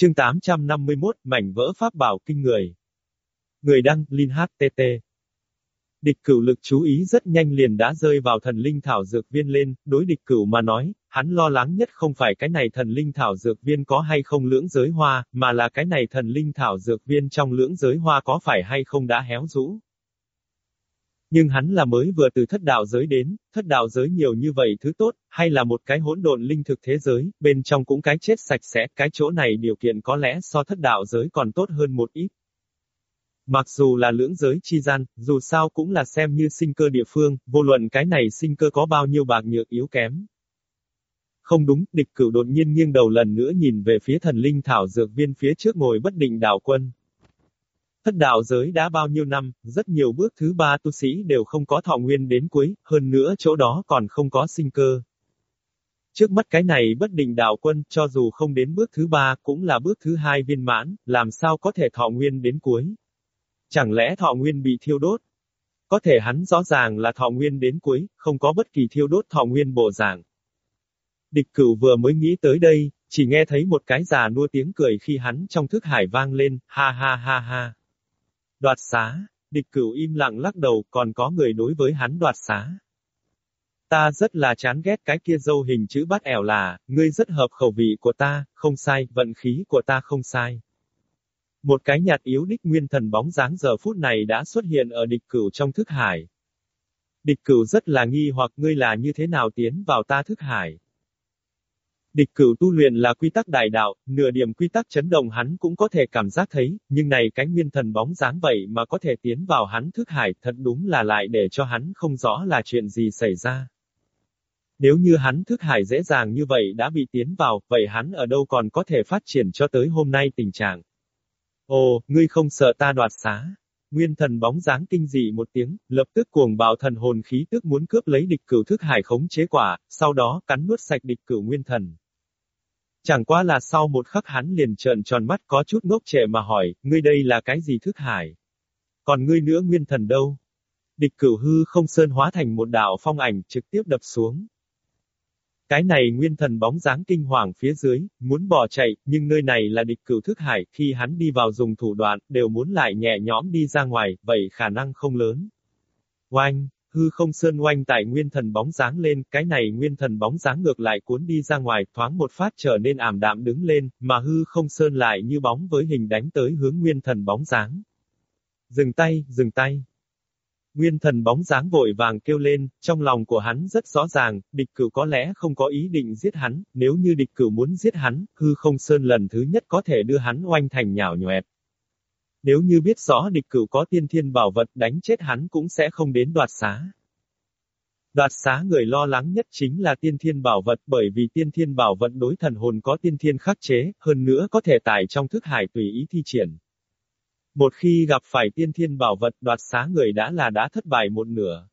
Chương 851, mảnh vỡ pháp bảo kinh người. Người đăng, Linh HTT. Địch cửu lực chú ý rất nhanh liền đã rơi vào thần linh thảo dược viên lên, đối địch cửu mà nói, hắn lo lắng nhất không phải cái này thần linh thảo dược viên có hay không lưỡng giới hoa, mà là cái này thần linh thảo dược viên trong lưỡng giới hoa có phải hay không đã héo rũ. Nhưng hắn là mới vừa từ thất đạo giới đến, thất đạo giới nhiều như vậy thứ tốt, hay là một cái hỗn độn linh thực thế giới, bên trong cũng cái chết sạch sẽ, cái chỗ này điều kiện có lẽ so thất đạo giới còn tốt hơn một ít. Mặc dù là lưỡng giới chi gian, dù sao cũng là xem như sinh cơ địa phương, vô luận cái này sinh cơ có bao nhiêu bạc nhược yếu kém. Không đúng, địch cửu đột nhiên nghiêng đầu lần nữa nhìn về phía thần linh thảo dược viên phía trước ngồi bất định đảo quân. Thất đạo giới đã bao nhiêu năm, rất nhiều bước thứ ba tu sĩ đều không có thọ nguyên đến cuối, hơn nữa chỗ đó còn không có sinh cơ. Trước mắt cái này bất định đạo quân, cho dù không đến bước thứ ba, cũng là bước thứ hai viên mãn, làm sao có thể thọ nguyên đến cuối. Chẳng lẽ thọ nguyên bị thiêu đốt? Có thể hắn rõ ràng là thọ nguyên đến cuối, không có bất kỳ thiêu đốt thọ nguyên bộ dạng. Địch cửu vừa mới nghĩ tới đây, chỉ nghe thấy một cái già nua tiếng cười khi hắn trong thức hải vang lên, ha ha ha ha. Đoạt xá, địch cửu im lặng lắc đầu, còn có người đối với hắn đoạt xá. Ta rất là chán ghét cái kia dâu hình chữ bắt ẻo là, ngươi rất hợp khẩu vị của ta, không sai, vận khí của ta không sai. Một cái nhạt yếu đích nguyên thần bóng dáng giờ phút này đã xuất hiện ở địch cửu trong thức hải. Địch cửu rất là nghi hoặc ngươi là như thế nào tiến vào ta thức hải. Địch cửu tu luyện là quy tắc đại đạo, nửa điểm quy tắc chấn động hắn cũng có thể cảm giác thấy, nhưng này cái nguyên thần bóng dáng vậy mà có thể tiến vào hắn thức hải, thật đúng là lại để cho hắn không rõ là chuyện gì xảy ra. Nếu như hắn thức hải dễ dàng như vậy đã bị tiến vào, vậy hắn ở đâu còn có thể phát triển cho tới hôm nay tình trạng. Ồ, ngươi không sợ ta đoạt xá. Nguyên thần bóng dáng kinh dị một tiếng, lập tức cuồng bạo thần hồn khí tức muốn cướp lấy địch cửu thức hải khống chế quả, sau đó cắn nuốt sạch địch cửu nguyên thần. Chẳng qua là sau một khắc hắn liền trợn tròn mắt có chút ngốc trệ mà hỏi, ngươi đây là cái gì thức hải? Còn ngươi nữa nguyên thần đâu? Địch cửu hư không sơn hóa thành một đạo phong ảnh trực tiếp đập xuống. Cái này nguyên thần bóng dáng kinh hoàng phía dưới, muốn bỏ chạy, nhưng nơi này là địch cửu thức hải, khi hắn đi vào dùng thủ đoạn, đều muốn lại nhẹ nhõm đi ra ngoài, vậy khả năng không lớn. Oanh, hư không sơn oanh tại nguyên thần bóng dáng lên, cái này nguyên thần bóng dáng ngược lại cuốn đi ra ngoài, thoáng một phát trở nên ảm đạm đứng lên, mà hư không sơn lại như bóng với hình đánh tới hướng nguyên thần bóng dáng. Dừng tay, dừng tay. Nguyên thần bóng dáng vội vàng kêu lên, trong lòng của hắn rất rõ ràng, địch cửu có lẽ không có ý định giết hắn, nếu như địch cửu muốn giết hắn, hư không sơn lần thứ nhất có thể đưa hắn oanh thành nhào nhoẹt. Nếu như biết rõ địch cửu có tiên thiên bảo vật đánh chết hắn cũng sẽ không đến đoạt xá. Đoạt xá người lo lắng nhất chính là tiên thiên bảo vật bởi vì tiên thiên bảo vật đối thần hồn có tiên thiên khắc chế, hơn nữa có thể tải trong thức hải tùy ý thi triển. Một khi gặp phải tiên thiên bảo vật đoạt xá người đã là đã thất bại một nửa.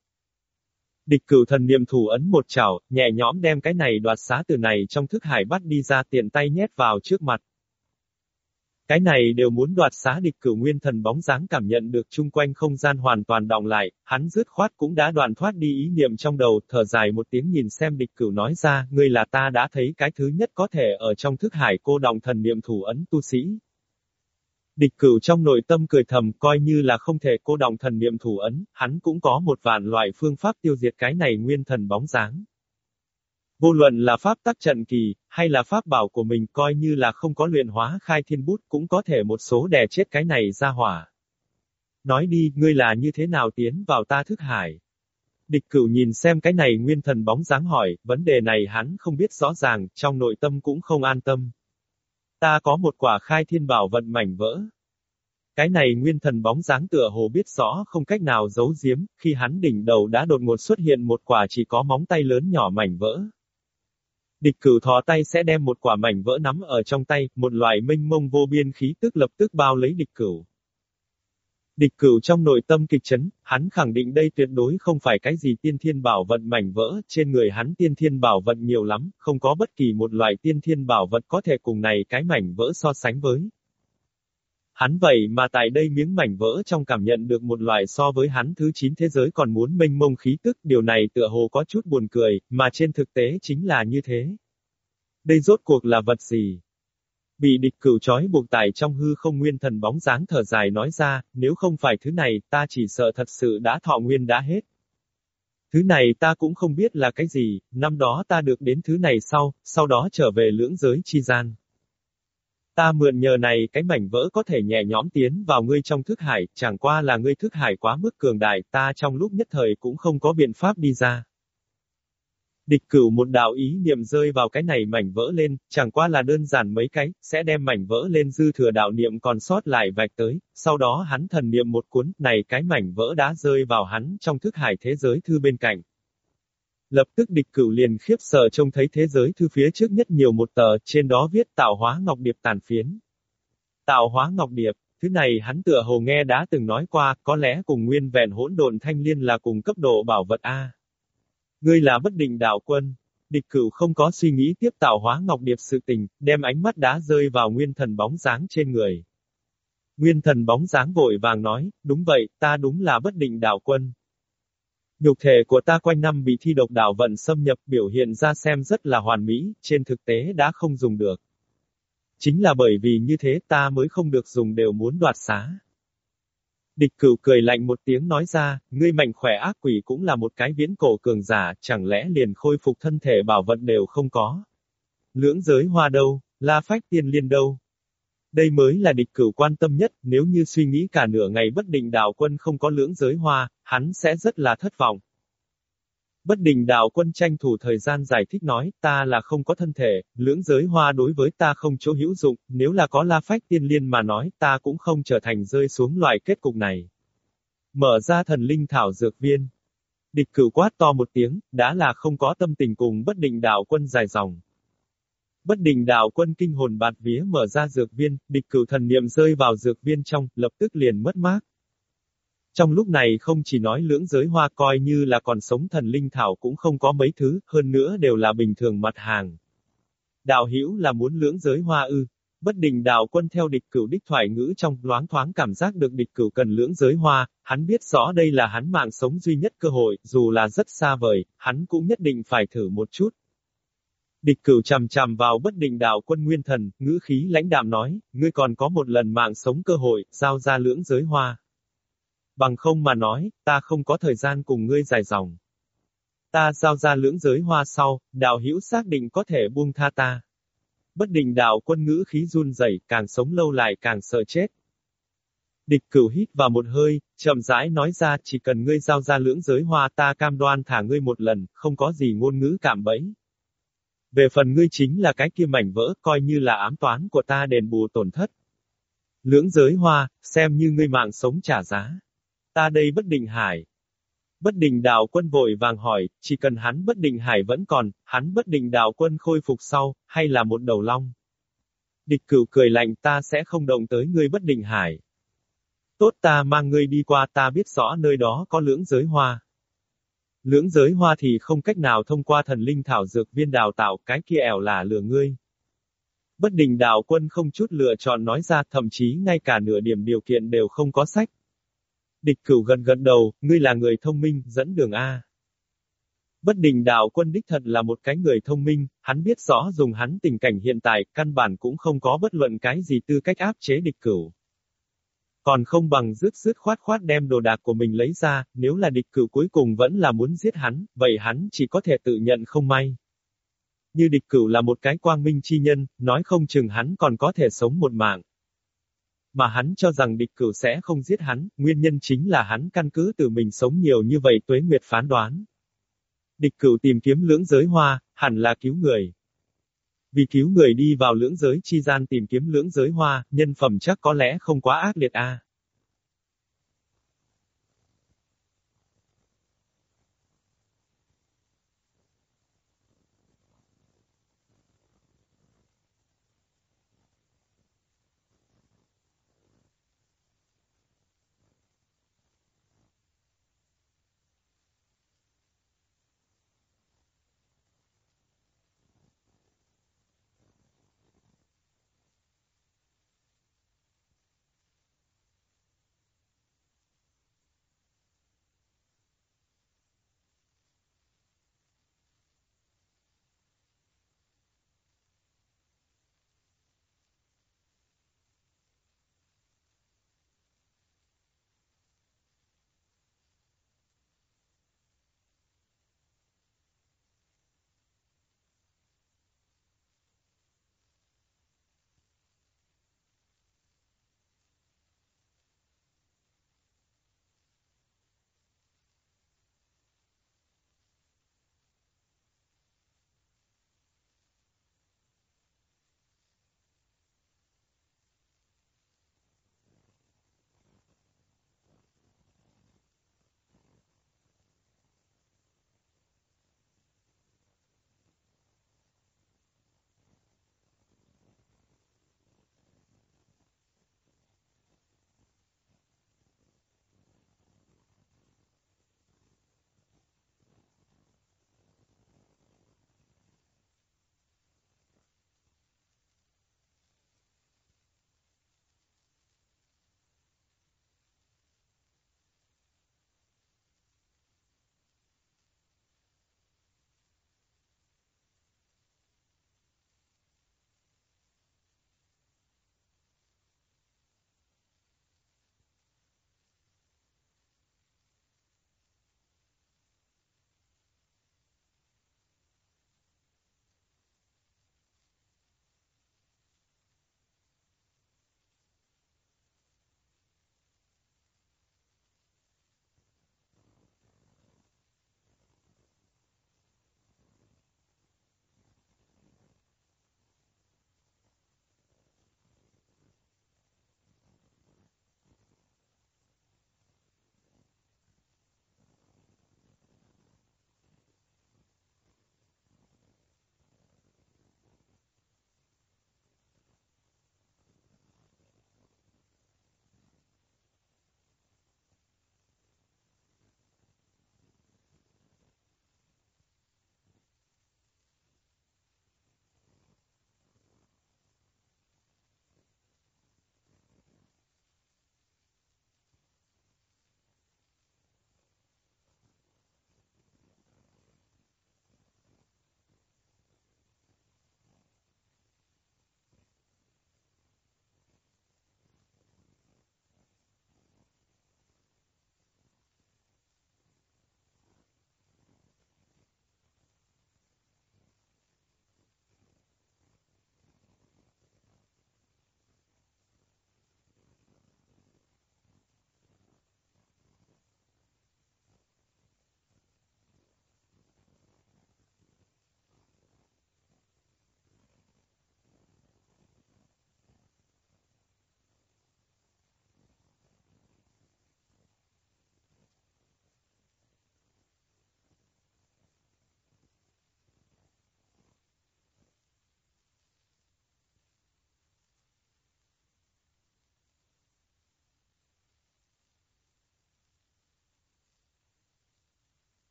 Địch cửu thần niệm thủ ấn một chảo, nhẹ nhõm đem cái này đoạt xá từ này trong thức hải bắt đi ra tiện tay nhét vào trước mặt. Cái này đều muốn đoạt xá địch cửu nguyên thần bóng dáng cảm nhận được chung quanh không gian hoàn toàn đọng lại, hắn dứt khoát cũng đã đoạn thoát đi ý niệm trong đầu, thở dài một tiếng nhìn xem địch cửu nói ra, ngươi là ta đã thấy cái thứ nhất có thể ở trong thức hải cô đồng thần niệm thủ ấn tu sĩ. Địch cửu trong nội tâm cười thầm, coi như là không thể cô động thần niệm thủ ấn, hắn cũng có một vạn loại phương pháp tiêu diệt cái này nguyên thần bóng dáng. Vô luận là pháp tắc trận kỳ, hay là pháp bảo của mình coi như là không có luyện hóa khai thiên bút cũng có thể một số đè chết cái này ra hỏa. Nói đi, ngươi là như thế nào tiến vào ta thức hải? Địch cửu nhìn xem cái này nguyên thần bóng dáng hỏi, vấn đề này hắn không biết rõ ràng, trong nội tâm cũng không an tâm. Ta có một quả khai thiên bảo vận mảnh vỡ. Cái này nguyên thần bóng dáng tựa hồ biết rõ không cách nào giấu giếm, khi hắn đỉnh đầu đã đột ngột xuất hiện một quả chỉ có móng tay lớn nhỏ mảnh vỡ. Địch cửu thò tay sẽ đem một quả mảnh vỡ nắm ở trong tay, một loại minh mông vô biên khí tức lập tức bao lấy địch cửu. Địch cửu trong nội tâm kịch chấn, hắn khẳng định đây tuyệt đối không phải cái gì tiên thiên bảo vận mảnh vỡ, trên người hắn tiên thiên bảo vận nhiều lắm, không có bất kỳ một loại tiên thiên bảo vật có thể cùng này cái mảnh vỡ so sánh với. Hắn vậy mà tại đây miếng mảnh vỡ trong cảm nhận được một loại so với hắn thứ 9 thế giới còn muốn mênh mông khí tức, điều này tựa hồ có chút buồn cười, mà trên thực tế chính là như thế. Đây rốt cuộc là vật gì? Bị địch cửu trói buộc tại trong hư không nguyên thần bóng dáng thở dài nói ra, nếu không phải thứ này, ta chỉ sợ thật sự đã thọ nguyên đã hết. Thứ này ta cũng không biết là cái gì, năm đó ta được đến thứ này sau, sau đó trở về lưỡng giới chi gian. Ta mượn nhờ này cái mảnh vỡ có thể nhẹ nhõm tiến vào ngươi trong thức hải, chẳng qua là ngươi thức hải quá mức cường đại, ta trong lúc nhất thời cũng không có biện pháp đi ra. Địch cửu một đạo ý niệm rơi vào cái này mảnh vỡ lên, chẳng qua là đơn giản mấy cái, sẽ đem mảnh vỡ lên dư thừa đạo niệm còn sót lại vạch tới, sau đó hắn thần niệm một cuốn, này cái mảnh vỡ đã rơi vào hắn trong thức hải thế giới thư bên cạnh. Lập tức địch cửu liền khiếp sợ trông thấy thế giới thư phía trước nhất nhiều một tờ, trên đó viết tạo hóa ngọc điệp tàn phiến. Tạo hóa ngọc điệp, thứ này hắn tựa hồ nghe đã từng nói qua, có lẽ cùng nguyên vẹn hỗn độn thanh liên là cùng cấp độ bảo vật A. Ngươi là bất định đạo quân. Địch cửu không có suy nghĩ tiếp tạo hóa ngọc điệp sự tình, đem ánh mắt đá rơi vào nguyên thần bóng dáng trên người. Nguyên thần bóng dáng vội vàng nói, đúng vậy, ta đúng là bất định đạo quân. Nhục thể của ta quanh năm bị thi độc đảo vận xâm nhập biểu hiện ra xem rất là hoàn mỹ, trên thực tế đã không dùng được. Chính là bởi vì như thế ta mới không được dùng đều muốn đoạt xá. Địch cửu cười lạnh một tiếng nói ra, ngươi mạnh khỏe ác quỷ cũng là một cái viễn cổ cường giả, chẳng lẽ liền khôi phục thân thể bảo vận đều không có. Lưỡng giới hoa đâu, la phách tiên liên đâu. Đây mới là địch cửu quan tâm nhất, nếu như suy nghĩ cả nửa ngày bất định đạo quân không có lưỡng giới hoa, hắn sẽ rất là thất vọng. Bất đình đạo quân tranh thủ thời gian giải thích nói, ta là không có thân thể, lưỡng giới hoa đối với ta không chỗ hữu dụng, nếu là có la phách tiên liên mà nói, ta cũng không trở thành rơi xuống loại kết cục này. Mở ra thần linh thảo dược viên. Địch cửu quát to một tiếng, đã là không có tâm tình cùng bất định đạo quân dài dòng. Bất định đạo quân kinh hồn bạt vía mở ra dược viên, địch cửu thần niệm rơi vào dược viên trong, lập tức liền mất mát. Trong lúc này không chỉ nói lưỡng giới hoa coi như là còn sống thần linh thảo cũng không có mấy thứ, hơn nữa đều là bình thường mặt hàng. Đạo hữu là muốn lưỡng giới hoa ư. Bất đình đạo quân theo địch cửu đích thoại ngữ trong loáng thoáng cảm giác được địch cửu cần lưỡng giới hoa, hắn biết rõ đây là hắn mạng sống duy nhất cơ hội, dù là rất xa vời, hắn cũng nhất định phải thử một chút. Địch cửu chằm chằm vào bất định đạo quân nguyên thần, ngữ khí lãnh đạm nói, ngươi còn có một lần mạng sống cơ hội, giao ra lưỡng giới hoa. Bằng không mà nói, ta không có thời gian cùng ngươi dài dòng. Ta giao ra lưỡng giới hoa sau, đạo hữu xác định có thể buông tha ta. Bất định đạo quân ngữ khí run rẩy, càng sống lâu lại càng sợ chết. Địch cửu hít vào một hơi, chậm rãi nói ra chỉ cần ngươi giao ra lưỡng giới hoa ta cam đoan thả ngươi một lần, không có gì ngôn ngữ cảm bẫy. Về phần ngươi chính là cái kia mảnh vỡ, coi như là ám toán của ta đền bù tổn thất. Lưỡng giới hoa, xem như ngươi mạng sống trả giá. Ta đây bất định hải. Bất định đạo quân vội vàng hỏi, chỉ cần hắn bất định hải vẫn còn, hắn bất định đạo quân khôi phục sau, hay là một đầu long. Địch cửu cười lạnh ta sẽ không động tới ngươi bất định hải. Tốt ta mang ngươi đi qua ta biết rõ nơi đó có lưỡng giới hoa. Lưỡng giới hoa thì không cách nào thông qua thần linh thảo dược viên đào tạo cái kia ẻo là lừa ngươi. Bất định đạo quân không chút lựa chọn nói ra thậm chí ngay cả nửa điểm điều kiện đều không có sách. Địch cửu gần gần đầu, ngươi là người thông minh, dẫn đường A. Bất đình đạo quân đích thật là một cái người thông minh, hắn biết rõ dùng hắn tình cảnh hiện tại, căn bản cũng không có bất luận cái gì tư cách áp chế địch cửu. Còn không bằng rước rước khoát khoát đem đồ đạc của mình lấy ra, nếu là địch cửu cuối cùng vẫn là muốn giết hắn, vậy hắn chỉ có thể tự nhận không may. Như địch cửu là một cái quang minh chi nhân, nói không chừng hắn còn có thể sống một mạng mà hắn cho rằng địch cửu sẽ không giết hắn, nguyên nhân chính là hắn căn cứ từ mình sống nhiều như vậy tuế nguyệt phán đoán. Địch cửu tìm kiếm lưỡng giới hoa, hẳn là cứu người. Vì cứu người đi vào lưỡng giới chi gian tìm kiếm lưỡng giới hoa, nhân phẩm chắc có lẽ không quá ác liệt a.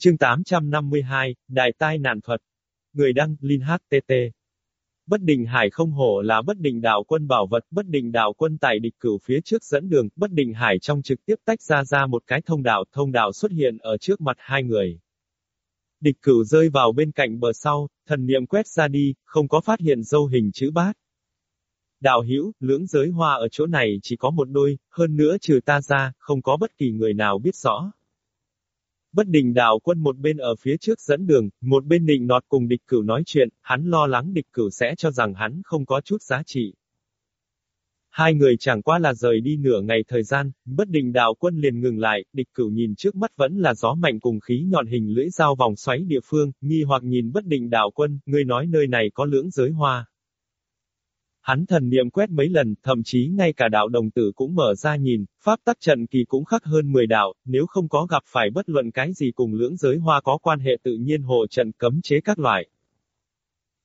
Chương 852, Đại tai nạn thuật. Người đăng, Linh HTT. Bất định hải không hổ là bất định đạo quân bảo vật, bất định đạo quân tại địch cửu phía trước dẫn đường, bất định hải trong trực tiếp tách ra ra một cái thông đạo, thông đạo xuất hiện ở trước mặt hai người. Địch cửu rơi vào bên cạnh bờ sau, thần niệm quét ra đi, không có phát hiện dâu hình chữ bát. Đạo hữu, lưỡng giới hoa ở chỗ này chỉ có một đôi, hơn nữa trừ ta ra, không có bất kỳ người nào biết rõ. Bất định đạo quân một bên ở phía trước dẫn đường, một bên định nọt cùng địch cửu nói chuyện, hắn lo lắng địch cửu sẽ cho rằng hắn không có chút giá trị. Hai người chẳng qua là rời đi nửa ngày thời gian, bất định đạo quân liền ngừng lại, địch cửu nhìn trước mắt vẫn là gió mạnh cùng khí nhọn hình lưỡi dao vòng xoáy địa phương, nghi hoặc nhìn bất định đạo quân, người nói nơi này có lưỡng giới hoa. Hắn thần niệm quét mấy lần, thậm chí ngay cả đạo đồng tử cũng mở ra nhìn, pháp tắc trận kỳ cũng khắc hơn 10 đạo, nếu không có gặp phải bất luận cái gì cùng lưỡng giới hoa có quan hệ tự nhiên hộ trận cấm chế các loại.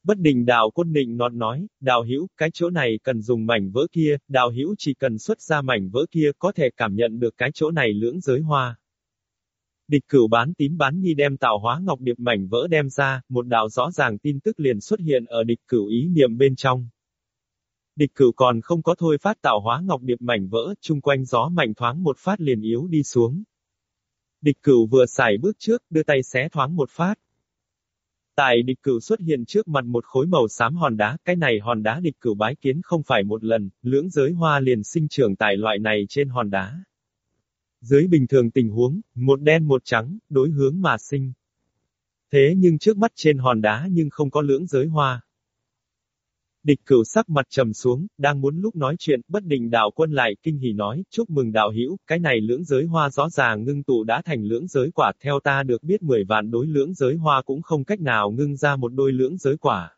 Bất định đạo quân định nọt nói, đạo hữu, cái chỗ này cần dùng mảnh vỡ kia, đạo hữu chỉ cần xuất ra mảnh vỡ kia có thể cảm nhận được cái chỗ này lưỡng giới hoa. Địch cửu bán tím bán nghi đem tạo hóa ngọc điệp mảnh vỡ đem ra, một đạo rõ ràng tin tức liền xuất hiện ở địch cửu ý niệm bên trong. Địch cửu còn không có thôi phát tạo hóa ngọc điệp mảnh vỡ, chung quanh gió mạnh thoáng một phát liền yếu đi xuống. Địch cửu vừa xài bước trước, đưa tay xé thoáng một phát. Tại địch cửu xuất hiện trước mặt một khối màu xám hòn đá, cái này hòn đá địch cửu bái kiến không phải một lần, lưỡng giới hoa liền sinh trưởng tại loại này trên hòn đá. Dưới bình thường tình huống, một đen một trắng, đối hướng mà sinh. Thế nhưng trước mắt trên hòn đá nhưng không có lưỡng giới hoa. Địch cửu sắc mặt trầm xuống, đang muốn lúc nói chuyện, bất định đạo quân lại kinh hỉ nói, chúc mừng đạo hữu, cái này lưỡng giới hoa rõ ràng ngưng tụ đã thành lưỡng giới quả, theo ta được biết 10 vạn đối lưỡng giới hoa cũng không cách nào ngưng ra một đôi lưỡng giới quả.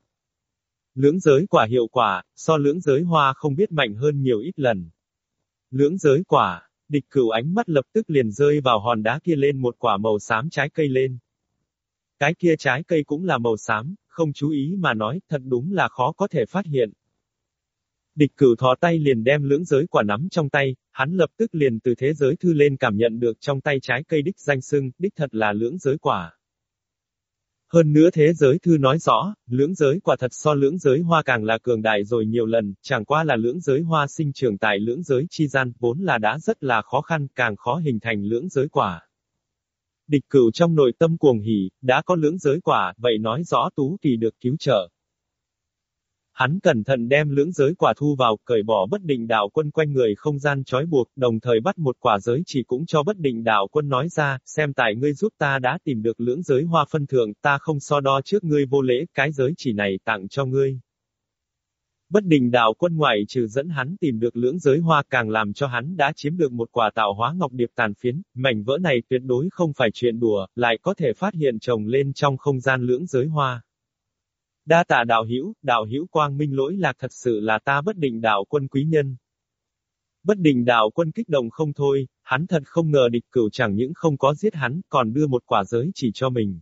Lưỡng giới quả hiệu quả, so lưỡng giới hoa không biết mạnh hơn nhiều ít lần. Lưỡng giới quả, địch cửu ánh mắt lập tức liền rơi vào hòn đá kia lên một quả màu xám trái cây lên. Cái kia trái cây cũng là màu xám, không chú ý mà nói, thật đúng là khó có thể phát hiện. Địch cửu thò tay liền đem lưỡng giới quả nắm trong tay, hắn lập tức liền từ thế giới thư lên cảm nhận được trong tay trái cây đích danh sưng, đích thật là lưỡng giới quả. Hơn nữa thế giới thư nói rõ, lưỡng giới quả thật so lưỡng giới hoa càng là cường đại rồi nhiều lần, chẳng qua là lưỡng giới hoa sinh trưởng tại lưỡng giới chi gian, vốn là đã rất là khó khăn, càng khó hình thành lưỡng giới quả. Địch cửu trong nội tâm cuồng hỉ, đã có lưỡng giới quả, vậy nói rõ Tú Kỳ được cứu trợ. Hắn cẩn thận đem lưỡng giới quả thu vào, cởi bỏ bất định đạo quân quanh người không gian trói buộc, đồng thời bắt một quả giới chỉ cũng cho bất định đạo quân nói ra, xem tại ngươi giúp ta đã tìm được lưỡng giới hoa phân thượng, ta không so đo trước ngươi vô lễ, cái giới chỉ này tặng cho ngươi. Bất định đạo quân ngoại trừ dẫn hắn tìm được lưỡng giới hoa càng làm cho hắn đã chiếm được một quả tạo hóa ngọc điệp tàn phiến, mảnh vỡ này tuyệt đối không phải chuyện đùa, lại có thể phát hiện trồng lên trong không gian lưỡng giới hoa. Đa tạ đạo hữu, đạo hữu quang minh lỗi lạc thật sự là ta bất định đạo quân quý nhân. Bất định đạo quân kích động không thôi, hắn thật không ngờ địch cửu chẳng những không có giết hắn, còn đưa một quả giới chỉ cho mình.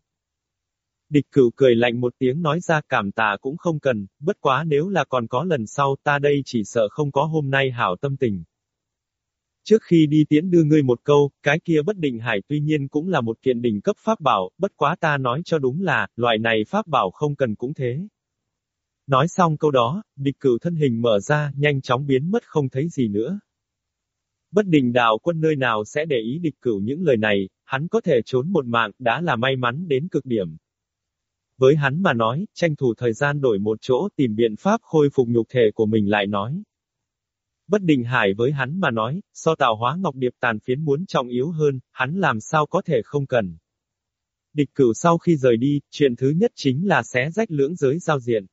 Địch cửu cười lạnh một tiếng nói ra cảm tạ cũng không cần, bất quá nếu là còn có lần sau ta đây chỉ sợ không có hôm nay hảo tâm tình. Trước khi đi tiễn đưa ngươi một câu, cái kia bất định hải tuy nhiên cũng là một kiện đỉnh cấp pháp bảo, bất quá ta nói cho đúng là, loại này pháp bảo không cần cũng thế. Nói xong câu đó, địch cửu thân hình mở ra, nhanh chóng biến mất không thấy gì nữa. Bất định đạo quân nơi nào sẽ để ý địch cửu những lời này, hắn có thể trốn một mạng, đã là may mắn đến cực điểm. Với hắn mà nói, tranh thủ thời gian đổi một chỗ tìm biện pháp khôi phục nhục thể của mình lại nói. Bất định hải với hắn mà nói, so tạo hóa ngọc điệp tàn phiến muốn trọng yếu hơn, hắn làm sao có thể không cần. Địch cửu sau khi rời đi, chuyện thứ nhất chính là xé rách lưỡng giới giao diện.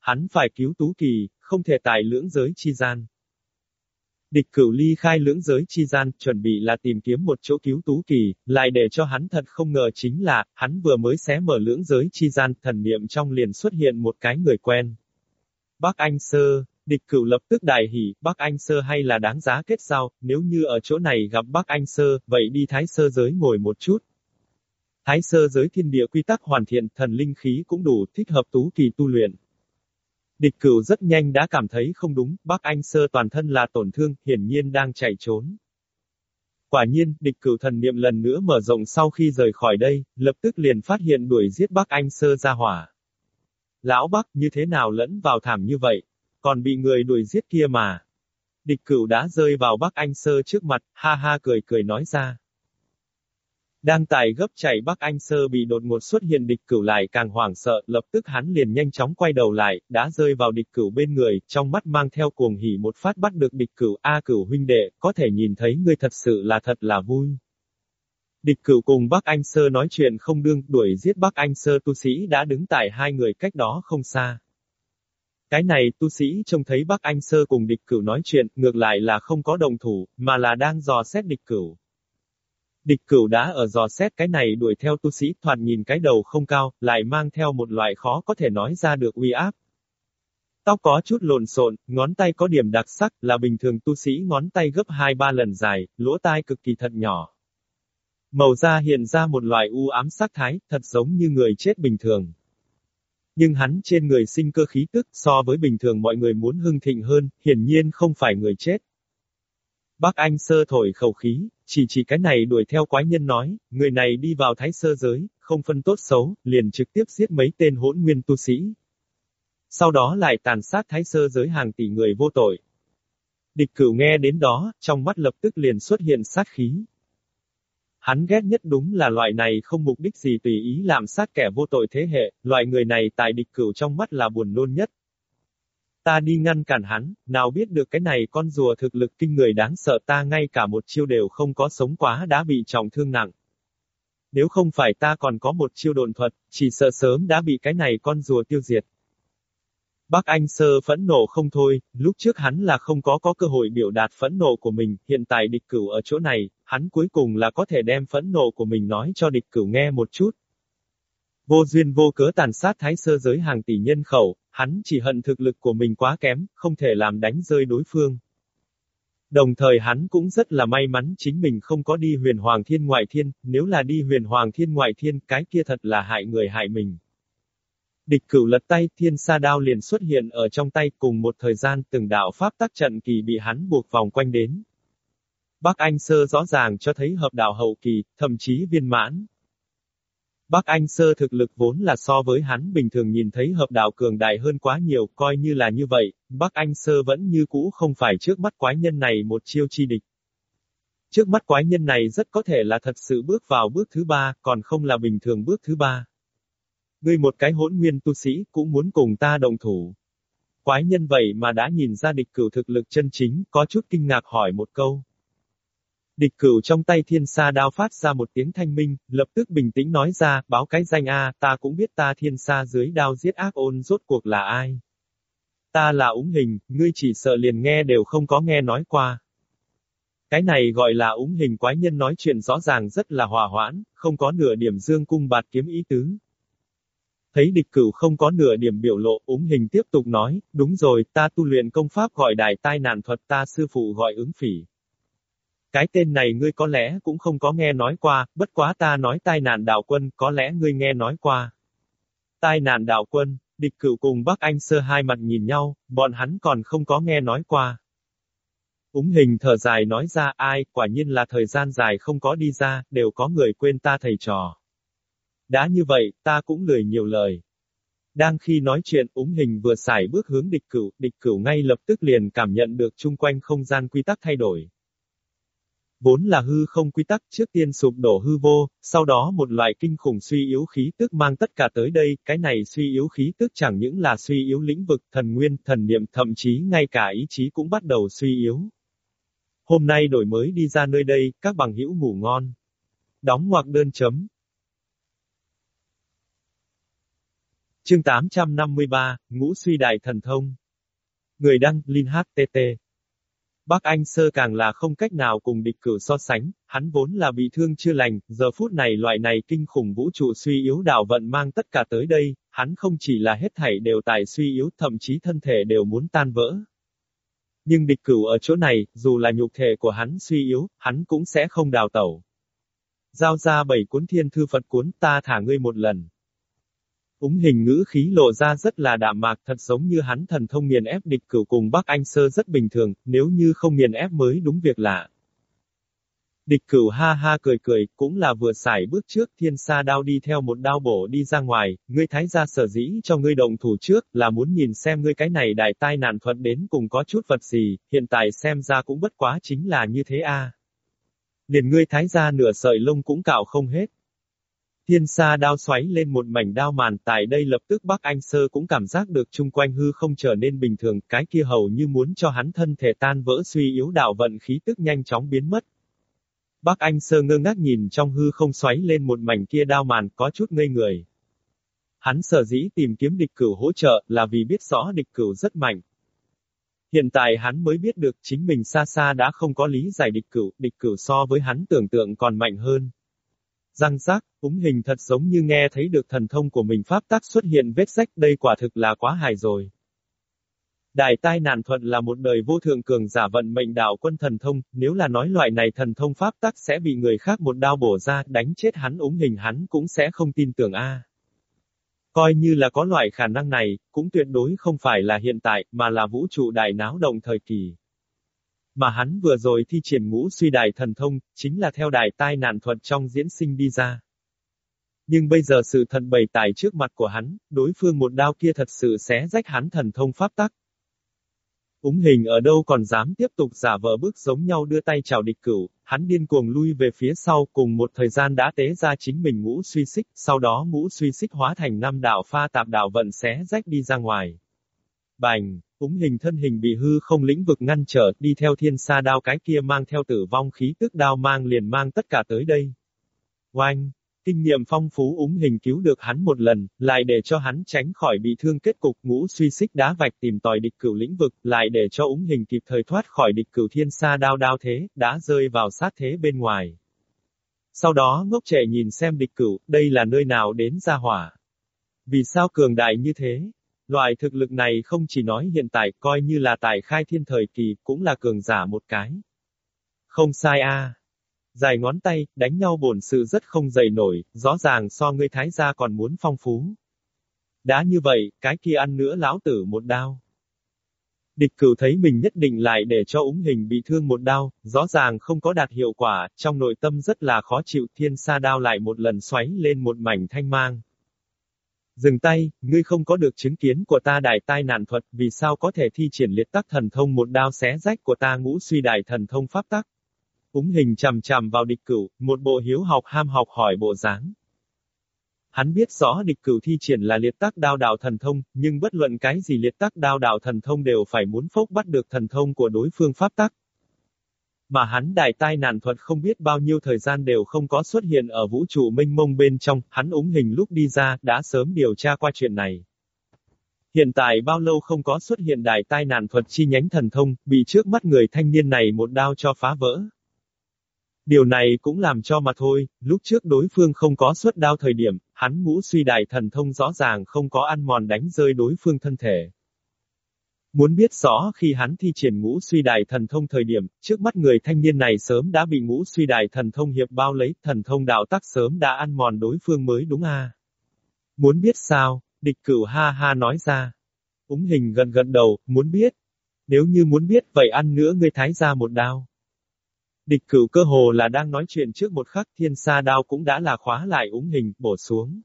Hắn phải cứu tú kỳ, không thể tại lưỡng giới chi gian. Địch cửu ly khai lưỡng giới chi gian, chuẩn bị là tìm kiếm một chỗ cứu tú kỳ, lại để cho hắn thật không ngờ chính là, hắn vừa mới xé mở lưỡng giới chi gian, thần niệm trong liền xuất hiện một cái người quen. Bác Anh Sơ, địch cửu lập tức đại hỉ, bác Anh Sơ hay là đáng giá kết giao, nếu như ở chỗ này gặp bác Anh Sơ, vậy đi Thái Sơ giới ngồi một chút. Thái Sơ giới thiên địa quy tắc hoàn thiện, thần linh khí cũng đủ, thích hợp tú kỳ tu luyện. Địch cửu rất nhanh đã cảm thấy không đúng, bác anh sơ toàn thân là tổn thương, hiển nhiên đang chạy trốn. Quả nhiên, địch cửu thần niệm lần nữa mở rộng sau khi rời khỏi đây, lập tức liền phát hiện đuổi giết Bác Anh Sơ ra hỏa. Lão Bác như thế nào lẫn vào thảm như vậy, còn bị người đuổi giết kia mà. Địch cửu đã rơi vào Bác Anh Sơ trước mặt, ha ha cười cười nói ra. Đang tại gấp chạy Bắc Anh Sơ bị đột ngột xuất hiện địch cửu lại càng hoảng sợ, lập tức hắn liền nhanh chóng quay đầu lại, đã rơi vào địch cửu bên người, trong mắt mang theo cuồng hỉ một phát bắt được địch cửu, A cửu huynh đệ, có thể nhìn thấy ngươi thật sự là thật là vui. Địch cửu cùng Bắc Anh Sơ nói chuyện không đương, đuổi giết Bắc Anh Sơ tu sĩ đã đứng tại hai người cách đó không xa. Cái này, tu sĩ trông thấy Bắc Anh Sơ cùng địch cửu nói chuyện, ngược lại là không có đồng thủ, mà là đang dò xét địch cửu. Địch cửu đã ở dò xét cái này đuổi theo tu sĩ thoạt nhìn cái đầu không cao, lại mang theo một loại khó có thể nói ra được uy áp. Tóc có chút lộn xộn, ngón tay có điểm đặc sắc, là bình thường tu sĩ ngón tay gấp 2-3 lần dài, lỗ tai cực kỳ thật nhỏ. Màu da hiện ra một loại u ám sắc thái, thật giống như người chết bình thường. Nhưng hắn trên người sinh cơ khí tức so với bình thường mọi người muốn hưng thịnh hơn, hiển nhiên không phải người chết. Bác Anh sơ thổi khẩu khí, chỉ chỉ cái này đuổi theo quái nhân nói, người này đi vào thái sơ giới, không phân tốt xấu, liền trực tiếp giết mấy tên hỗn nguyên tu sĩ. Sau đó lại tàn sát thái sơ giới hàng tỷ người vô tội. Địch cửu nghe đến đó, trong mắt lập tức liền xuất hiện sát khí. Hắn ghét nhất đúng là loại này không mục đích gì tùy ý làm sát kẻ vô tội thế hệ, loại người này tại địch cửu trong mắt là buồn nôn nhất. Ta đi ngăn cản hắn, nào biết được cái này con rùa thực lực kinh người đáng sợ ta ngay cả một chiêu đều không có sống quá đã bị trọng thương nặng. Nếu không phải ta còn có một chiêu đồn thuật, chỉ sợ sớm đã bị cái này con rùa tiêu diệt. Bác Anh Sơ phẫn nộ không thôi, lúc trước hắn là không có có cơ hội biểu đạt phẫn nộ của mình, hiện tại địch cửu ở chỗ này, hắn cuối cùng là có thể đem phẫn nộ của mình nói cho địch cửu nghe một chút. Vô duyên vô cớ tàn sát thái sơ giới hàng tỷ nhân khẩu, hắn chỉ hận thực lực của mình quá kém, không thể làm đánh rơi đối phương. Đồng thời hắn cũng rất là may mắn chính mình không có đi huyền hoàng thiên ngoại thiên, nếu là đi huyền hoàng thiên ngoại thiên, cái kia thật là hại người hại mình. Địch cửu lật tay, thiên sa đao liền xuất hiện ở trong tay cùng một thời gian từng đạo pháp tắc trận kỳ bị hắn buộc vòng quanh đến. Bắc Anh Sơ rõ ràng cho thấy hợp đạo hậu kỳ, thậm chí viên mãn. Bắc Anh Sơ thực lực vốn là so với hắn bình thường nhìn thấy hợp đạo cường đại hơn quá nhiều, coi như là như vậy, Bắc Anh Sơ vẫn như cũ không phải trước mắt quái nhân này một chiêu chi địch. Trước mắt quái nhân này rất có thể là thật sự bước vào bước thứ ba, còn không là bình thường bước thứ ba. Ngươi một cái hỗn nguyên tu sĩ, cũng muốn cùng ta đồng thủ. Quái nhân vậy mà đã nhìn ra địch cửu thực lực chân chính, có chút kinh ngạc hỏi một câu. Địch cửu trong tay thiên sa đao phát ra một tiếng thanh minh, lập tức bình tĩnh nói ra, báo cái danh A, ta cũng biết ta thiên sa dưới đao giết ác ôn rốt cuộc là ai. Ta là úng hình, ngươi chỉ sợ liền nghe đều không có nghe nói qua. Cái này gọi là úng hình quái nhân nói chuyện rõ ràng rất là hòa hoãn, không có nửa điểm dương cung bạt kiếm ý tứ. Thấy địch cửu không có nửa điểm biểu lộ, úng hình tiếp tục nói, đúng rồi, ta tu luyện công pháp gọi đại tai nạn thuật ta sư phụ gọi ứng phỉ. Cái tên này ngươi có lẽ cũng không có nghe nói qua, bất quá ta nói tai nạn đạo quân, có lẽ ngươi nghe nói qua. Tai nạn đạo quân, địch cửu cùng Bắc Anh sơ hai mặt nhìn nhau, bọn hắn còn không có nghe nói qua. Úng hình thở dài nói ra ai, quả nhiên là thời gian dài không có đi ra, đều có người quên ta thầy trò. Đã như vậy, ta cũng lười nhiều lời. Đang khi nói chuyện, úng hình vừa xài bước hướng địch cửu, địch cửu ngay lập tức liền cảm nhận được chung quanh không gian quy tắc thay đổi. Vốn là hư không quy tắc trước tiên sụp đổ hư vô, sau đó một loại kinh khủng suy yếu khí tức mang tất cả tới đây, cái này suy yếu khí tức chẳng những là suy yếu lĩnh vực, thần nguyên, thần niệm, thậm chí ngay cả ý chí cũng bắt đầu suy yếu. Hôm nay đổi mới đi ra nơi đây, các bằng hữu ngủ ngon. Đóng ngoặc đơn chấm. Chương 853, Ngũ suy đại thần thông. Người đăng, Linh HTT. Bắc Anh Sơ càng là không cách nào cùng địch cửu so sánh, hắn vốn là bị thương chưa lành, giờ phút này loại này kinh khủng vũ trụ suy yếu đạo vận mang tất cả tới đây, hắn không chỉ là hết thảy đều tài suy yếu, thậm chí thân thể đều muốn tan vỡ. Nhưng địch cửu ở chỗ này, dù là nhục thể của hắn suy yếu, hắn cũng sẽ không đào tẩu. Giao ra bảy cuốn thiên thư Phật cuốn ta thả ngươi một lần. Úng hình ngữ khí lộ ra rất là đạm mạc thật giống như hắn thần thông nghiền ép địch cửu cùng Bắc Anh Sơ rất bình thường, nếu như không nghiền ép mới đúng việc lạ. Địch cửu ha ha cười cười, cũng là vừa xài bước trước thiên sa đao đi theo một đao bổ đi ra ngoài, ngươi thái gia sở dĩ cho ngươi động thủ trước, là muốn nhìn xem ngươi cái này đại tai nạn thuận đến cùng có chút vật gì, hiện tại xem ra cũng bất quá chính là như thế a. Liền ngươi thái gia nửa sợi lông cũng cạo không hết. Thiên sa đao xoáy lên một mảnh đao màn, tại đây lập tức Bắc Anh Sơ cũng cảm giác được chung quanh hư không trở nên bình thường, cái kia hầu như muốn cho hắn thân thể tan vỡ suy yếu đạo vận khí tức nhanh chóng biến mất. Bắc Anh Sơ ngơ ngác nhìn trong hư không xoáy lên một mảnh kia đao màn có chút ngây người. Hắn sở dĩ tìm kiếm địch cửu hỗ trợ là vì biết rõ địch cửu rất mạnh. Hiện tại hắn mới biết được chính mình xa xa đã không có lý giải địch cửu, địch cửu so với hắn tưởng tượng còn mạnh hơn. Răng rác, úng hình thật giống như nghe thấy được thần thông của mình pháp tắc xuất hiện vết rách đây quả thực là quá hài rồi. Đại tai nạn thuận là một đời vô thượng cường giả vận mệnh đạo quân thần thông, nếu là nói loại này thần thông pháp tắc sẽ bị người khác một đao bổ ra, đánh chết hắn úng hình hắn cũng sẽ không tin tưởng a. Coi như là có loại khả năng này, cũng tuyệt đối không phải là hiện tại, mà là vũ trụ đại náo động thời kỳ. Mà hắn vừa rồi thi triển ngũ suy đại thần thông, chính là theo đại tai nạn thuật trong diễn sinh đi ra. Nhưng bây giờ sự thần bày tải trước mặt của hắn, đối phương một đao kia thật sự xé rách hắn thần thông pháp tắc. Úng hình ở đâu còn dám tiếp tục giả vờ bước giống nhau đưa tay chào địch cửu, hắn điên cuồng lui về phía sau cùng một thời gian đã tế ra chính mình ngũ suy xích, sau đó ngũ suy xích hóa thành năm đạo pha tạp đạo vận xé rách đi ra ngoài. Bành, úng hình thân hình bị hư không lĩnh vực ngăn trở, đi theo thiên sa đao cái kia mang theo tử vong khí tức đao mang liền mang tất cả tới đây. Oanh, Kinh nghiệm phong phú úng hình cứu được hắn một lần, lại để cho hắn tránh khỏi bị thương kết cục ngũ suy xích đá vạch tìm tòi địch cửu lĩnh vực, lại để cho úng hình kịp thời thoát khỏi địch cửu thiên sa đao đao thế, đã rơi vào sát thế bên ngoài. Sau đó ngốc trẻ nhìn xem địch cửu, đây là nơi nào đến ra hỏa. Vì sao cường đại như thế? Loại thực lực này không chỉ nói hiện tại, coi như là tại khai thiên thời kỳ, cũng là cường giả một cái. Không sai a. Dài ngón tay, đánh nhau bổn sự rất không dày nổi, rõ ràng so ngươi thái gia còn muốn phong phú. Đã như vậy, cái kia ăn nữa lão tử một đao. Địch cửu thấy mình nhất định lại để cho úng hình bị thương một đao, rõ ràng không có đạt hiệu quả, trong nội tâm rất là khó chịu thiên sa đao lại một lần xoáy lên một mảnh thanh mang. Dừng tay, ngươi không có được chứng kiến của ta đại tai nạn thuật, vì sao có thể thi triển liệt tắc thần thông một đao xé rách của ta ngũ suy đại thần thông pháp tắc. Úng hình chằm chằm vào địch cửu, một bộ hiếu học ham học hỏi bộ dáng. Hắn biết rõ địch cửu thi triển là liệt tắc đao đạo thần thông, nhưng bất luận cái gì liệt tắc đao đạo thần thông đều phải muốn phốc bắt được thần thông của đối phương pháp tắc. Mà hắn đại tai nạn thuật không biết bao nhiêu thời gian đều không có xuất hiện ở vũ trụ minh mông bên trong, hắn úng hình lúc đi ra, đã sớm điều tra qua chuyện này. Hiện tại bao lâu không có xuất hiện đại tai nạn thuật chi nhánh thần thông, bị trước mắt người thanh niên này một đao cho phá vỡ. Điều này cũng làm cho mà thôi, lúc trước đối phương không có xuất đao thời điểm, hắn ngũ suy đại thần thông rõ ràng không có ăn mòn đánh rơi đối phương thân thể. Muốn biết rõ khi hắn thi triển ngũ suy đại thần thông thời điểm, trước mắt người thanh niên này sớm đã bị ngũ suy đại thần thông hiệp bao lấy, thần thông đạo tắc sớm đã ăn mòn đối phương mới đúng à. Muốn biết sao, địch cửu ha ha nói ra. Úng hình gần gần đầu, muốn biết. Nếu như muốn biết vậy ăn nữa ngươi thái ra một đao. Địch cửu cơ hồ là đang nói chuyện trước một khắc thiên sa đao cũng đã là khóa lại úng hình, bổ xuống.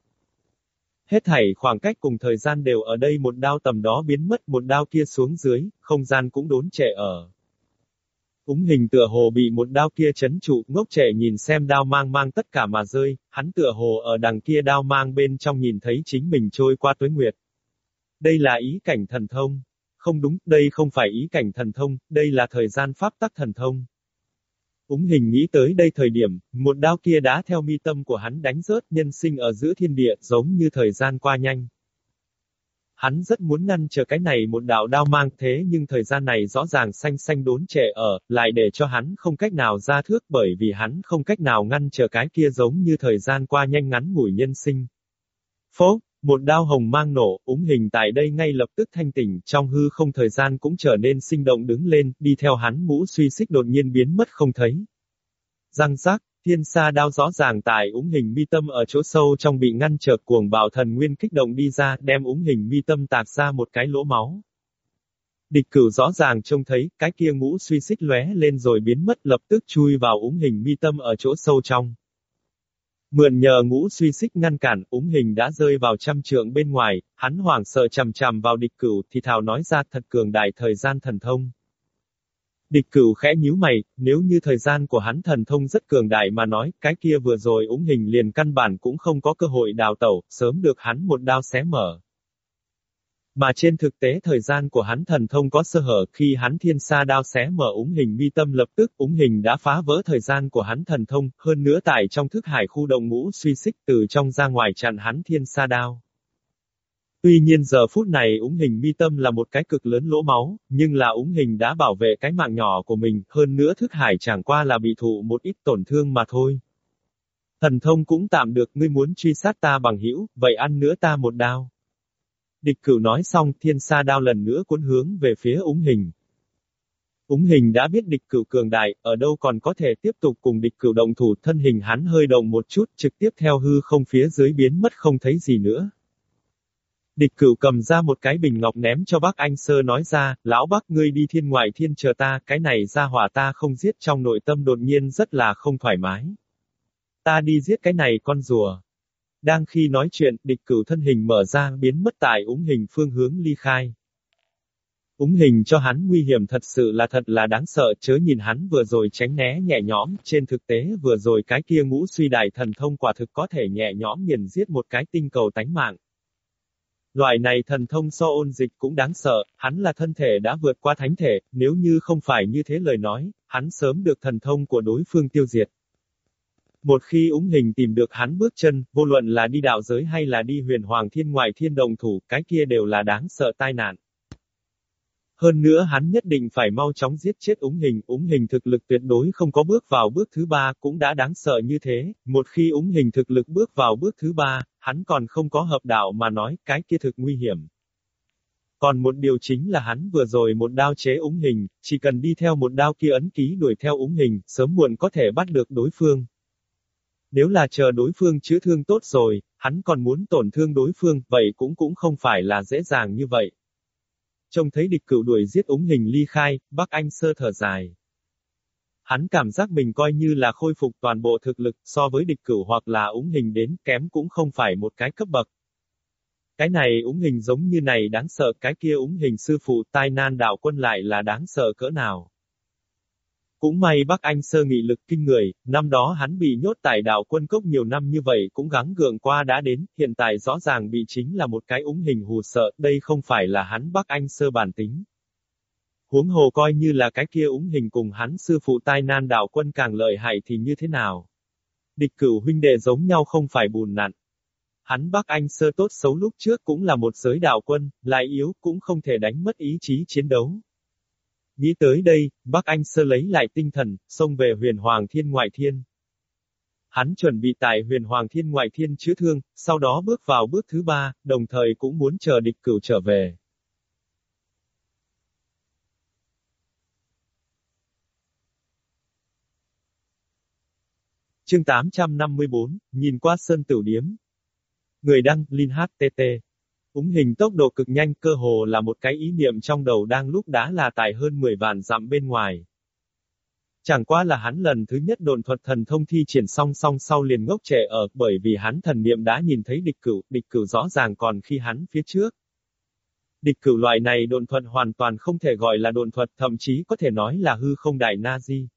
Hết thảy khoảng cách cùng thời gian đều ở đây một đao tầm đó biến mất một đao kia xuống dưới, không gian cũng đốn trệ ở. Úng hình tựa hồ bị một đao kia chấn trụ, ngốc trẻ nhìn xem đao mang mang tất cả mà rơi, hắn tựa hồ ở đằng kia đao mang bên trong nhìn thấy chính mình trôi qua tuế nguyệt. Đây là ý cảnh thần thông. Không đúng, đây không phải ý cảnh thần thông, đây là thời gian pháp tắc thần thông. Úng hình nghĩ tới đây thời điểm, một đao kia đã theo mi tâm của hắn đánh rớt nhân sinh ở giữa thiên địa, giống như thời gian qua nhanh. Hắn rất muốn ngăn chờ cái này một đạo đao mang thế nhưng thời gian này rõ ràng xanh xanh đốn trệ ở, lại để cho hắn không cách nào ra thước bởi vì hắn không cách nào ngăn chờ cái kia giống như thời gian qua nhanh ngắn ngủi nhân sinh. Phố, một đao hồng mang nổ, úng hình tại đây ngay lập tức thanh tỉnh, trong hư không thời gian cũng trở nên sinh động đứng lên, đi theo hắn mũ suy xích đột nhiên biến mất không thấy. Răng rác, thiên sa đao rõ ràng tại úng hình mi tâm ở chỗ sâu trong bị ngăn trở cuồng bạo thần nguyên kích động đi ra, đem úng hình mi tâm tạc ra một cái lỗ máu. Địch cửu rõ ràng trông thấy, cái kia ngũ suy xích lóe lên rồi biến mất lập tức chui vào úng hình mi tâm ở chỗ sâu trong. Mượn nhờ ngũ suy xích ngăn cản, úng hình đã rơi vào trăm trượng bên ngoài, hắn hoảng sợ chầm chầm vào địch cửu thì thào nói ra thật cường đại thời gian thần thông. Địch cửu khẽ nhíu mày, nếu như thời gian của hắn thần thông rất cường đại mà nói, cái kia vừa rồi úng hình liền căn bản cũng không có cơ hội đào tẩu, sớm được hắn một đao xé mở. Mà trên thực tế thời gian của hắn thần thông có sơ hở khi hắn thiên sa đao xé mở úng hình mi tâm lập tức úng hình đã phá vỡ thời gian của hắn thần thông, hơn nữa tại trong thức hải khu động ngũ suy xích từ trong ra ngoài chặn hắn thiên sa đao. Tuy nhiên giờ phút này úng hình mi tâm là một cái cực lớn lỗ máu, nhưng là úng hình đã bảo vệ cái mạng nhỏ của mình, hơn nữa thức hải chẳng qua là bị thụ một ít tổn thương mà thôi. Thần thông cũng tạm được ngươi muốn truy sát ta bằng hữu, vậy ăn nữa ta một đao. Địch cửu nói xong, thiên sa đao lần nữa cuốn hướng về phía úng hình. Úng hình đã biết địch cửu cường đại, ở đâu còn có thể tiếp tục cùng địch cửu động thủ thân hình hắn hơi động một chút trực tiếp theo hư không phía dưới biến mất không thấy gì nữa. Địch cửu cầm ra một cái bình ngọc ném cho bác anh sơ nói ra, lão bác ngươi đi thiên ngoại thiên chờ ta, cái này ra hỏa ta không giết trong nội tâm đột nhiên rất là không thoải mái. Ta đi giết cái này con rùa. Đang khi nói chuyện, địch cửu thân hình mở ra biến mất tại úng hình phương hướng ly khai. Úng hình cho hắn nguy hiểm thật sự là thật là đáng sợ chớ nhìn hắn vừa rồi tránh né nhẹ nhõm, trên thực tế vừa rồi cái kia ngũ suy đại thần thông quả thực có thể nhẹ nhõm nghiền giết một cái tinh cầu tánh mạng. Loại này thần thông so ôn dịch cũng đáng sợ, hắn là thân thể đã vượt qua thánh thể, nếu như không phải như thế lời nói, hắn sớm được thần thông của đối phương tiêu diệt. Một khi úng hình tìm được hắn bước chân, vô luận là đi đạo giới hay là đi huyền hoàng thiên ngoại thiên đồng thủ, cái kia đều là đáng sợ tai nạn. Hơn nữa hắn nhất định phải mau chóng giết chết úng hình, úng hình thực lực tuyệt đối không có bước vào bước thứ ba cũng đã đáng sợ như thế, một khi úng hình thực lực bước vào bước thứ ba, hắn còn không có hợp đạo mà nói, cái kia thực nguy hiểm. Còn một điều chính là hắn vừa rồi một đao chế úng hình, chỉ cần đi theo một đao kia ấn ký đuổi theo úng hình, sớm muộn có thể bắt được đối phương. Nếu là chờ đối phương chữa thương tốt rồi, hắn còn muốn tổn thương đối phương, vậy cũng cũng không phải là dễ dàng như vậy. Trông thấy địch cửu đuổi giết úng hình ly khai, Bắc Anh sơ thở dài. Hắn cảm giác mình coi như là khôi phục toàn bộ thực lực, so với địch cửu hoặc là úng hình đến kém cũng không phải một cái cấp bậc. Cái này úng hình giống như này đáng sợ, cái kia úng hình sư phụ tai nan đạo quân lại là đáng sợ cỡ nào. Cũng may Bắc Anh sơ nghị lực kinh người, năm đó hắn bị nhốt tại đảo quân cốc nhiều năm như vậy cũng gắng gượng qua đã đến, hiện tại rõ ràng bị chính là một cái úng hình hù sợ, đây không phải là hắn Bắc Anh sơ bản tính. Huống hồ coi như là cái kia úng hình cùng hắn sư phụ tai nan đảo quân càng lợi hại thì như thế nào? Địch cửu huynh đệ giống nhau không phải bùn nặn. Hắn Bắc Anh sơ tốt xấu lúc trước cũng là một giới đạo quân, lại yếu cũng không thể đánh mất ý chí chiến đấu. Nghĩ tới đây, Bắc Anh sơ lấy lại tinh thần, xông về huyền Hoàng Thiên Ngoại Thiên. Hắn chuẩn bị tại huyền Hoàng Thiên Ngoại Thiên chữa thương, sau đó bước vào bước thứ ba, đồng thời cũng muốn chờ địch cửu trở về. Chương 854, nhìn qua sơn tử điếm. Người đăng, Linh HTT. Úng hình tốc độ cực nhanh cơ hồ là một cái ý niệm trong đầu đang lúc đã là tại hơn 10 vạn dặm bên ngoài. Chẳng qua là hắn lần thứ nhất đồn thuật thần thông thi triển song song sau liền ngốc trẻ ở bởi vì hắn thần niệm đã nhìn thấy địch cửu, địch cửu rõ ràng còn khi hắn phía trước. Địch cửu loại này đồn thuật hoàn toàn không thể gọi là đồn thuật thậm chí có thể nói là hư không đại na di.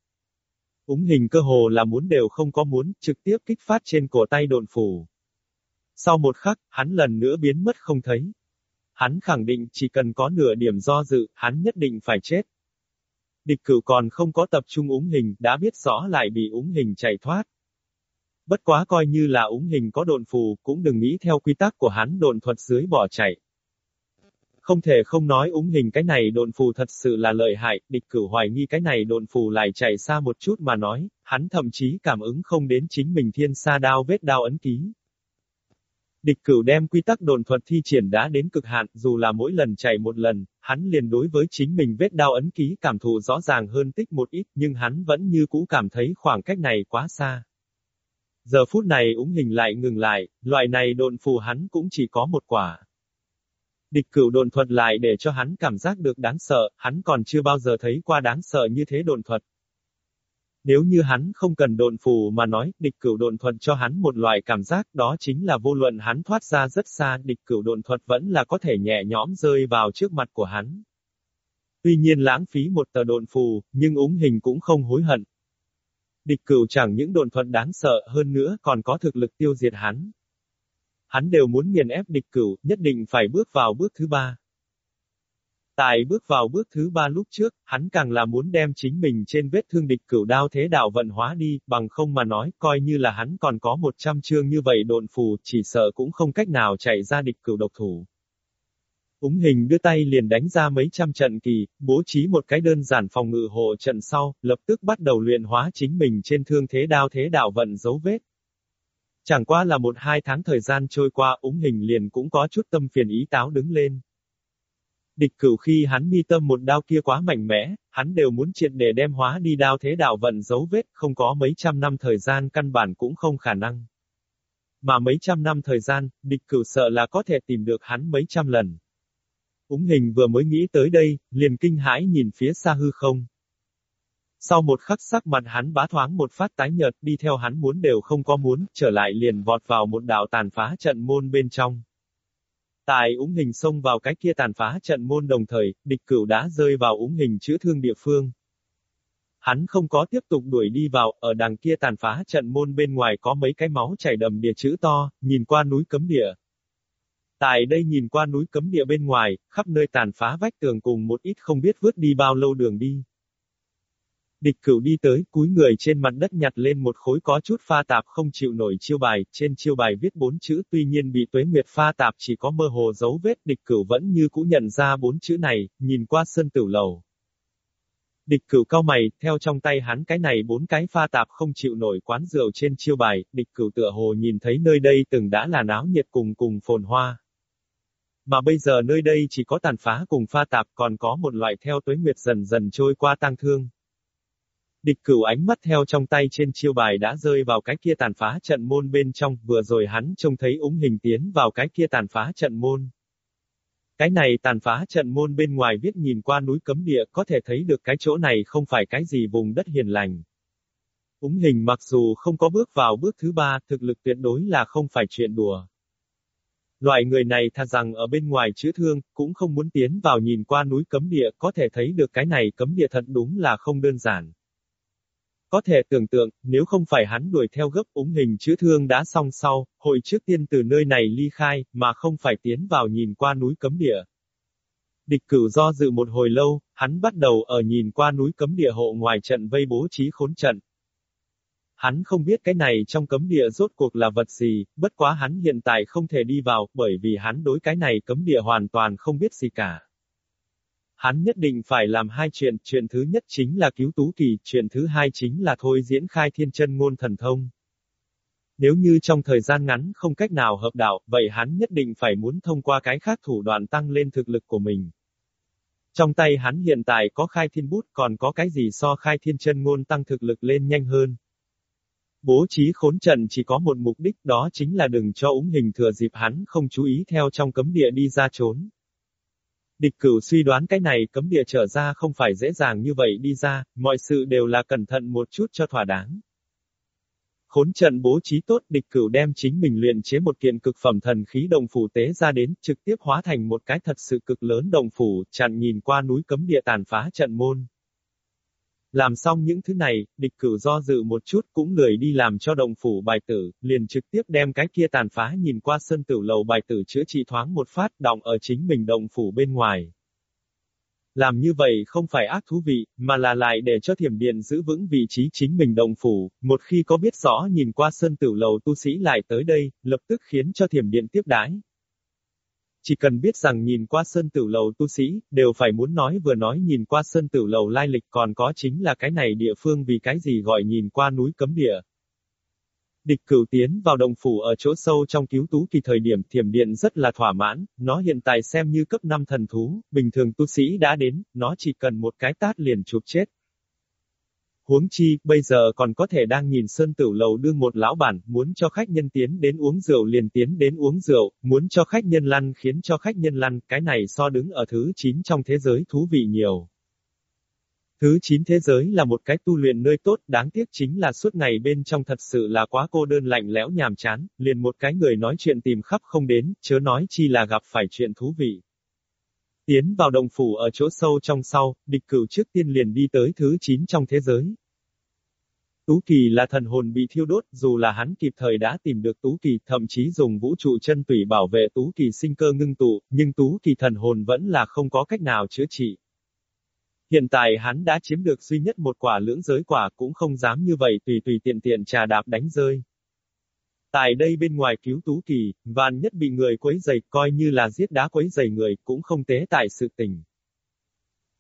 Úng hình cơ hồ là muốn đều không có muốn, trực tiếp kích phát trên cổ tay đồn phủ. Sau một khắc, hắn lần nữa biến mất không thấy. Hắn khẳng định chỉ cần có nửa điểm do dự, hắn nhất định phải chết. Địch cửu còn không có tập trung úng hình, đã biết rõ lại bị úng hình chạy thoát. Bất quá coi như là úng hình có đồn phù, cũng đừng nghĩ theo quy tắc của hắn đồn thuật dưới bỏ chạy. Không thể không nói úng hình cái này đồn phù thật sự là lợi hại, địch cửu hoài nghi cái này đồn phù lại chạy xa một chút mà nói, hắn thậm chí cảm ứng không đến chính mình thiên sa đao vết đao ấn ký. Địch cửu đem quy tắc đồn thuật thi triển đã đến cực hạn, dù là mỗi lần chạy một lần, hắn liền đối với chính mình vết đau ấn ký cảm thụ rõ ràng hơn tích một ít, nhưng hắn vẫn như cũ cảm thấy khoảng cách này quá xa. Giờ phút này úng hình lại ngừng lại, loại này đồn phù hắn cũng chỉ có một quả. Địch cửu đồn thuật lại để cho hắn cảm giác được đáng sợ, hắn còn chưa bao giờ thấy qua đáng sợ như thế đồn thuật. Nếu như hắn không cần độn phù mà nói, địch cửu độn thuật cho hắn một loại cảm giác đó chính là vô luận hắn thoát ra rất xa, địch cửu độn thuật vẫn là có thể nhẹ nhõm rơi vào trước mặt của hắn. Tuy nhiên lãng phí một tờ độn phù, nhưng úng hình cũng không hối hận. Địch cửu chẳng những độn thuật đáng sợ hơn nữa còn có thực lực tiêu diệt hắn. Hắn đều muốn nghiền ép địch cửu, nhất định phải bước vào bước thứ ba. Tại bước vào bước thứ ba lúc trước, hắn càng là muốn đem chính mình trên vết thương địch cửu đao thế đạo vận hóa đi, bằng không mà nói, coi như là hắn còn có một trăm chương như vậy độn phù, chỉ sợ cũng không cách nào chạy ra địch cửu độc thủ. Úng hình đưa tay liền đánh ra mấy trăm trận kỳ, bố trí một cái đơn giản phòng ngự hộ trận sau, lập tức bắt đầu luyện hóa chính mình trên thương thế đao thế đạo vận dấu vết. Chẳng qua là một hai tháng thời gian trôi qua, úng hình liền cũng có chút tâm phiền ý táo đứng lên. Địch cửu khi hắn mi tâm một đao kia quá mạnh mẽ, hắn đều muốn triệt để đem hóa đi đao thế đạo vận dấu vết, không có mấy trăm năm thời gian căn bản cũng không khả năng. Mà mấy trăm năm thời gian, địch cửu sợ là có thể tìm được hắn mấy trăm lần. Úng hình vừa mới nghĩ tới đây, liền kinh hãi nhìn phía xa hư không. Sau một khắc sắc mặt hắn bá thoáng một phát tái nhợt, đi theo hắn muốn đều không có muốn, trở lại liền vọt vào một đạo tàn phá trận môn bên trong. Tại úng hình xông vào cái kia tàn phá trận môn đồng thời, địch cửu đã rơi vào úng hình chữa thương địa phương. Hắn không có tiếp tục đuổi đi vào, ở đằng kia tàn phá trận môn bên ngoài có mấy cái máu chảy đầm địa chữ to, nhìn qua núi cấm địa. Tại đây nhìn qua núi cấm địa bên ngoài, khắp nơi tàn phá vách tường cùng một ít không biết vứt đi bao lâu đường đi. Địch cửu đi tới, cúi người trên mặt đất nhặt lên một khối có chút pha tạp không chịu nổi chiêu bài, trên chiêu bài viết bốn chữ tuy nhiên bị tuế nguyệt pha tạp chỉ có mơ hồ dấu vết, địch cửu vẫn như cũ nhận ra bốn chữ này, nhìn qua sân tử lầu. Địch cửu cao mày, theo trong tay hắn cái này bốn cái pha tạp không chịu nổi quán rượu trên chiêu bài, địch cửu tựa hồ nhìn thấy nơi đây từng đã là náo nhiệt cùng cùng phồn hoa. Mà bây giờ nơi đây chỉ có tàn phá cùng pha tạp còn có một loại theo tuế nguyệt dần dần trôi qua tang thương. Địch cửu ánh mắt theo trong tay trên chiêu bài đã rơi vào cái kia tàn phá trận môn bên trong, vừa rồi hắn trông thấy úng hình tiến vào cái kia tàn phá trận môn. Cái này tàn phá trận môn bên ngoài viết nhìn qua núi cấm địa có thể thấy được cái chỗ này không phải cái gì vùng đất hiền lành. Úng hình mặc dù không có bước vào bước thứ ba, thực lực tuyệt đối là không phải chuyện đùa. Loại người này thà rằng ở bên ngoài chữa thương, cũng không muốn tiến vào nhìn qua núi cấm địa, có thể thấy được cái này cấm địa thật đúng là không đơn giản. Có thể tưởng tượng, nếu không phải hắn đuổi theo gấp úng hình chữ thương đã xong sau, hội trước tiên từ nơi này ly khai, mà không phải tiến vào nhìn qua núi cấm địa. Địch cửu do dự một hồi lâu, hắn bắt đầu ở nhìn qua núi cấm địa hộ ngoài trận vây bố trí khốn trận. Hắn không biết cái này trong cấm địa rốt cuộc là vật gì, bất quá hắn hiện tại không thể đi vào, bởi vì hắn đối cái này cấm địa hoàn toàn không biết gì cả. Hắn nhất định phải làm hai chuyện, chuyện thứ nhất chính là cứu tú kỳ, chuyện thứ hai chính là thôi diễn khai thiên chân ngôn thần thông. Nếu như trong thời gian ngắn không cách nào hợp đạo, vậy hắn nhất định phải muốn thông qua cái khác thủ đoạn tăng lên thực lực của mình. Trong tay hắn hiện tại có khai thiên bút còn có cái gì so khai thiên chân ngôn tăng thực lực lên nhanh hơn. Bố trí khốn trận chỉ có một mục đích đó chính là đừng cho úng hình thừa dịp hắn không chú ý theo trong cấm địa đi ra trốn. Địch cửu suy đoán cái này cấm địa trở ra không phải dễ dàng như vậy đi ra, mọi sự đều là cẩn thận một chút cho thỏa đáng. Khốn trận bố trí tốt địch cửu đem chính mình luyện chế một kiện cực phẩm thần khí đồng phủ tế ra đến, trực tiếp hóa thành một cái thật sự cực lớn đồng phủ, chặn nhìn qua núi cấm địa tàn phá trận môn. Làm xong những thứ này, địch cửu do dự một chút cũng lười đi làm cho đồng phủ bài tử, liền trực tiếp đem cái kia tàn phá nhìn qua sân tử lầu bài tử chữa trị thoáng một phát đọng ở chính mình đồng phủ bên ngoài. Làm như vậy không phải ác thú vị, mà là lại để cho thiểm điện giữ vững vị trí chính mình đồng phủ, một khi có biết rõ nhìn qua sân tử lầu tu sĩ lại tới đây, lập tức khiến cho thiểm điện tiếp đái, chỉ cần biết rằng nhìn qua sơn tử lầu tu sĩ, đều phải muốn nói vừa nói nhìn qua sơn tử lầu lai lịch còn có chính là cái này địa phương vì cái gì gọi nhìn qua núi cấm địa. Địch cửu tiến vào đồng phủ ở chỗ sâu trong cứu tú kỳ thời điểm thiểm điện rất là thỏa mãn, nó hiện tại xem như cấp 5 thần thú, bình thường tu sĩ đã đến, nó chỉ cần một cái tát liền chụp chết. Huống chi, bây giờ còn có thể đang nhìn sơn tử lầu đương một lão bản, muốn cho khách nhân tiến đến uống rượu liền tiến đến uống rượu, muốn cho khách nhân lăn khiến cho khách nhân lăn, cái này so đứng ở thứ 9 trong thế giới thú vị nhiều. Thứ 9 thế giới là một cái tu luyện nơi tốt, đáng tiếc chính là suốt ngày bên trong thật sự là quá cô đơn lạnh lẽo nhàm chán, liền một cái người nói chuyện tìm khắp không đến, chớ nói chi là gặp phải chuyện thú vị. Tiến vào đồng phủ ở chỗ sâu trong sau, địch cửu trước tiên liền đi tới thứ 9 trong thế giới. Tú Kỳ là thần hồn bị thiêu đốt, dù là hắn kịp thời đã tìm được Tú Kỳ, thậm chí dùng vũ trụ chân tủy bảo vệ Tú Kỳ sinh cơ ngưng tụ, nhưng Tú Kỳ thần hồn vẫn là không có cách nào chữa trị. Hiện tại hắn đã chiếm được duy nhất một quả lưỡng giới quả cũng không dám như vậy tùy tùy tiện tiện trà đạp đánh rơi. Tại đây bên ngoài cứu Tú Kỳ, vạn nhất bị người quấy giày, coi như là giết đá quấy giày người, cũng không tế tại sự tình.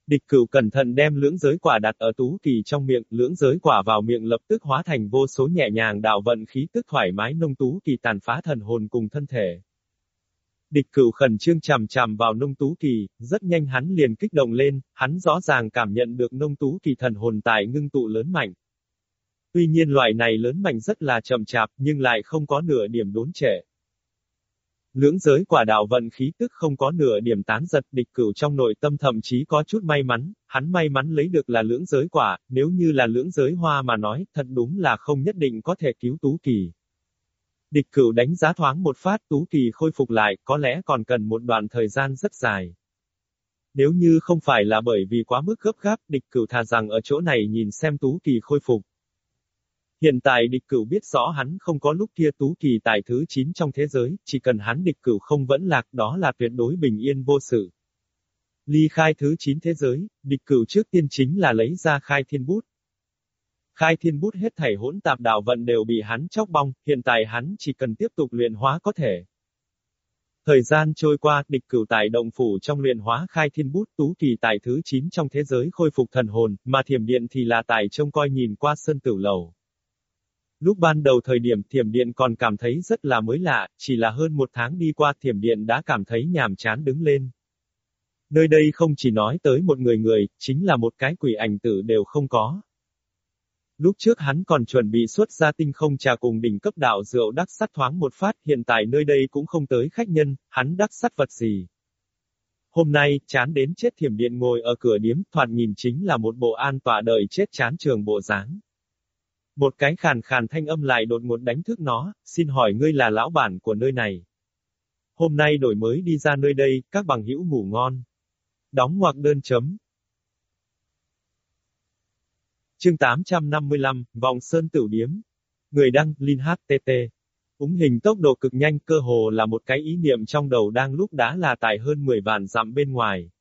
Địch cửu cẩn thận đem lưỡng giới quả đặt ở Tú Kỳ trong miệng, lưỡng giới quả vào miệng lập tức hóa thành vô số nhẹ nhàng đạo vận khí tức thoải mái nông Tú Kỳ tàn phá thần hồn cùng thân thể. Địch cửu khẩn trương chằm chằm vào nông tú kỳ, rất nhanh hắn liền kích động lên, hắn rõ ràng cảm nhận được nông tú kỳ thần hồn tài ngưng tụ lớn mạnh. Tuy nhiên loại này lớn mạnh rất là chậm chạp, nhưng lại không có nửa điểm đốn trễ. Lưỡng giới quả đạo vận khí tức không có nửa điểm tán giật, địch cửu trong nội tâm thậm chí có chút may mắn, hắn may mắn lấy được là lưỡng giới quả, nếu như là lưỡng giới hoa mà nói, thật đúng là không nhất định có thể cứu tú kỳ. Địch cửu đánh giá thoáng một phát Tú Kỳ khôi phục lại, có lẽ còn cần một đoạn thời gian rất dài. Nếu như không phải là bởi vì quá mức gấp gáp, địch cửu thà rằng ở chỗ này nhìn xem Tú Kỳ khôi phục. Hiện tại địch cửu biết rõ hắn không có lúc kia Tú Kỳ tại thứ 9 trong thế giới, chỉ cần hắn địch cửu không vẫn lạc đó là tuyệt đối bình yên vô sự. Ly khai thứ 9 thế giới, địch cửu trước tiên chính là lấy ra khai thiên bút. Khai thiên bút hết thảy hỗn tạp đạo vận đều bị hắn chóc bong, hiện tại hắn chỉ cần tiếp tục luyện hóa có thể. Thời gian trôi qua, địch cửu tại động phủ trong luyện hóa khai thiên bút tú kỳ tại thứ 9 trong thế giới khôi phục thần hồn, mà thiểm điện thì là tại trông coi nhìn qua sơn tử lầu. Lúc ban đầu thời điểm thiểm điện còn cảm thấy rất là mới lạ, chỉ là hơn một tháng đi qua thiểm điện đã cảm thấy nhàm chán đứng lên. Nơi đây không chỉ nói tới một người người, chính là một cái quỷ ảnh tử đều không có. Lúc trước hắn còn chuẩn bị xuất ra tinh không trà cùng đỉnh cấp đạo rượu đắc sắt thoáng một phát, hiện tại nơi đây cũng không tới khách nhân, hắn đắc sắt vật gì. Hôm nay, chán đến chết thiểm điện ngồi ở cửa điếm, thoạt nhìn chính là một bộ an tọa đời chết chán trường bộ dáng. Một cái khàn khàn thanh âm lại đột ngột đánh thức nó, xin hỏi ngươi là lão bản của nơi này. Hôm nay đổi mới đi ra nơi đây, các bằng hữu ngủ ngon. Đóng ngoặc đơn chấm. Chương 855, Vòng Sơn Tửu Điếm. Người đăng, Linh HTT. Úng hình tốc độ cực nhanh cơ hồ là một cái ý niệm trong đầu đang lúc đã là tại hơn 10 vạn dặm bên ngoài.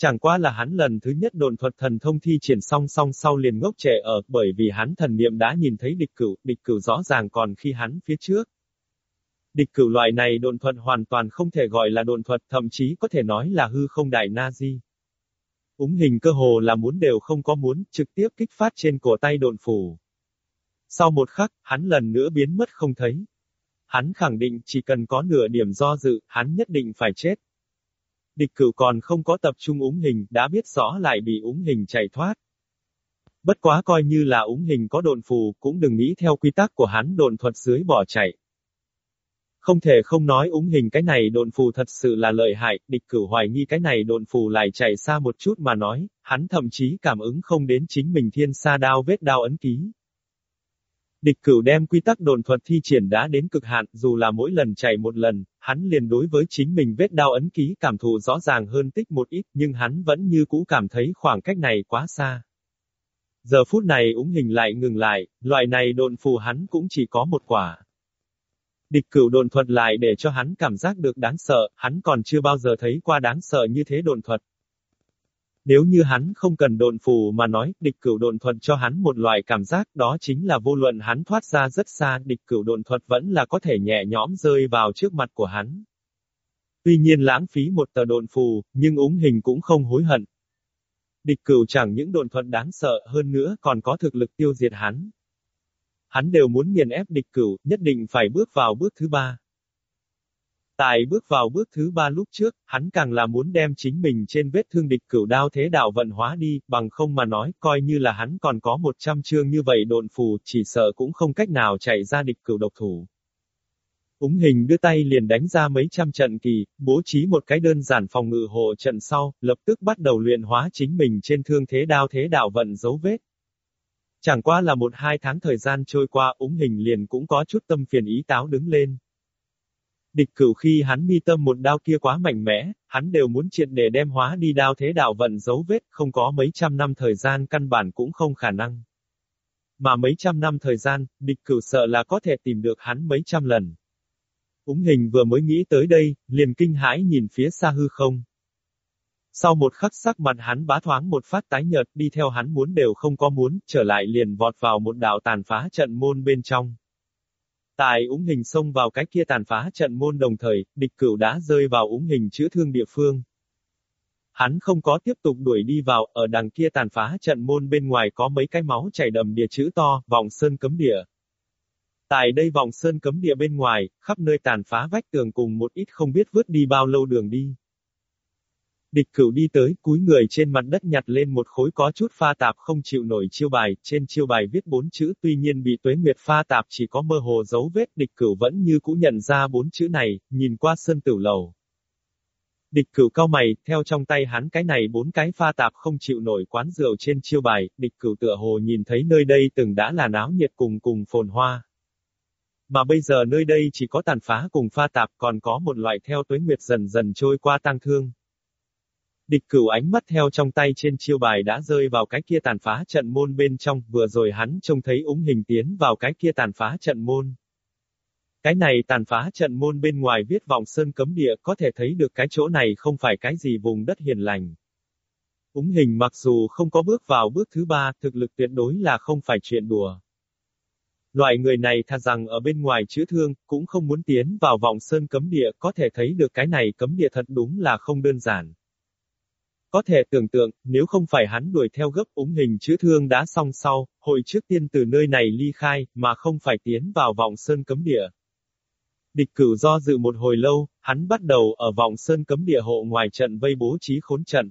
Chẳng qua là hắn lần thứ nhất đồn thuật thần thông thi triển song song sau liền ngốc trẻ ở, bởi vì hắn thần niệm đã nhìn thấy địch cửu, địch cửu rõ ràng còn khi hắn phía trước. Địch cửu loại này đồn thuật hoàn toàn không thể gọi là đồn thuật, thậm chí có thể nói là hư không đại na di. Úng hình cơ hồ là muốn đều không có muốn, trực tiếp kích phát trên cổ tay độn phủ. Sau một khắc, hắn lần nữa biến mất không thấy. Hắn khẳng định chỉ cần có nửa điểm do dự, hắn nhất định phải chết. Địch cửu còn không có tập trung úng hình, đã biết rõ lại bị úng hình chạy thoát. Bất quá coi như là úng hình có độn phù, cũng đừng nghĩ theo quy tắc của hắn độn thuật dưới bỏ chạy. Không thể không nói úng hình cái này độn phù thật sự là lợi hại, địch cửu hoài nghi cái này độn phù lại chạy xa một chút mà nói, hắn thậm chí cảm ứng không đến chính mình thiên sa đao vết đao ấn ký. Địch cửu đem quy tắc đồn thuật thi triển đã đến cực hạn, dù là mỗi lần chạy một lần, hắn liền đối với chính mình vết đao ấn ký cảm thụ rõ ràng hơn tích một ít, nhưng hắn vẫn như cũ cảm thấy khoảng cách này quá xa. Giờ phút này úng hình lại ngừng lại, loại này đồn phù hắn cũng chỉ có một quả. Địch cửu đồn thuật lại để cho hắn cảm giác được đáng sợ, hắn còn chưa bao giờ thấy qua đáng sợ như thế đồn thuật. Nếu như hắn không cần đồn phù mà nói, địch cửu đồn thuật cho hắn một loại cảm giác đó chính là vô luận hắn thoát ra rất xa, địch cửu đồn thuật vẫn là có thể nhẹ nhõm rơi vào trước mặt của hắn. Tuy nhiên lãng phí một tờ đồn phù, nhưng úng hình cũng không hối hận. Địch cửu chẳng những đồn thuật đáng sợ hơn nữa còn có thực lực tiêu diệt hắn. Hắn đều muốn nghiền ép địch cửu, nhất định phải bước vào bước thứ ba. Tại bước vào bước thứ ba lúc trước, hắn càng là muốn đem chính mình trên vết thương địch cửu đao thế đạo vận hóa đi, bằng không mà nói, coi như là hắn còn có 100 chương như vậy độn phù, chỉ sợ cũng không cách nào chạy ra địch cửu độc thủ. Úng hình đưa tay liền đánh ra mấy trăm trận kỳ, bố trí một cái đơn giản phòng ngự hộ trận sau, lập tức bắt đầu luyện hóa chính mình trên thương thế đao thế đạo vận dấu vết. Chẳng qua là một hai tháng thời gian trôi qua úng hình liền cũng có chút tâm phiền ý táo đứng lên. Địch cửu khi hắn mi tâm một đao kia quá mạnh mẽ, hắn đều muốn triệt để đem hóa đi đao thế đạo vận dấu vết, không có mấy trăm năm thời gian căn bản cũng không khả năng. Mà mấy trăm năm thời gian, địch cửu sợ là có thể tìm được hắn mấy trăm lần. Úng hình vừa mới nghĩ tới đây, liền kinh hãi nhìn phía xa hư không. Sau một khắc sắc mặt hắn bá thoáng một phát tái nhợt đi theo hắn muốn đều không có muốn, trở lại liền vọt vào một đạo tàn phá trận môn bên trong. Tại úng hình xông vào cái kia tàn phá trận môn đồng thời, địch cửu đã rơi vào úng hình chữa thương địa phương. Hắn không có tiếp tục đuổi đi vào, ở đằng kia tàn phá trận môn bên ngoài có mấy cái máu chảy đầm địa chữ to, vòng sơn cấm địa. Tại đây vòng sơn cấm địa bên ngoài, khắp nơi tàn phá vách tường cùng một ít không biết vứt đi bao lâu đường đi. Địch cửu đi tới, cúi người trên mặt đất nhặt lên một khối có chút pha tạp không chịu nổi chiêu bài, trên chiêu bài viết bốn chữ tuy nhiên bị tuế nguyệt pha tạp chỉ có mơ hồ dấu vết, địch cửu vẫn như cũ nhận ra bốn chữ này, nhìn qua sân tử lầu. Địch cửu cao mày, theo trong tay hắn cái này bốn cái pha tạp không chịu nổi quán rượu trên chiêu bài, địch cửu tựa hồ nhìn thấy nơi đây từng đã là náo nhiệt cùng cùng phồn hoa. Mà bây giờ nơi đây chỉ có tàn phá cùng pha tạp còn có một loại theo tuế nguyệt dần dần trôi qua tăng thương. Địch cửu ánh mắt theo trong tay trên chiêu bài đã rơi vào cái kia tàn phá trận môn bên trong, vừa rồi hắn trông thấy úng hình tiến vào cái kia tàn phá trận môn. Cái này tàn phá trận môn bên ngoài viết vòng sơn cấm địa có thể thấy được cái chỗ này không phải cái gì vùng đất hiền lành. Úng hình mặc dù không có bước vào bước thứ ba, thực lực tuyệt đối là không phải chuyện đùa. Loại người này thà rằng ở bên ngoài chữa thương, cũng không muốn tiến vào vòng sơn cấm địa, có thể thấy được cái này cấm địa thật đúng là không đơn giản. Có thể tưởng tượng, nếu không phải hắn đuổi theo gấp úng hình chữ thương đã xong sau, hội trước tiên từ nơi này ly khai, mà không phải tiến vào vòng sơn cấm địa. Địch cửu do dự một hồi lâu, hắn bắt đầu ở vòng sơn cấm địa hộ ngoài trận vây bố trí khốn trận.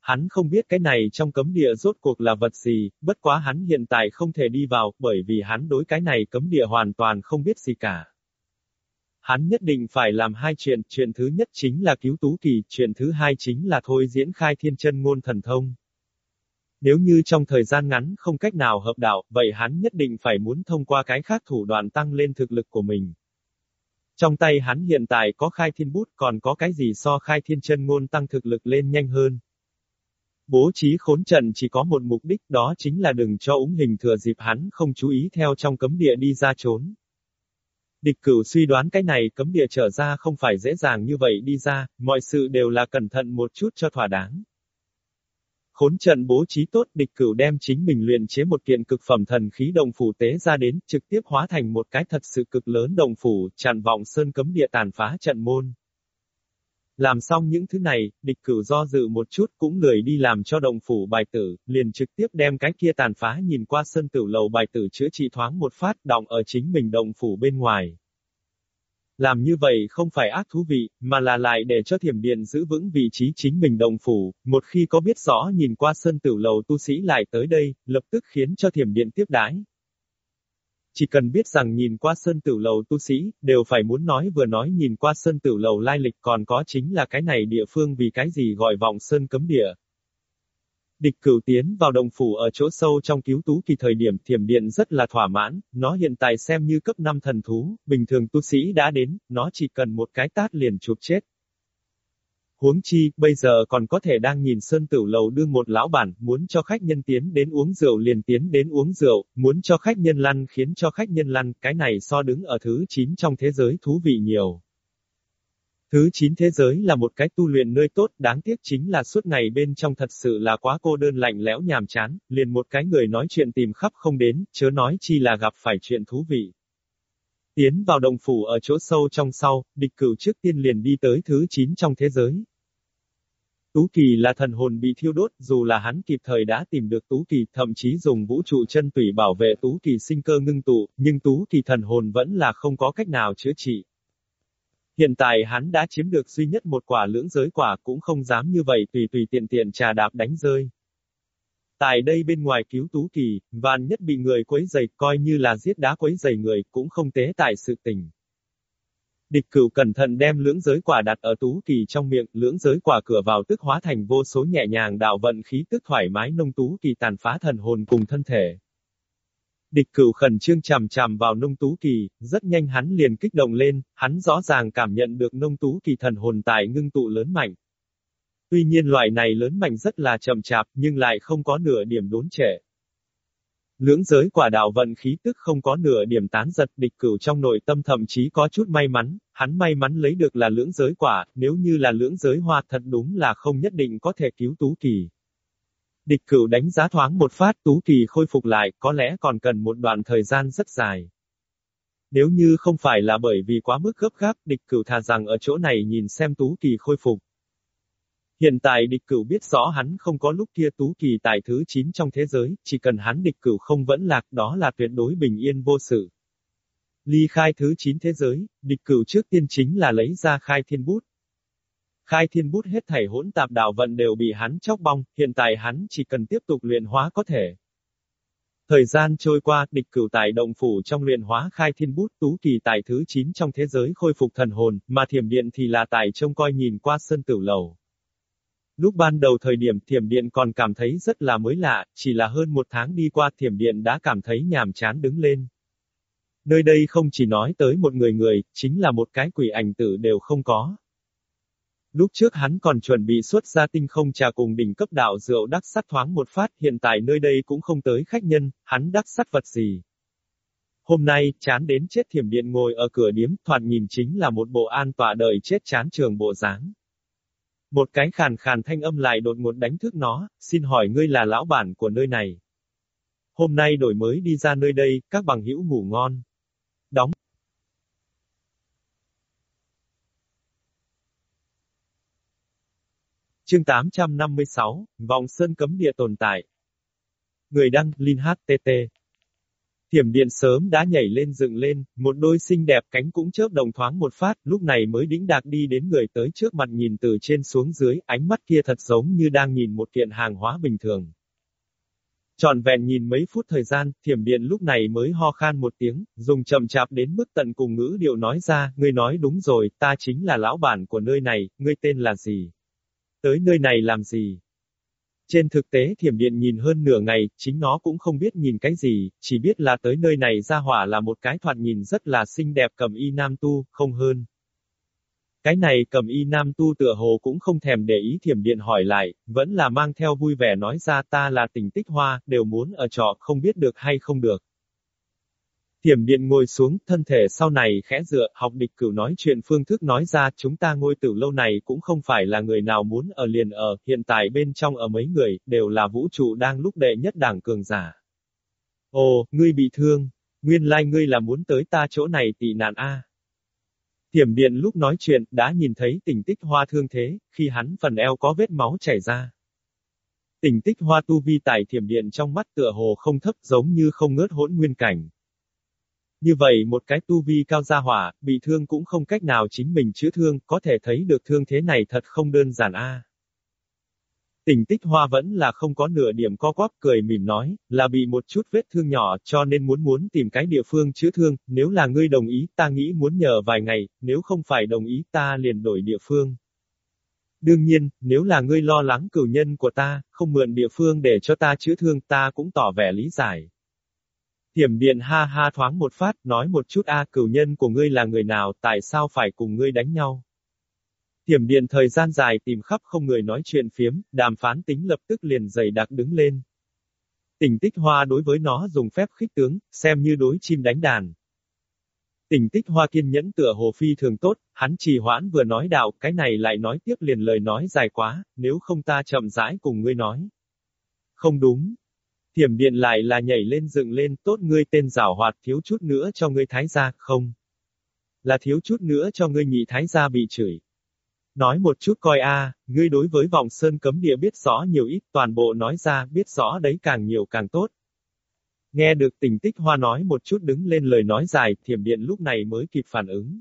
Hắn không biết cái này trong cấm địa rốt cuộc là vật gì, bất quá hắn hiện tại không thể đi vào, bởi vì hắn đối cái này cấm địa hoàn toàn không biết gì cả. Hắn nhất định phải làm hai chuyện, chuyện thứ nhất chính là cứu Tú Kỳ, chuyện thứ hai chính là thôi diễn khai thiên chân ngôn thần thông. Nếu như trong thời gian ngắn không cách nào hợp đạo, vậy hắn nhất định phải muốn thông qua cái khác thủ đoạn tăng lên thực lực của mình. Trong tay hắn hiện tại có khai thiên bút còn có cái gì so khai thiên chân ngôn tăng thực lực lên nhanh hơn. Bố trí khốn trận chỉ có một mục đích đó chính là đừng cho úng hình thừa dịp hắn không chú ý theo trong cấm địa đi ra trốn. Địch cửu suy đoán cái này cấm địa trở ra không phải dễ dàng như vậy đi ra, mọi sự đều là cẩn thận một chút cho thỏa đáng. Khốn trận bố trí tốt địch cửu đem chính mình luyện chế một kiện cực phẩm thần khí đồng phủ tế ra đến, trực tiếp hóa thành một cái thật sự cực lớn đồng phủ, tràn vọng sơn cấm địa tàn phá trận môn. Làm xong những thứ này, địch cửu do dự một chút cũng lười đi làm cho đồng phủ bài tử, liền trực tiếp đem cái kia tàn phá nhìn qua sân tử lầu bài tử chữa trị thoáng một phát đọng ở chính mình đồng phủ bên ngoài. Làm như vậy không phải ác thú vị, mà là lại để cho thiểm điện giữ vững vị trí chính mình đồng phủ, một khi có biết rõ nhìn qua sân tử lầu tu sĩ lại tới đây, lập tức khiến cho thiểm điện tiếp đái. Chỉ cần biết rằng nhìn qua sơn tử lầu tu sĩ, đều phải muốn nói vừa nói nhìn qua sơn tử lầu lai lịch còn có chính là cái này địa phương vì cái gì gọi vọng sơn cấm địa. Địch cửu tiến vào đồng phủ ở chỗ sâu trong cứu tú kỳ thời điểm thiểm điện rất là thỏa mãn, nó hiện tại xem như cấp 5 thần thú, bình thường tu sĩ đã đến, nó chỉ cần một cái tát liền chụp chết. Huống chi, bây giờ còn có thể đang nhìn Sơn Tử Lầu đương một lão bản, muốn cho khách nhân tiến đến uống rượu liền tiến đến uống rượu, muốn cho khách nhân lăn khiến cho khách nhân lăn, cái này so đứng ở thứ 9 trong thế giới thú vị nhiều. Thứ 9 thế giới là một cái tu luyện nơi tốt, đáng tiếc chính là suốt ngày bên trong thật sự là quá cô đơn lạnh lẽo nhàm chán, liền một cái người nói chuyện tìm khắp không đến, chớ nói chi là gặp phải chuyện thú vị. Tiến vào đồng phủ ở chỗ sâu trong sau, địch cửu trước tiên liền đi tới thứ 9 trong thế giới. Tú Kỳ là thần hồn bị thiêu đốt, dù là hắn kịp thời đã tìm được Tú Kỳ, thậm chí dùng vũ trụ chân tủy bảo vệ Tú Kỳ sinh cơ ngưng tụ, nhưng Tú Kỳ thần hồn vẫn là không có cách nào chữa trị. Hiện tại hắn đã chiếm được duy nhất một quả lưỡng giới quả cũng không dám như vậy tùy tùy tiện tiện trà đạp đánh rơi. Tại đây bên ngoài cứu tú kỳ, vạn nhất bị người quấy giày, coi như là giết đá quấy giày người, cũng không tế tại sự tình. Địch cửu cẩn thận đem lưỡng giới quả đặt ở tú kỳ trong miệng, lưỡng giới quả cửa vào tức hóa thành vô số nhẹ nhàng đạo vận khí tức thoải mái nông tú kỳ tàn phá thần hồn cùng thân thể. Địch cửu khẩn trương chằm chằm vào nông tú kỳ, rất nhanh hắn liền kích động lên, hắn rõ ràng cảm nhận được nông tú kỳ thần hồn tại ngưng tụ lớn mạnh. Tuy nhiên loại này lớn mạnh rất là chậm chạp, nhưng lại không có nửa điểm đốn trẻ. Lưỡng giới quả đạo vận khí tức không có nửa điểm tán giật địch cửu trong nội tâm thậm chí có chút may mắn, hắn may mắn lấy được là lưỡng giới quả, nếu như là lưỡng giới hoa thật đúng là không nhất định có thể cứu tú kỳ. Địch cửu đánh giá thoáng một phát tú kỳ khôi phục lại, có lẽ còn cần một đoạn thời gian rất dài. Nếu như không phải là bởi vì quá mức gấp gáp, địch cửu thà rằng ở chỗ này nhìn xem tú kỳ khôi phục. Hiện tại địch cửu biết rõ hắn không có lúc kia tú kỳ tại thứ 9 trong thế giới, chỉ cần hắn địch cửu không vẫn lạc đó là tuyệt đối bình yên vô sự. Ly khai thứ 9 thế giới, địch cửu trước tiên chính là lấy ra khai thiên bút. Khai thiên bút hết thảy hỗn tạp đạo vận đều bị hắn chóc bong, hiện tại hắn chỉ cần tiếp tục luyện hóa có thể. Thời gian trôi qua, địch cửu tại động phủ trong luyện hóa khai thiên bút tú kỳ tại thứ 9 trong thế giới khôi phục thần hồn, mà thiểm điện thì là tại trông coi nhìn qua sân tử lầu. Lúc ban đầu thời điểm thiểm điện còn cảm thấy rất là mới lạ, chỉ là hơn một tháng đi qua thiểm điện đã cảm thấy nhàm chán đứng lên. Nơi đây không chỉ nói tới một người người, chính là một cái quỷ ảnh tử đều không có. Lúc trước hắn còn chuẩn bị xuất ra tinh không trà cùng đỉnh cấp đạo rượu đắc sắt thoáng một phát, hiện tại nơi đây cũng không tới khách nhân, hắn đắc sắt vật gì. Hôm nay, chán đến chết thiểm điện ngồi ở cửa điếm, thoạt nhìn chính là một bộ an tọa đời chết chán trường bộ dáng. Một cái khàn khàn thanh âm lại đột ngột đánh thức nó, xin hỏi ngươi là lão bản của nơi này. Hôm nay đổi mới đi ra nơi đây, các bằng hữu ngủ ngon. Đóng. Chương 856, Vòng Sơn cấm địa tồn tại. Người đăng, Linh HTT. Thiểm điện sớm đã nhảy lên dựng lên, một đôi xinh đẹp cánh cũng chớp đồng thoáng một phát, lúc này mới đĩnh đạc đi đến người tới trước mặt nhìn từ trên xuống dưới, ánh mắt kia thật giống như đang nhìn một kiện hàng hóa bình thường. Trọn vẹn nhìn mấy phút thời gian, thiểm điện lúc này mới ho khan một tiếng, dùng chậm chạp đến mức tận cùng ngữ điệu nói ra, ngươi nói đúng rồi, ta chính là lão bản của nơi này, ngươi tên là gì? Tới nơi này làm gì? Trên thực tế thiểm điện nhìn hơn nửa ngày, chính nó cũng không biết nhìn cái gì, chỉ biết là tới nơi này ra hỏa là một cái thoạt nhìn rất là xinh đẹp cầm y nam tu, không hơn. Cái này cầm y nam tu tựa hồ cũng không thèm để ý thiểm điện hỏi lại, vẫn là mang theo vui vẻ nói ra ta là tình tích hoa, đều muốn ở trọ không biết được hay không được. Thiểm điện ngồi xuống, thân thể sau này khẽ dựa, học địch cửu nói chuyện phương thức nói ra, chúng ta ngôi tử lâu này cũng không phải là người nào muốn ở liền ở, hiện tại bên trong ở mấy người, đều là vũ trụ đang lúc đệ nhất đảng cường giả. Ồ, ngươi bị thương, nguyên lai like ngươi là muốn tới ta chỗ này tị nạn a. Thiểm điện lúc nói chuyện, đã nhìn thấy tình tích hoa thương thế, khi hắn phần eo có vết máu chảy ra. Tình tích hoa tu vi tại thiểm điện trong mắt tựa hồ không thấp giống như không ngớt hỗn nguyên cảnh. Như vậy một cái tu vi cao gia hỏa, bị thương cũng không cách nào chính mình chữa thương, có thể thấy được thương thế này thật không đơn giản a. À. Tình tích hoa vẫn là không có nửa điểm co quắp cười mỉm nói, là bị một chút vết thương nhỏ cho nên muốn muốn tìm cái địa phương chữa thương, nếu là ngươi đồng ý ta nghĩ muốn nhờ vài ngày, nếu không phải đồng ý ta liền đổi địa phương. Đương nhiên, nếu là ngươi lo lắng cửu nhân của ta, không mượn địa phương để cho ta chữa thương ta cũng tỏ vẻ lý giải. Thiểm điện ha ha thoáng một phát, nói một chút a cửu nhân của ngươi là người nào, tại sao phải cùng ngươi đánh nhau. Thiểm điện thời gian dài tìm khắp không người nói chuyện phiếm, đàm phán tính lập tức liền dày đặc đứng lên. Tỉnh tích hoa đối với nó dùng phép khích tướng, xem như đối chim đánh đàn. Tỉnh tích hoa kiên nhẫn tựa hồ phi thường tốt, hắn trì hoãn vừa nói đạo, cái này lại nói tiếp liền lời nói dài quá, nếu không ta chậm rãi cùng ngươi nói. Không đúng, Thiểm điện lại là nhảy lên dựng lên, tốt ngươi tên rảo hoạt thiếu chút nữa cho ngươi thái gia, không? Là thiếu chút nữa cho ngươi nhị thái gia bị chửi. Nói một chút coi a, ngươi đối với vòng sơn cấm địa biết rõ nhiều ít, toàn bộ nói ra, biết rõ đấy càng nhiều càng tốt. Nghe được tình tích hoa nói một chút đứng lên lời nói dài, thiểm điện lúc này mới kịp phản ứng.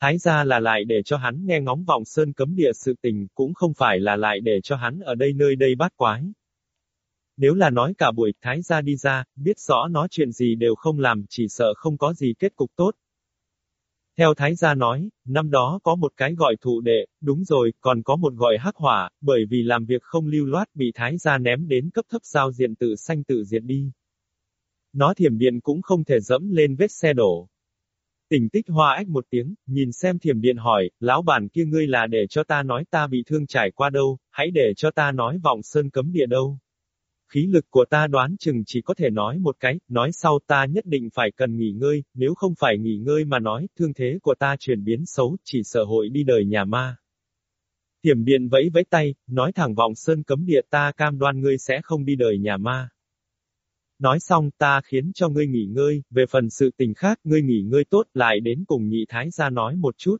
Thái gia là lại để cho hắn nghe ngóng vọng sơn cấm địa sự tình, cũng không phải là lại để cho hắn ở đây nơi đây bát quái. Nếu là nói cả buổi thái gia đi ra, biết rõ nó chuyện gì đều không làm, chỉ sợ không có gì kết cục tốt. Theo thái gia nói, năm đó có một cái gọi thụ đệ, đúng rồi, còn có một gọi hắc hỏa, bởi vì làm việc không lưu loát bị thái gia ném đến cấp thấp giao diện tự sanh tự diệt đi. Nó thiểm điện cũng không thể dẫm lên vết xe đổ. Tỉnh tích hoa ách một tiếng, nhìn xem thiểm điện hỏi, lão bản kia ngươi là để cho ta nói ta bị thương trải qua đâu, hãy để cho ta nói vọng sơn cấm địa đâu. Khí lực của ta đoán chừng chỉ có thể nói một cái, nói sau ta nhất định phải cần nghỉ ngơi, nếu không phải nghỉ ngơi mà nói, thương thế của ta chuyển biến xấu, chỉ sợ hội đi đời nhà ma. Thiểm điện vẫy vẫy tay, nói thẳng vọng sơn cấm địa ta cam đoan ngươi sẽ không đi đời nhà ma. Nói xong ta khiến cho ngươi nghỉ ngơi, về phần sự tình khác ngươi nghỉ ngơi tốt lại đến cùng nhị thái gia nói một chút.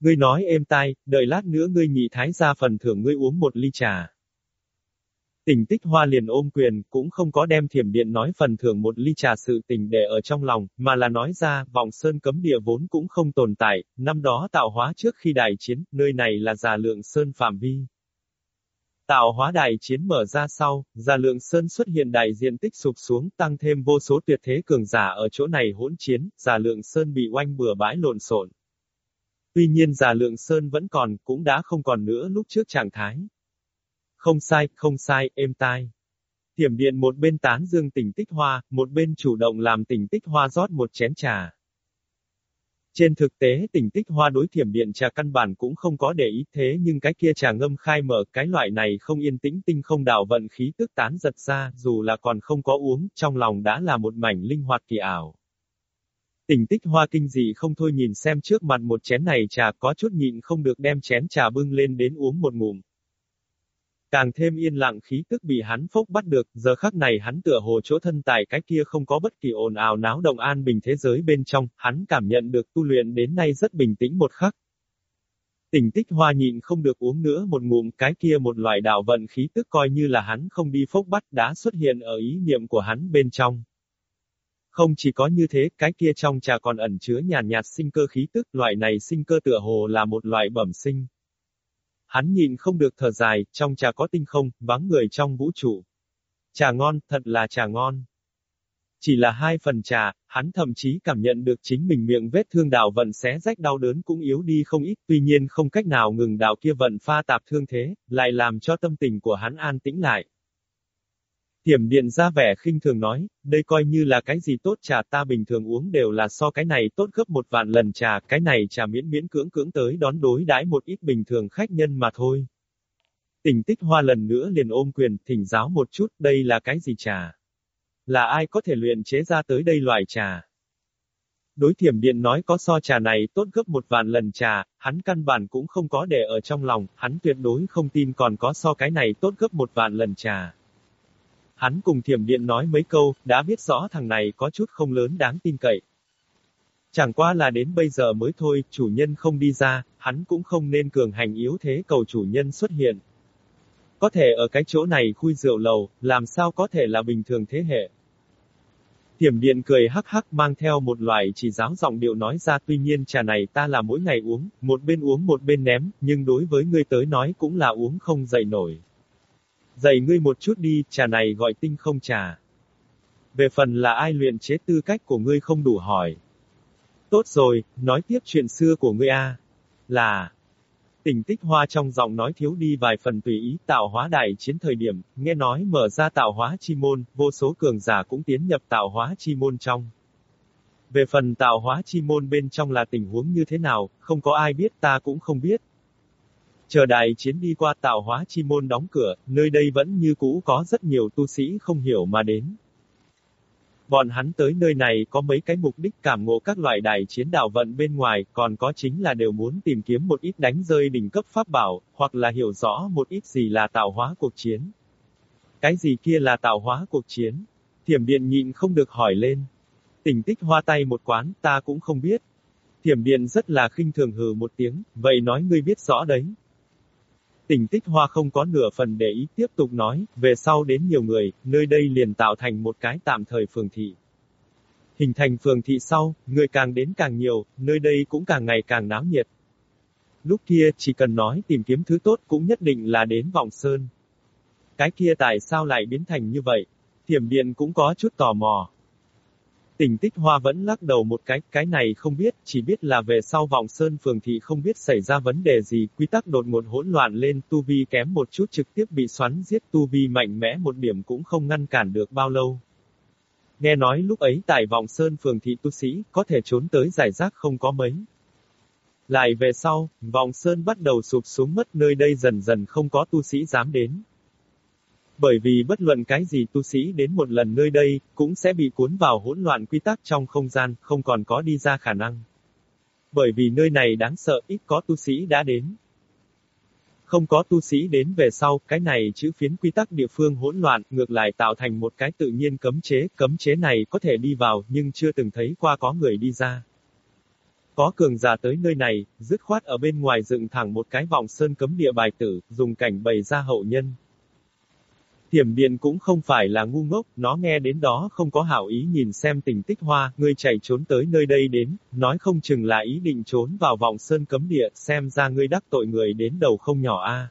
Ngươi nói êm tai, đợi lát nữa ngươi nhị thái gia phần thưởng ngươi uống một ly trà. Tình tích hoa liền ôm quyền, cũng không có đem thiểm điện nói phần thưởng một ly trà sự tình để ở trong lòng, mà là nói ra, vòng sơn cấm địa vốn cũng không tồn tại, năm đó tạo hóa trước khi đại chiến, nơi này là già lượng sơn phạm vi. Tạo hóa đại chiến mở ra sau, già lượng sơn xuất hiện đại diện tích sụp xuống tăng thêm vô số tuyệt thế cường giả ở chỗ này hỗn chiến, già lượng sơn bị oanh bừa bãi lộn xộn. Tuy nhiên già lượng sơn vẫn còn, cũng đã không còn nữa lúc trước trạng thái. Không sai, không sai, êm tai. Thiểm điện một bên tán dương tỉnh tích hoa, một bên chủ động làm tỉnh tích hoa rót một chén trà. Trên thực tế tỉnh tích hoa đối thiểm điện trà căn bản cũng không có để ý thế nhưng cái kia trà ngâm khai mở cái loại này không yên tĩnh tinh không đảo vận khí tức tán giật ra, dù là còn không có uống, trong lòng đã là một mảnh linh hoạt kỳ ảo. Tỉnh tích hoa kinh dị không thôi nhìn xem trước mặt một chén này trà có chút nhịn không được đem chén trà bưng lên đến uống một ngụm. Càng thêm yên lặng khí tức bị hắn phốc bắt được, giờ khắc này hắn tựa hồ chỗ thân tại cái kia không có bất kỳ ồn ào náo động an bình thế giới bên trong, hắn cảm nhận được tu luyện đến nay rất bình tĩnh một khắc. Tỉnh tích hoa nhịn không được uống nữa một ngụm cái kia một loại đạo vận khí tức coi như là hắn không đi phốc bắt đã xuất hiện ở ý niệm của hắn bên trong. Không chỉ có như thế, cái kia trong trà còn ẩn chứa nhàn nhạt sinh cơ khí tức, loại này sinh cơ tựa hồ là một loại bẩm sinh. Hắn nhìn không được thở dài, trong trà có tinh không, vắng người trong vũ trụ. Trà ngon, thật là trà ngon. Chỉ là hai phần trà, hắn thậm chí cảm nhận được chính mình miệng vết thương đạo vận xé rách đau đớn cũng yếu đi không ít, tuy nhiên không cách nào ngừng đạo kia vận pha tạp thương thế, lại làm cho tâm tình của hắn an tĩnh lại. Thiểm điện ra vẻ khinh thường nói, đây coi như là cái gì tốt trà ta bình thường uống đều là so cái này tốt gấp một vạn lần trà, cái này trà miễn miễn cưỡng cưỡng tới đón đối đãi một ít bình thường khách nhân mà thôi. Tỉnh tích hoa lần nữa liền ôm quyền, thỉnh giáo một chút, đây là cái gì trà? Là ai có thể luyện chế ra tới đây loại trà? Đối thiểm điện nói có so trà này tốt gấp một vạn lần trà, hắn căn bản cũng không có để ở trong lòng, hắn tuyệt đối không tin còn có so cái này tốt gấp một vạn lần trà. Hắn cùng thiểm điện nói mấy câu, đã biết rõ thằng này có chút không lớn đáng tin cậy. Chẳng qua là đến bây giờ mới thôi, chủ nhân không đi ra, hắn cũng không nên cường hành yếu thế cầu chủ nhân xuất hiện. Có thể ở cái chỗ này khui rượu lầu, làm sao có thể là bình thường thế hệ. Thiểm điện cười hắc hắc mang theo một loại chỉ giáo giọng điệu nói ra tuy nhiên trà này ta là mỗi ngày uống, một bên uống một bên ném, nhưng đối với ngươi tới nói cũng là uống không dậy nổi. Dạy ngươi một chút đi, trà này gọi tinh không trà. Về phần là ai luyện chế tư cách của ngươi không đủ hỏi. Tốt rồi, nói tiếp chuyện xưa của ngươi a. Là, Tình tích hoa trong giọng nói thiếu đi vài phần tùy ý tạo hóa đại chiến thời điểm, nghe nói mở ra tạo hóa chi môn, vô số cường giả cũng tiến nhập tạo hóa chi môn trong. Về phần tạo hóa chi môn bên trong là tình huống như thế nào, không có ai biết ta cũng không biết. Chờ đại chiến đi qua tạo hóa chi môn đóng cửa, nơi đây vẫn như cũ có rất nhiều tu sĩ không hiểu mà đến. Bọn hắn tới nơi này có mấy cái mục đích cảm ngộ các loại đại chiến đạo vận bên ngoài, còn có chính là đều muốn tìm kiếm một ít đánh rơi đỉnh cấp pháp bảo, hoặc là hiểu rõ một ít gì là tạo hóa cuộc chiến. Cái gì kia là tạo hóa cuộc chiến? Thiểm điện nhịn không được hỏi lên. Tỉnh tích hoa tay một quán, ta cũng không biết. Thiểm điện rất là khinh thường hừ một tiếng, vậy nói ngươi biết rõ đấy. Tình tích hoa không có nửa phần để ý tiếp tục nói, về sau đến nhiều người, nơi đây liền tạo thành một cái tạm thời phường thị. Hình thành phường thị sau, người càng đến càng nhiều, nơi đây cũng càng ngày càng náo nhiệt. Lúc kia chỉ cần nói tìm kiếm thứ tốt cũng nhất định là đến vọng sơn. Cái kia tại sao lại biến thành như vậy? Thiểm điện cũng có chút tò mò. Tỉnh tích hoa vẫn lắc đầu một cái, cái này không biết, chỉ biết là về sau vọng sơn phường thị không biết xảy ra vấn đề gì, quy tắc đột ngột hỗn loạn lên, tu vi kém một chút trực tiếp bị xoắn giết, tu vi mạnh mẽ một điểm cũng không ngăn cản được bao lâu. Nghe nói lúc ấy tại vọng sơn phường thị tu sĩ, có thể trốn tới giải rác không có mấy. Lại về sau, vọng sơn bắt đầu sụp xuống mất nơi đây dần dần không có tu sĩ dám đến. Bởi vì bất luận cái gì tu sĩ đến một lần nơi đây, cũng sẽ bị cuốn vào hỗn loạn quy tắc trong không gian, không còn có đi ra khả năng. Bởi vì nơi này đáng sợ, ít có tu sĩ đã đến. Không có tu sĩ đến về sau, cái này chữ phiến quy tắc địa phương hỗn loạn, ngược lại tạo thành một cái tự nhiên cấm chế, cấm chế này có thể đi vào, nhưng chưa từng thấy qua có người đi ra. Có cường giả tới nơi này, dứt khoát ở bên ngoài dựng thẳng một cái vòng sơn cấm địa bài tử, dùng cảnh bày ra hậu nhân. Thiểm điện cũng không phải là ngu ngốc, nó nghe đến đó không có hảo ý nhìn xem tình tích hoa, ngươi chạy trốn tới nơi đây đến, nói không chừng là ý định trốn vào vòng sơn cấm địa, xem ra ngươi đắc tội người đến đầu không nhỏ a.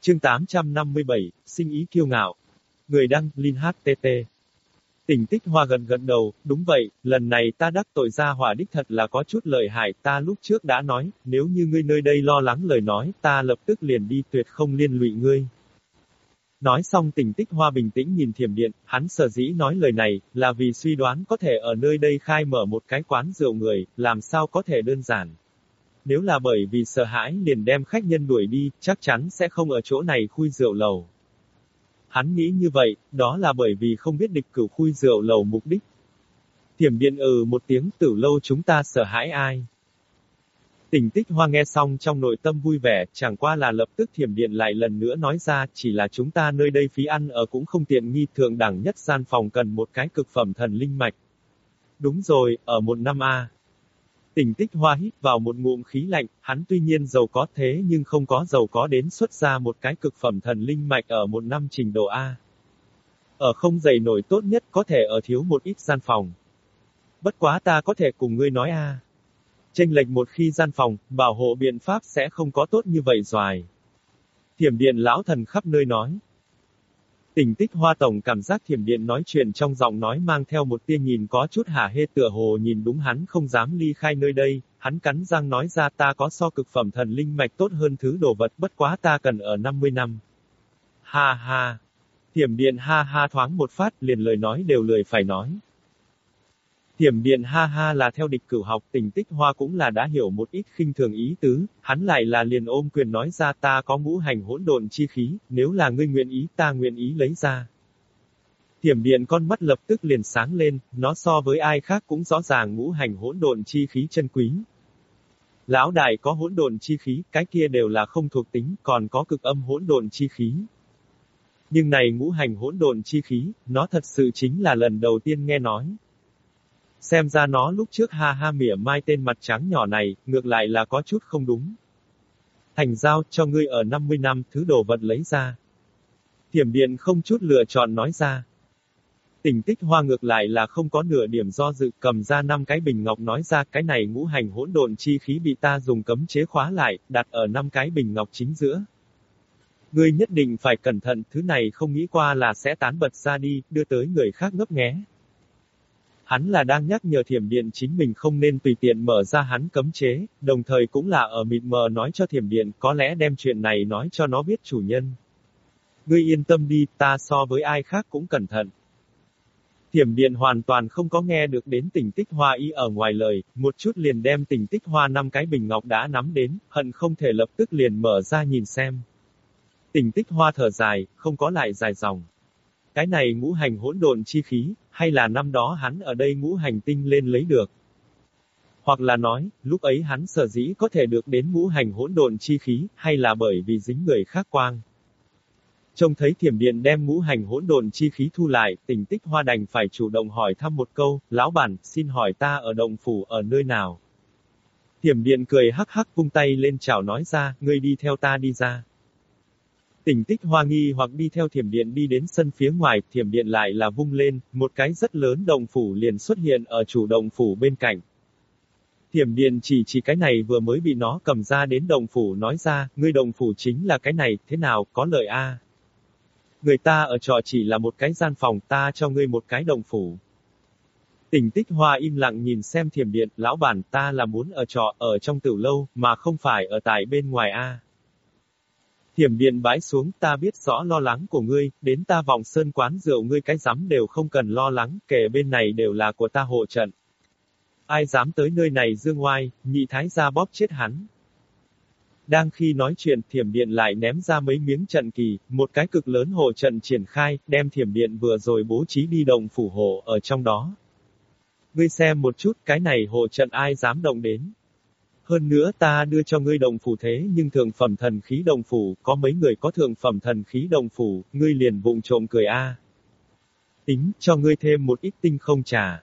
Chương 857, sinh ý kiêu ngạo. Người đăng, Linh HTT. Tình tích hoa gần gần đầu, đúng vậy, lần này ta đắc tội ra hỏa đích thật là có chút lợi hại, ta lúc trước đã nói, nếu như ngươi nơi đây lo lắng lời nói, ta lập tức liền đi tuyệt không liên lụy ngươi. Nói xong Tình tích hoa bình tĩnh nhìn thiểm điện, hắn sở dĩ nói lời này, là vì suy đoán có thể ở nơi đây khai mở một cái quán rượu người, làm sao có thể đơn giản. Nếu là bởi vì sợ hãi liền đem khách nhân đuổi đi, chắc chắn sẽ không ở chỗ này khui rượu lầu. Hắn nghĩ như vậy, đó là bởi vì không biết địch cửu khui rượu lầu mục đích. Thiểm điện ừ một tiếng tử lâu chúng ta sợ hãi ai. Tình tích hoa nghe xong trong nội tâm vui vẻ, chẳng qua là lập tức thiểm điện lại lần nữa nói ra, chỉ là chúng ta nơi đây phí ăn ở cũng không tiện nghi thượng đẳng nhất gian phòng cần một cái cực phẩm thần linh mạch. Đúng rồi, ở một năm A. Tỉnh tích hoa hít vào một ngụm khí lạnh, hắn tuy nhiên giàu có thế nhưng không có giàu có đến xuất ra một cái cực phẩm thần linh mạch ở một năm trình độ A. Ở không dày nổi tốt nhất có thể ở thiếu một ít gian phòng. Bất quá ta có thể cùng ngươi nói A. Tranh lệch một khi gian phòng, bảo hộ biện pháp sẽ không có tốt như vậy doài. Thiểm điện lão thần khắp nơi nói, Tình tích hoa tổng cảm giác thiểm điện nói chuyện trong giọng nói mang theo một tia nhìn có chút hả hê tựa hồ nhìn đúng hắn không dám ly khai nơi đây, hắn cắn răng nói ra ta có so cực phẩm thần linh mạch tốt hơn thứ đồ vật bất quá ta cần ở 50 năm. Ha ha. Thiểm điện ha ha thoáng một phát liền lời nói đều lười phải nói. Thiểm điện ha ha là theo địch cửu học tình tích hoa cũng là đã hiểu một ít khinh thường ý tứ, hắn lại là liền ôm quyền nói ra ta có ngũ hành hỗn độn chi khí, nếu là ngươi nguyện ý ta nguyện ý lấy ra. Thiểm điện con mắt lập tức liền sáng lên, nó so với ai khác cũng rõ ràng ngũ hành hỗn độn chi khí chân quý. Lão đại có hỗn độn chi khí, cái kia đều là không thuộc tính, còn có cực âm hỗn độn chi khí. Nhưng này ngũ hành hỗn độn chi khí, nó thật sự chính là lần đầu tiên nghe nói. Xem ra nó lúc trước ha ha mỉa mai tên mặt trắng nhỏ này, ngược lại là có chút không đúng. Thành giao cho ngươi ở 50 năm, thứ đồ vật lấy ra. Thiểm điện không chút lựa chọn nói ra. Tình tích hoa ngược lại là không có nửa điểm do dự, cầm ra năm cái bình ngọc nói ra cái này ngũ hành hỗn độn chi khí bị ta dùng cấm chế khóa lại, đặt ở năm cái bình ngọc chính giữa. Ngươi nhất định phải cẩn thận, thứ này không nghĩ qua là sẽ tán bật ra đi, đưa tới người khác ngấp nghé. Hắn là đang nhắc nhở thiểm điện chính mình không nên tùy tiện mở ra hắn cấm chế, đồng thời cũng là ở mịt mờ nói cho thiểm điện có lẽ đem chuyện này nói cho nó biết chủ nhân. Ngươi yên tâm đi, ta so với ai khác cũng cẩn thận. Thiểm điện hoàn toàn không có nghe được đến tình tích hoa Y ở ngoài lời, một chút liền đem tình tích hoa năm cái bình ngọc đã nắm đến, hận không thể lập tức liền mở ra nhìn xem. Tình tích hoa thở dài, không có lại dài dòng. Cái này ngũ hành hỗn độn chi khí, hay là năm đó hắn ở đây ngũ hành tinh lên lấy được. Hoặc là nói, lúc ấy hắn sở dĩ có thể được đến ngũ hành hỗn độn chi khí, hay là bởi vì dính người khác quang. Trông thấy thiểm điện đem ngũ hành hỗn độn chi khí thu lại, tình tích hoa đành phải chủ động hỏi thăm một câu, lão bản, xin hỏi ta ở động phủ ở nơi nào? Thiểm điện cười hắc hắc vung tay lên chào nói ra, ngươi đi theo ta đi ra. Tỉnh tích hoa nghi hoặc đi theo thiểm điện đi đến sân phía ngoài, thiểm điện lại là vung lên, một cái rất lớn đồng phủ liền xuất hiện ở chủ đồng phủ bên cạnh. Thiểm điện chỉ chỉ cái này vừa mới bị nó cầm ra đến đồng phủ nói ra, ngươi đồng phủ chính là cái này, thế nào, có lợi a Người ta ở trọ chỉ là một cái gian phòng, ta cho ngươi một cái đồng phủ. Tỉnh tích hoa im lặng nhìn xem thiểm điện, lão bản ta là muốn ở trọ, ở trong tử lâu, mà không phải ở tại bên ngoài a Thiểm điện bái xuống, ta biết rõ lo lắng của ngươi, đến ta vòng sơn quán rượu ngươi cái rắm đều không cần lo lắng, kể bên này đều là của ta hộ trận. Ai dám tới nơi này dương Oai, nhị thái gia bóp chết hắn. Đang khi nói chuyện, thiểm điện lại ném ra mấy miếng trận kỳ, một cái cực lớn hộ trận triển khai, đem thiểm điện vừa rồi bố trí đi động phủ hộ ở trong đó. Ngươi xem một chút, cái này hộ trận ai dám động đến. Hơn nữa ta đưa cho ngươi đồng phủ thế nhưng thường phẩm thần khí đồng phủ, có mấy người có thường phẩm thần khí đồng phủ, ngươi liền vụng trộm cười a. Tính, cho ngươi thêm một ít tinh không trà.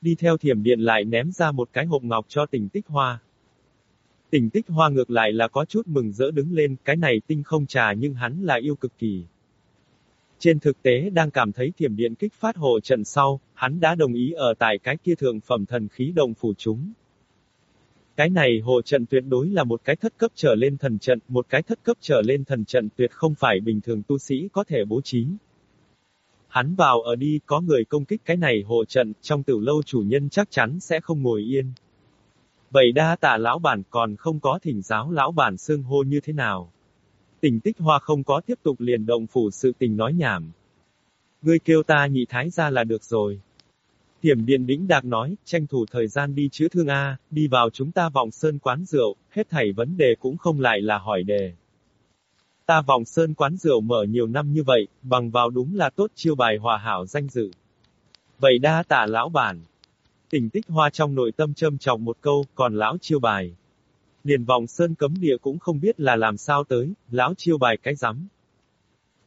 Đi theo thiểm điện lại ném ra một cái hộp ngọc cho tỉnh tích hoa. Tỉnh tích hoa ngược lại là có chút mừng rỡ đứng lên, cái này tinh không trà nhưng hắn là yêu cực kỳ. Trên thực tế đang cảm thấy thiểm điện kích phát hộ trận sau, hắn đã đồng ý ở tại cái kia thường phẩm thần khí đồng phủ chúng. Cái này hộ trận tuyệt đối là một cái thất cấp trở lên thần trận, một cái thất cấp trở lên thần trận tuyệt không phải bình thường tu sĩ có thể bố trí. Hắn vào ở đi, có người công kích cái này hộ trận, trong tử lâu chủ nhân chắc chắn sẽ không ngồi yên. Vậy đa tạ lão bản còn không có thỉnh giáo lão bản xương hô như thế nào. Tình tích hoa không có tiếp tục liền động phủ sự tình nói nhảm. Ngươi kêu ta nhị thái ra là được rồi. Thiểm điện đĩnh đạc nói, tranh thủ thời gian đi chữa thương A, đi vào chúng ta vòng sơn quán rượu, hết thảy vấn đề cũng không lại là hỏi đề. Ta vòng sơn quán rượu mở nhiều năm như vậy, bằng vào đúng là tốt chiêu bài hòa hảo danh dự. Vậy đa tả lão bản. Tình tích hoa trong nội tâm châm trọng một câu, còn lão chiêu bài. Liền vòng sơn cấm địa cũng không biết là làm sao tới, lão chiêu bài cái rắm.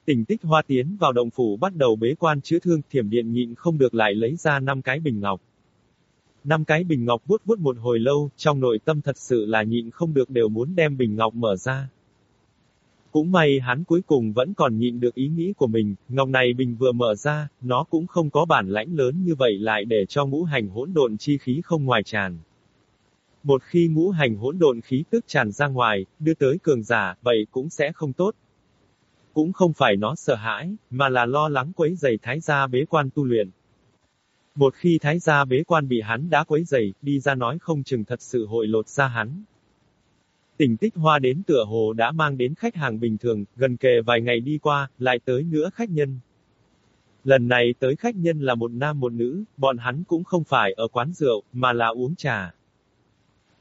Tỉnh tích hoa tiến vào động phủ bắt đầu bế quan chữa thương, thiểm điện nhịn không được lại lấy ra năm cái bình ngọc. Năm cái bình ngọc vuốt vuốt một hồi lâu, trong nội tâm thật sự là nhịn không được đều muốn đem bình ngọc mở ra. Cũng may hắn cuối cùng vẫn còn nhịn được ý nghĩ của mình, ngọc này bình vừa mở ra, nó cũng không có bản lãnh lớn như vậy lại để cho ngũ hành hỗn độn chi khí không ngoài tràn. Một khi ngũ hành hỗn độn khí tức tràn ra ngoài, đưa tới cường giả, vậy cũng sẽ không tốt. Cũng không phải nó sợ hãi, mà là lo lắng quấy giày thái gia bế quan tu luyện. Một khi thái gia bế quan bị hắn đã quấy giày, đi ra nói không chừng thật sự hội lột ra hắn. Tỉnh tích hoa đến tựa hồ đã mang đến khách hàng bình thường, gần kề vài ngày đi qua, lại tới nữa khách nhân. Lần này tới khách nhân là một nam một nữ, bọn hắn cũng không phải ở quán rượu, mà là uống trà.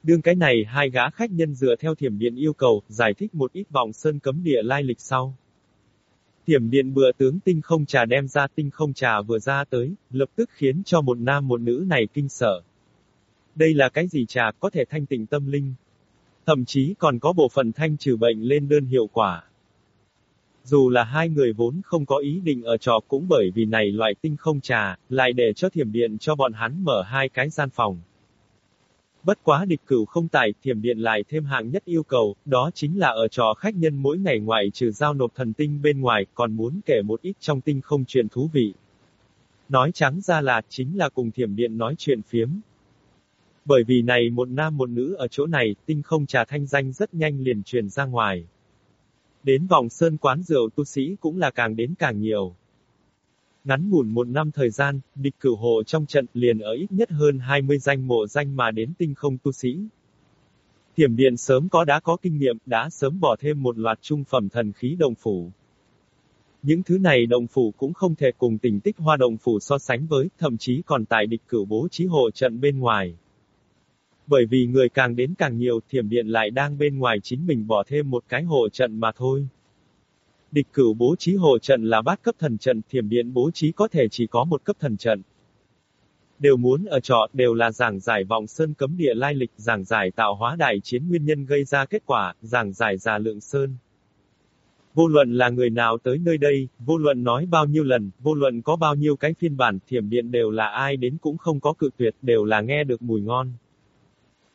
Đương cái này hai gã khách nhân dựa theo thiểm điện yêu cầu, giải thích một ít vòng sơn cấm địa lai lịch sau. Thiểm điện bừa tướng tinh không trà đem ra tinh không trà vừa ra tới, lập tức khiến cho một nam một nữ này kinh sợ. Đây là cái gì trà có thể thanh tịnh tâm linh? Thậm chí còn có bộ phận thanh trừ bệnh lên đơn hiệu quả. Dù là hai người vốn không có ý định ở trò cũng bởi vì này loại tinh không trà, lại để cho thiểm điện cho bọn hắn mở hai cái gian phòng. Bất quá địch cửu không tài, thiểm điện lại thêm hạng nhất yêu cầu, đó chính là ở trò khách nhân mỗi ngày ngoại trừ giao nộp thần tinh bên ngoài, còn muốn kể một ít trong tinh không chuyện thú vị. Nói trắng ra là, chính là cùng thiểm điện nói chuyện phiếm. Bởi vì này một nam một nữ ở chỗ này, tinh không trà thanh danh rất nhanh liền truyền ra ngoài. Đến vòng sơn quán rượu tu sĩ cũng là càng đến càng nhiều. Ngắn ngủn một năm thời gian, địch cửu hộ trong trận liền ở ít nhất hơn 20 danh mộ danh mà đến tinh không tu sĩ. Thiểm điện sớm có đã có kinh nghiệm, đã sớm bỏ thêm một loạt trung phẩm thần khí đồng phủ. Những thứ này đồng phủ cũng không thể cùng tình tích hoa đồng phủ so sánh với, thậm chí còn tại địch cửu bố trí hộ trận bên ngoài. Bởi vì người càng đến càng nhiều, thiểm điện lại đang bên ngoài chính mình bỏ thêm một cái hộ trận mà thôi. Địch cửu bố trí hộ trận là bát cấp thần trận, thiểm điện bố trí có thể chỉ có một cấp thần trận. Đều muốn ở trọ, đều là giảng giải vòng sơn cấm địa lai lịch, giảng giải tạo hóa đại chiến nguyên nhân gây ra kết quả, giảng giải già lượng sơn. Vô luận là người nào tới nơi đây, vô luận nói bao nhiêu lần, vô luận có bao nhiêu cái phiên bản, thiểm điện đều là ai đến cũng không có cự tuyệt, đều là nghe được mùi ngon.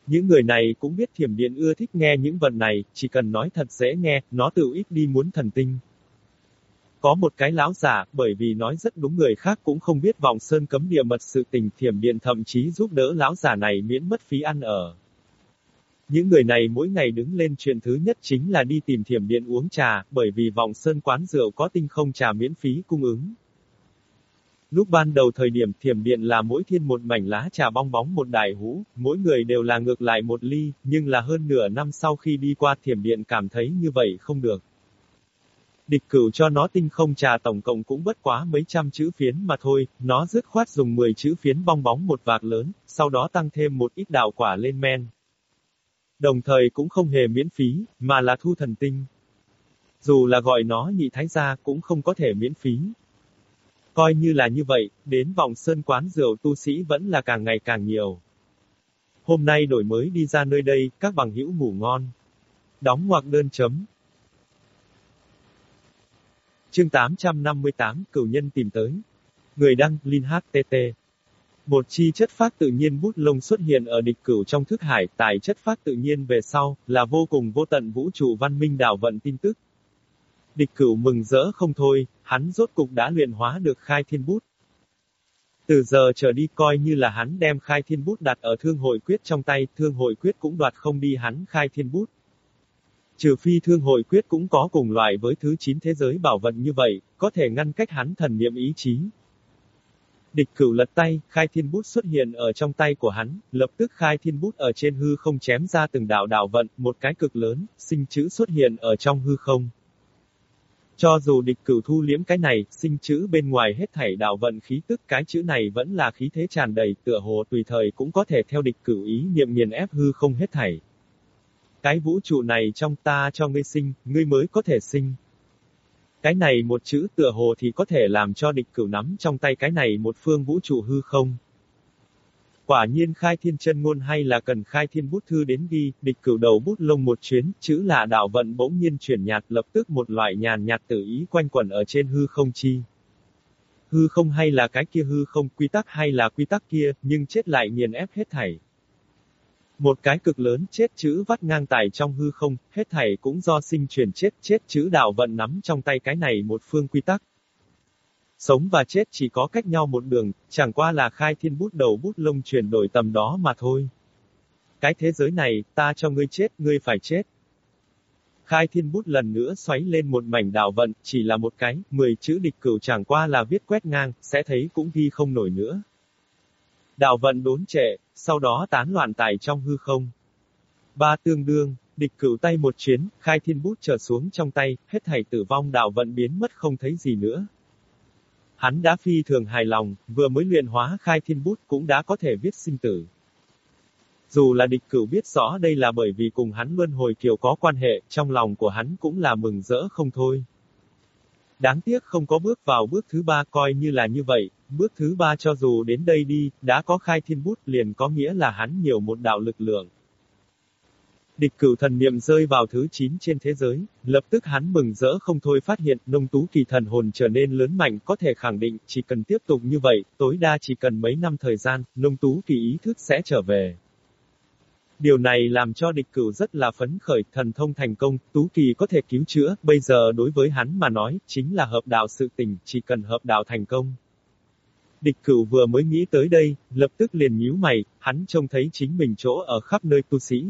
Những người này cũng biết thiểm điện ưa thích nghe những vật này, chỉ cần nói thật dễ nghe, nó tự ít đi muốn thần tinh. Có một cái lão giả, bởi vì nói rất đúng người khác cũng không biết vòng sơn cấm địa mật sự tình thiểm điện thậm chí giúp đỡ lão giả này miễn mất phí ăn ở. Những người này mỗi ngày đứng lên chuyện thứ nhất chính là đi tìm thiểm điện uống trà, bởi vì vòng sơn quán rượu có tinh không trà miễn phí cung ứng. Lúc ban đầu thời điểm thiểm điện là mỗi thiên một mảnh lá trà bong bóng một đài hũ, mỗi người đều là ngược lại một ly, nhưng là hơn nửa năm sau khi đi qua thiểm điện cảm thấy như vậy không được. Địch cửu cho nó tinh không trà tổng cộng cũng bất quá mấy trăm chữ phiến mà thôi, nó dứt khoát dùng 10 chữ phiến bong bóng một vạc lớn, sau đó tăng thêm một ít đạo quả lên men. Đồng thời cũng không hề miễn phí, mà là thu thần tinh. Dù là gọi nó nhị thái gia cũng không có thể miễn phí. Coi như là như vậy, đến vòng sơn quán rượu tu sĩ vẫn là càng ngày càng nhiều. Hôm nay đổi mới đi ra nơi đây, các bằng hữu ngủ ngon. Đóng ngoặc đơn chấm. Chương 858, cửu nhân tìm tới. Người đăng, Linh HTT. Một chi chất phát tự nhiên bút lông xuất hiện ở địch cửu trong thức hải, tài chất phát tự nhiên về sau, là vô cùng vô tận vũ trụ văn minh đảo vận tin tức. Địch cửu mừng rỡ không thôi, hắn rốt cục đã luyện hóa được khai thiên bút. Từ giờ trở đi coi như là hắn đem khai thiên bút đặt ở thương hội quyết trong tay, thương hội quyết cũng đoạt không đi hắn khai thiên bút. Trừ phi thương hội quyết cũng có cùng loại với thứ 9 thế giới bảo vận như vậy, có thể ngăn cách hắn thần niệm ý chí. Địch cửu lật tay, khai thiên bút xuất hiện ở trong tay của hắn, lập tức khai thiên bút ở trên hư không chém ra từng đạo đạo vận, một cái cực lớn, sinh chữ xuất hiện ở trong hư không. Cho dù địch cửu thu liếm cái này, sinh chữ bên ngoài hết thảy đạo vận khí tức cái chữ này vẫn là khí thế tràn đầy, tựa hồ tùy thời cũng có thể theo địch cửu ý niệm nghiền ép hư không hết thảy. Cái vũ trụ này trong ta cho ngươi sinh, ngươi mới có thể sinh. Cái này một chữ tựa hồ thì có thể làm cho địch cửu nắm trong tay cái này một phương vũ trụ hư không. Quả nhiên khai thiên chân ngôn hay là cần khai thiên bút thư đến ghi, địch cửu đầu bút lông một chuyến, chữ lạ đạo vận bỗng nhiên chuyển nhạt lập tức một loại nhàn nhạt tự ý quanh quẩn ở trên hư không chi. Hư không hay là cái kia hư không quy tắc hay là quy tắc kia, nhưng chết lại nghiền ép hết thảy. Một cái cực lớn chết chữ vắt ngang tài trong hư không, hết thảy cũng do sinh chuyển chết, chết chữ đạo vận nắm trong tay cái này một phương quy tắc. Sống và chết chỉ có cách nhau một đường, chẳng qua là khai thiên bút đầu bút lông chuyển đổi tầm đó mà thôi. Cái thế giới này, ta cho ngươi chết, ngươi phải chết. Khai thiên bút lần nữa xoáy lên một mảnh đạo vận, chỉ là một cái, mười chữ địch cửu chẳng qua là viết quét ngang, sẽ thấy cũng ghi không nổi nữa. Đạo vận đốn trệ, sau đó tán loạn tại trong hư không. Ba tương đương, địch cửu tay một chuyến, khai thiên bút trở xuống trong tay, hết thảy tử vong đạo vận biến mất không thấy gì nữa. Hắn đã phi thường hài lòng, vừa mới luyện hóa khai thiên bút cũng đã có thể viết sinh tử. Dù là địch cửu biết rõ đây là bởi vì cùng hắn luân hồi kiều có quan hệ, trong lòng của hắn cũng là mừng rỡ không thôi. Đáng tiếc không có bước vào bước thứ ba coi như là như vậy, bước thứ ba cho dù đến đây đi, đã có khai thiên bút liền có nghĩa là hắn nhiều một đạo lực lượng. Địch cửu thần niệm rơi vào thứ 9 trên thế giới, lập tức hắn mừng rỡ không thôi phát hiện nông tú kỳ thần hồn trở nên lớn mạnh có thể khẳng định chỉ cần tiếp tục như vậy, tối đa chỉ cần mấy năm thời gian, nông tú kỳ ý thức sẽ trở về. Điều này làm cho địch cửu rất là phấn khởi, thần thông thành công, tú kỳ có thể cứu chữa, bây giờ đối với hắn mà nói, chính là hợp đạo sự tình, chỉ cần hợp đạo thành công. Địch cửu vừa mới nghĩ tới đây, lập tức liền nhíu mày, hắn trông thấy chính mình chỗ ở khắp nơi tu sĩ,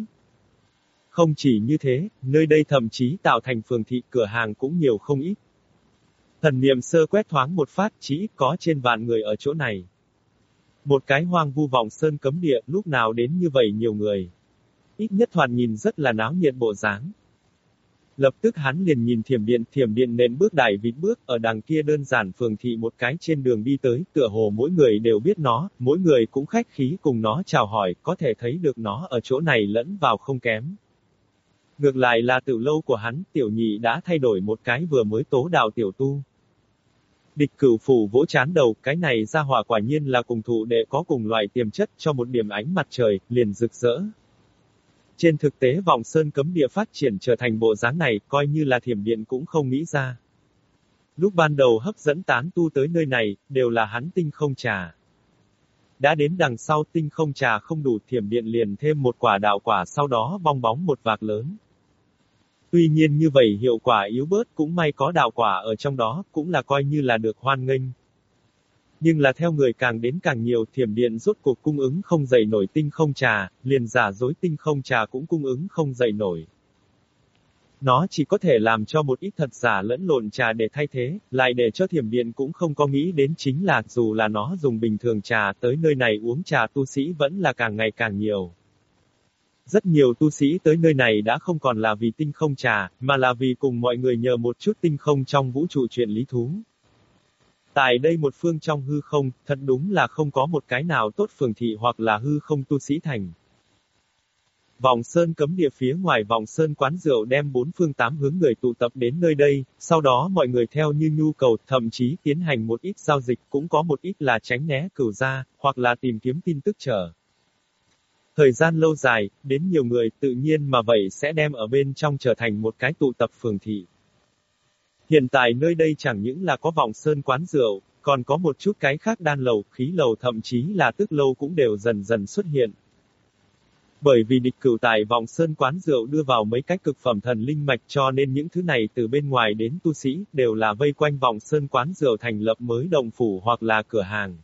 không chỉ như thế, nơi đây thậm chí tạo thành phường thị cửa hàng cũng nhiều không ít. Thần niệm sơ quét thoáng một phát chỉ có trên vạn người ở chỗ này. Một cái hoang vu vọng sơn cấm địa lúc nào đến như vậy nhiều người. Ít nhất thoạt nhìn rất là náo nhiệt bộ dáng. Lập tức hắn liền nhìn thiểm điện, thiểm điện nện bước đại vịt bước, ở đằng kia đơn giản phường thị một cái trên đường đi tới, tựa hồ mỗi người đều biết nó, mỗi người cũng khách khí cùng nó chào hỏi, có thể thấy được nó ở chỗ này lẫn vào không kém. Ngược lại là tiểu lâu của hắn, tiểu nhị đã thay đổi một cái vừa mới tố đào tiểu tu. Địch cửu phủ vỗ chán đầu, cái này ra hỏa quả nhiên là cùng thụ đệ có cùng loại tiềm chất cho một điểm ánh mặt trời, liền rực rỡ. Trên thực tế vòng sơn cấm địa phát triển trở thành bộ dáng này, coi như là thiểm điện cũng không nghĩ ra. Lúc ban đầu hấp dẫn tán tu tới nơi này, đều là hắn tinh không trà. đã đến đằng sau tinh không trà không đủ thiểm điện liền thêm một quả đạo quả sau đó bong bóng một vạc lớn. Tuy nhiên như vậy hiệu quả yếu bớt cũng may có đạo quả ở trong đó, cũng là coi như là được hoan nghênh. Nhưng là theo người càng đến càng nhiều thiểm điện rốt cuộc cung ứng không dậy nổi tinh không trà, liền giả dối tinh không trà cũng cung ứng không dậy nổi. Nó chỉ có thể làm cho một ít thật giả lẫn lộn trà để thay thế, lại để cho thiểm điện cũng không có nghĩ đến chính là dù là nó dùng bình thường trà tới nơi này uống trà tu sĩ vẫn là càng ngày càng nhiều. Rất nhiều tu sĩ tới nơi này đã không còn là vì tinh không trà, mà là vì cùng mọi người nhờ một chút tinh không trong vũ trụ chuyện lý thú. Tại đây một phương trong hư không, thật đúng là không có một cái nào tốt phường thị hoặc là hư không tu sĩ thành. Vòng Sơn cấm địa phía ngoài vòng Sơn quán rượu đem bốn phương tám hướng người tụ tập đến nơi đây, sau đó mọi người theo như nhu cầu, thậm chí tiến hành một ít giao dịch cũng có một ít là tránh né cửu ra, hoặc là tìm kiếm tin tức trở. Thời gian lâu dài, đến nhiều người tự nhiên mà vậy sẽ đem ở bên trong trở thành một cái tụ tập phường thị. Hiện tại nơi đây chẳng những là có vòng sơn quán rượu, còn có một chút cái khác đan lầu, khí lầu thậm chí là tức lâu cũng đều dần dần xuất hiện. Bởi vì địch cửu tại vòng sơn quán rượu đưa vào mấy cái cực phẩm thần linh mạch cho nên những thứ này từ bên ngoài đến tu sĩ đều là vây quanh vòng sơn quán rượu thành lập mới đồng phủ hoặc là cửa hàng.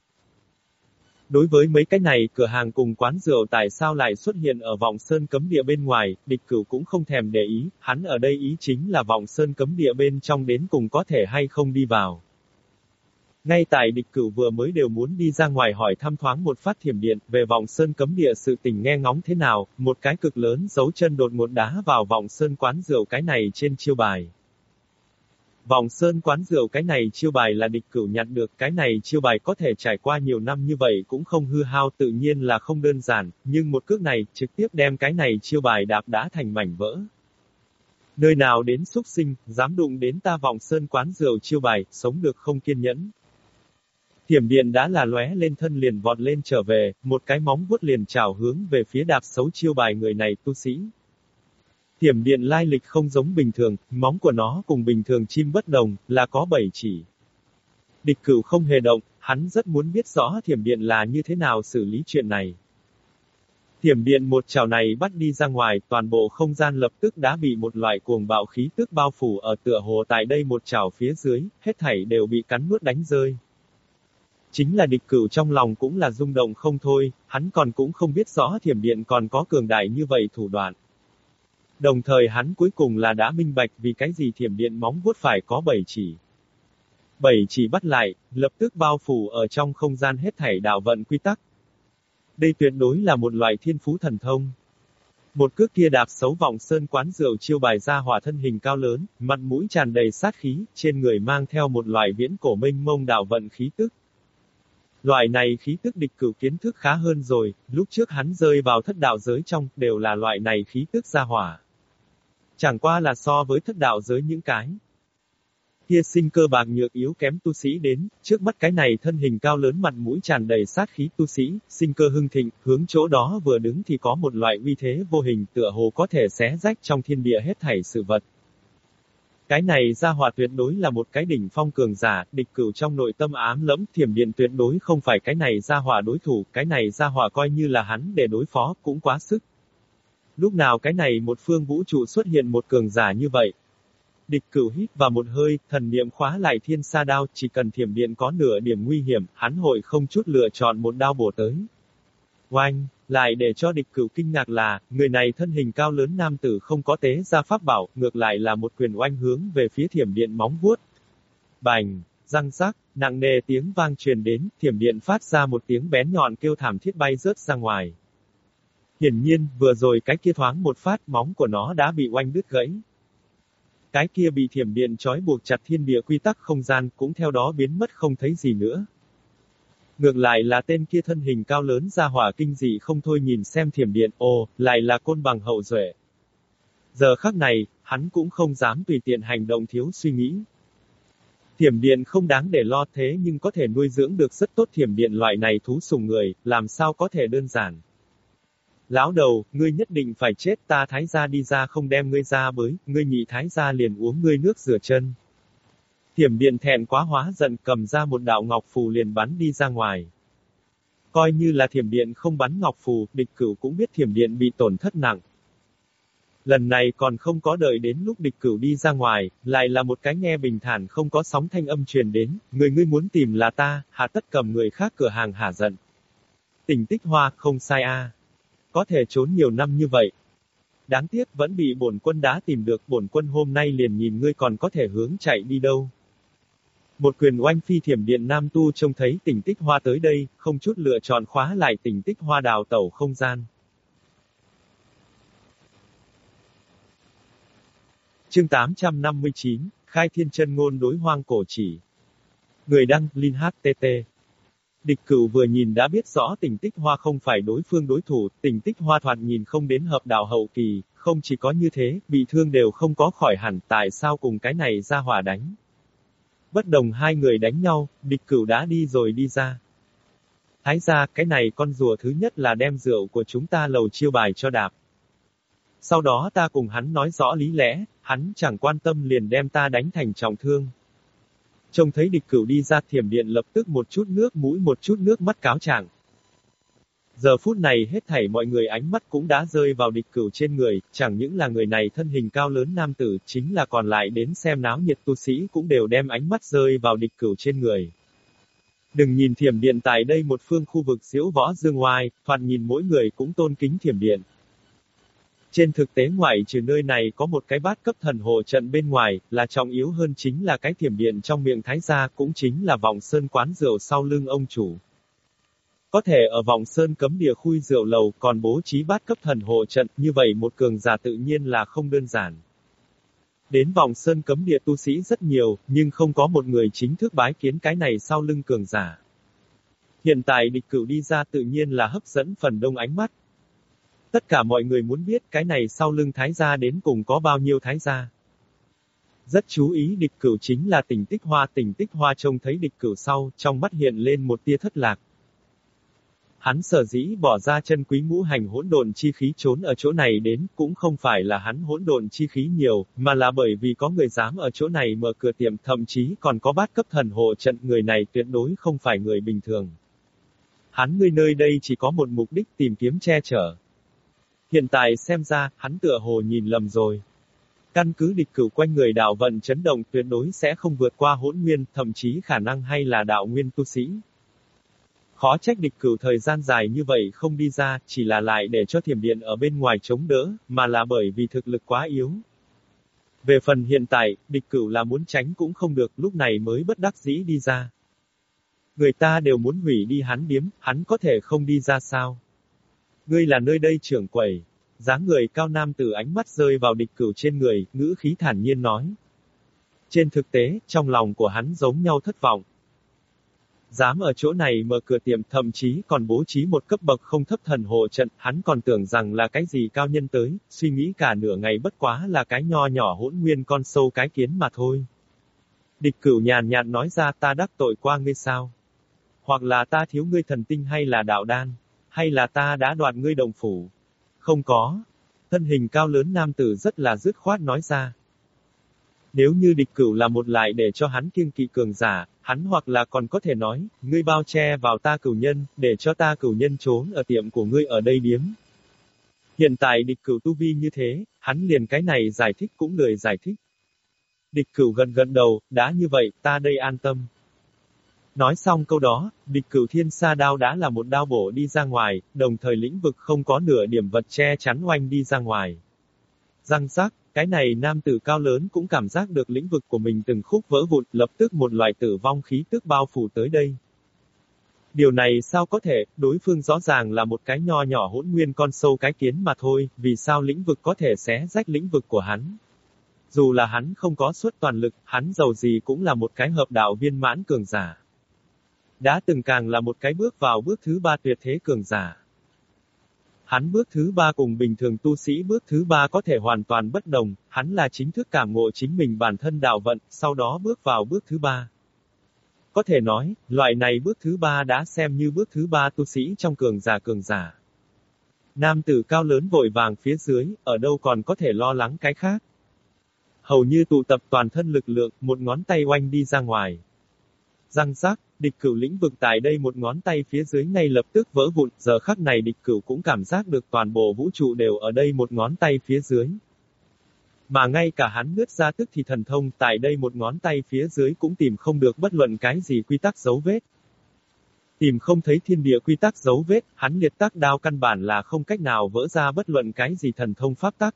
Đối với mấy cái này, cửa hàng cùng quán rượu tại sao lại xuất hiện ở vòng sơn cấm địa bên ngoài, địch cửu cũng không thèm để ý, hắn ở đây ý chính là vòng sơn cấm địa bên trong đến cùng có thể hay không đi vào. Ngay tại địch cửu vừa mới đều muốn đi ra ngoài hỏi thăm thoáng một phát thiểm điện, về vòng sơn cấm địa sự tình nghe ngóng thế nào, một cái cực lớn giấu chân đột một đá vào vòng sơn quán rượu cái này trên chiêu bài. Vòng sơn quán rượu cái này chiêu bài là địch cửu nhặt được, cái này chiêu bài có thể trải qua nhiều năm như vậy cũng không hư hao tự nhiên là không đơn giản, nhưng một cước này trực tiếp đem cái này chiêu bài đạp đã thành mảnh vỡ. Nơi nào đến xúc sinh, dám đụng đến ta vòng sơn quán rượu chiêu bài, sống được không kiên nhẫn. Thiểm điện đã là lóe lên thân liền vọt lên trở về, một cái móng vuốt liền trào hướng về phía đạp xấu chiêu bài người này tu sĩ. Thiểm điện lai lịch không giống bình thường, móng của nó cùng bình thường chim bất đồng, là có bảy chỉ. Địch cửu không hề động, hắn rất muốn biết rõ thiểm điện là như thế nào xử lý chuyện này. Thiểm điện một chảo này bắt đi ra ngoài, toàn bộ không gian lập tức đã bị một loại cuồng bạo khí tức bao phủ ở tựa hồ tại đây một chảo phía dưới, hết thảy đều bị cắn nuốt đánh rơi. Chính là địch cửu trong lòng cũng là rung động không thôi, hắn còn cũng không biết rõ thiểm điện còn có cường đại như vậy thủ đoạn. Đồng thời hắn cuối cùng là đã minh bạch vì cái gì thiểm điện móng vuốt phải có bảy chỉ. Bảy chỉ bắt lại, lập tức bao phủ ở trong không gian hết thảy đạo vận quy tắc. Đây tuyệt đối là một loại thiên phú thần thông. Một cước kia đạp xấu vòng sơn quán rượu chiêu bài ra hỏa thân hình cao lớn, mặt mũi tràn đầy sát khí, trên người mang theo một loại viễn cổ minh mông đạo vận khí tức. Loại này khí tức địch cửu kiến thức khá hơn rồi, lúc trước hắn rơi vào thất đạo giới trong, đều là loại này khí tức ra hỏa. Chẳng qua là so với thất đạo giới những cái. Kia sinh cơ bạc nhược yếu kém tu sĩ đến, trước mắt cái này thân hình cao lớn mặt mũi tràn đầy sát khí tu sĩ, sinh cơ hưng thịnh, hướng chỗ đó vừa đứng thì có một loại uy thế vô hình tựa hồ có thể xé rách trong thiên địa hết thảy sự vật. Cái này ra hòa tuyệt đối là một cái đỉnh phong cường giả, địch cửu trong nội tâm ám lẫm thiểm điện tuyệt đối không phải cái này ra hòa đối thủ, cái này ra hòa coi như là hắn để đối phó, cũng quá sức. Lúc nào cái này một phương vũ trụ xuất hiện một cường giả như vậy? Địch cửu hít vào một hơi, thần niệm khóa lại thiên sa đao, chỉ cần thiểm điện có nửa điểm nguy hiểm, hắn hội không chút lựa chọn một đao bổ tới. Oanh, lại để cho địch cửu kinh ngạc là, người này thân hình cao lớn nam tử không có tế ra pháp bảo, ngược lại là một quyền oanh hướng về phía thiểm điện móng vuốt. Bành, răng rắc, nặng nề tiếng vang truyền đến, thiểm điện phát ra một tiếng bén nhọn kêu thảm thiết bay rớt ra ngoài. Hiển nhiên, vừa rồi cái kia thoáng một phát móng của nó đã bị oanh đứt gãy. Cái kia bị thiểm điện trói buộc chặt thiên địa quy tắc không gian cũng theo đó biến mất không thấy gì nữa. Ngược lại là tên kia thân hình cao lớn ra hỏa kinh dị không thôi nhìn xem thiểm điện, ồ, lại là côn bằng hậu duệ. Giờ khắc này, hắn cũng không dám tùy tiện hành động thiếu suy nghĩ. Thiểm điện không đáng để lo thế nhưng có thể nuôi dưỡng được rất tốt thiểm điện loại này thú sùng người, làm sao có thể đơn giản. Lão đầu, ngươi nhất định phải chết ta thái gia đi ra không đem ngươi ra bới, ngươi nhị thái gia liền uống ngươi nước rửa chân. Thiểm điện thẹn quá hóa giận cầm ra một đạo ngọc phù liền bắn đi ra ngoài. Coi như là thiểm điện không bắn ngọc phù, địch cửu cũng biết thiểm điện bị tổn thất nặng. Lần này còn không có đợi đến lúc địch cửu đi ra ngoài, lại là một cái nghe bình thản không có sóng thanh âm truyền đến, người ngươi muốn tìm là ta, hạ tất cầm người khác cửa hàng hả giận. Tỉnh tích hoa, không sai a. Có thể trốn nhiều năm như vậy. Đáng tiếc vẫn bị bổn quân đã tìm được, bổn quân hôm nay liền nhìn ngươi còn có thể hướng chạy đi đâu. Một quyền oanh phi thiểm điện nam tu trông thấy tình tích hoa tới đây, không chút lựa chọn khóa lại tình tích hoa đào tẩu không gian. Chương 859, Khai Thiên chân ngôn đối hoang cổ chỉ. Người đăng, Linh HTT. Địch cửu vừa nhìn đã biết rõ tình tích hoa không phải đối phương đối thủ, tình tích hoa thoạt nhìn không đến hợp đạo hậu kỳ, không chỉ có như thế, bị thương đều không có khỏi hẳn, tại sao cùng cái này ra hỏa đánh. Bất đồng hai người đánh nhau, địch cửu đã đi rồi đi ra. Thái ra, cái này con rùa thứ nhất là đem rượu của chúng ta lầu chiêu bài cho đạp. Sau đó ta cùng hắn nói rõ lý lẽ, hắn chẳng quan tâm liền đem ta đánh thành trọng thương. Trông thấy địch cửu đi ra thiểm điện lập tức một chút nước mũi một chút nước mắt cáo trạng. Giờ phút này hết thảy mọi người ánh mắt cũng đã rơi vào địch cửu trên người, chẳng những là người này thân hình cao lớn nam tử, chính là còn lại đến xem náo nhiệt tu sĩ cũng đều đem ánh mắt rơi vào địch cửu trên người. Đừng nhìn thiểm điện tại đây một phương khu vực diễu võ dương ngoài, thoạt nhìn mỗi người cũng tôn kính thiểm điện. Trên thực tế ngoại trừ nơi này có một cái bát cấp thần hộ trận bên ngoài, là trọng yếu hơn chính là cái thiểm điện trong miệng thái gia cũng chính là vòng sơn quán rượu sau lưng ông chủ. Có thể ở vòng sơn cấm địa khui rượu lầu còn bố trí bát cấp thần hộ trận, như vậy một cường giả tự nhiên là không đơn giản. Đến vòng sơn cấm địa tu sĩ rất nhiều, nhưng không có một người chính thức bái kiến cái này sau lưng cường giả. Hiện tại địch cửu đi ra tự nhiên là hấp dẫn phần đông ánh mắt, Tất cả mọi người muốn biết cái này sau lưng thái gia đến cùng có bao nhiêu thái gia. Rất chú ý địch cửu chính là tình tích hoa tình tích hoa trông thấy địch cửu sau, trong mắt hiện lên một tia thất lạc. Hắn sở dĩ bỏ ra chân quý ngũ hành hỗn độn chi khí trốn ở chỗ này đến, cũng không phải là hắn hỗn độn chi khí nhiều, mà là bởi vì có người dám ở chỗ này mở cửa tiệm, thậm chí còn có bát cấp thần hộ trận, người này tuyệt đối không phải người bình thường. Hắn người nơi đây chỉ có một mục đích tìm kiếm che chở. Hiện tại xem ra, hắn tựa hồ nhìn lầm rồi. Căn cứ địch cửu quanh người đạo vận chấn động tuyệt đối sẽ không vượt qua hỗn nguyên, thậm chí khả năng hay là đạo nguyên tu sĩ. Khó trách địch cửu thời gian dài như vậy không đi ra, chỉ là lại để cho thiểm điện ở bên ngoài chống đỡ, mà là bởi vì thực lực quá yếu. Về phần hiện tại, địch cửu là muốn tránh cũng không được, lúc này mới bất đắc dĩ đi ra. Người ta đều muốn hủy đi hắn điếm, hắn có thể không đi ra sao? Ngươi là nơi đây trưởng quầy. dáng người cao nam từ ánh mắt rơi vào địch cửu trên người, ngữ khí thản nhiên nói. Trên thực tế, trong lòng của hắn giống nhau thất vọng. Dám ở chỗ này mở cửa tiệm thậm chí còn bố trí một cấp bậc không thấp thần hộ trận, hắn còn tưởng rằng là cái gì cao nhân tới, suy nghĩ cả nửa ngày bất quá là cái nho nhỏ hỗn nguyên con sâu cái kiến mà thôi. Địch cửu nhàn nhạt nói ra ta đắc tội qua ngươi sao? Hoặc là ta thiếu ngươi thần tinh hay là đạo đan? Hay là ta đã đoạt ngươi đồng phủ? Không có. Thân hình cao lớn nam tử rất là dứt khoát nói ra. Nếu như địch cửu là một lại để cho hắn kiêng kỵ cường giả, hắn hoặc là còn có thể nói, ngươi bao che vào ta cửu nhân, để cho ta cửu nhân trốn ở tiệm của ngươi ở đây điếm. Hiện tại địch cửu tu vi như thế, hắn liền cái này giải thích cũng lười giải thích. Địch cửu gần gần đầu, đã như vậy, ta đây an tâm. Nói xong câu đó, địch cửu thiên sa đao đã là một đao bổ đi ra ngoài, đồng thời lĩnh vực không có nửa điểm vật che chắn oanh đi ra ngoài. Răng rắc, cái này nam tử cao lớn cũng cảm giác được lĩnh vực của mình từng khúc vỡ vụn, lập tức một loại tử vong khí tức bao phủ tới đây. Điều này sao có thể, đối phương rõ ràng là một cái nho nhỏ hỗn nguyên con sâu cái kiến mà thôi, vì sao lĩnh vực có thể xé rách lĩnh vực của hắn. Dù là hắn không có suất toàn lực, hắn giàu gì cũng là một cái hợp đạo viên mãn cường giả đã từng càng là một cái bước vào bước thứ ba tuyệt thế cường giả. Hắn bước thứ ba cùng bình thường tu sĩ bước thứ ba có thể hoàn toàn bất đồng, hắn là chính thức cảm ngộ chính mình bản thân đạo vận, sau đó bước vào bước thứ ba. Có thể nói, loại này bước thứ ba đã xem như bước thứ ba tu sĩ trong cường giả cường giả. Nam tử cao lớn vội vàng phía dưới, ở đâu còn có thể lo lắng cái khác. Hầu như tụ tập toàn thân lực lượng, một ngón tay oanh đi ra ngoài. Răng rác, địch cửu lĩnh vực tại đây một ngón tay phía dưới ngay lập tức vỡ vụn, giờ khắc này địch cửu cũng cảm giác được toàn bộ vũ trụ đều ở đây một ngón tay phía dưới. Mà ngay cả hắn nứt ra tức thì thần thông tại đây một ngón tay phía dưới cũng tìm không được bất luận cái gì quy tắc dấu vết. Tìm không thấy thiên địa quy tắc dấu vết, hắn liệt tắc đao căn bản là không cách nào vỡ ra bất luận cái gì thần thông pháp tắc.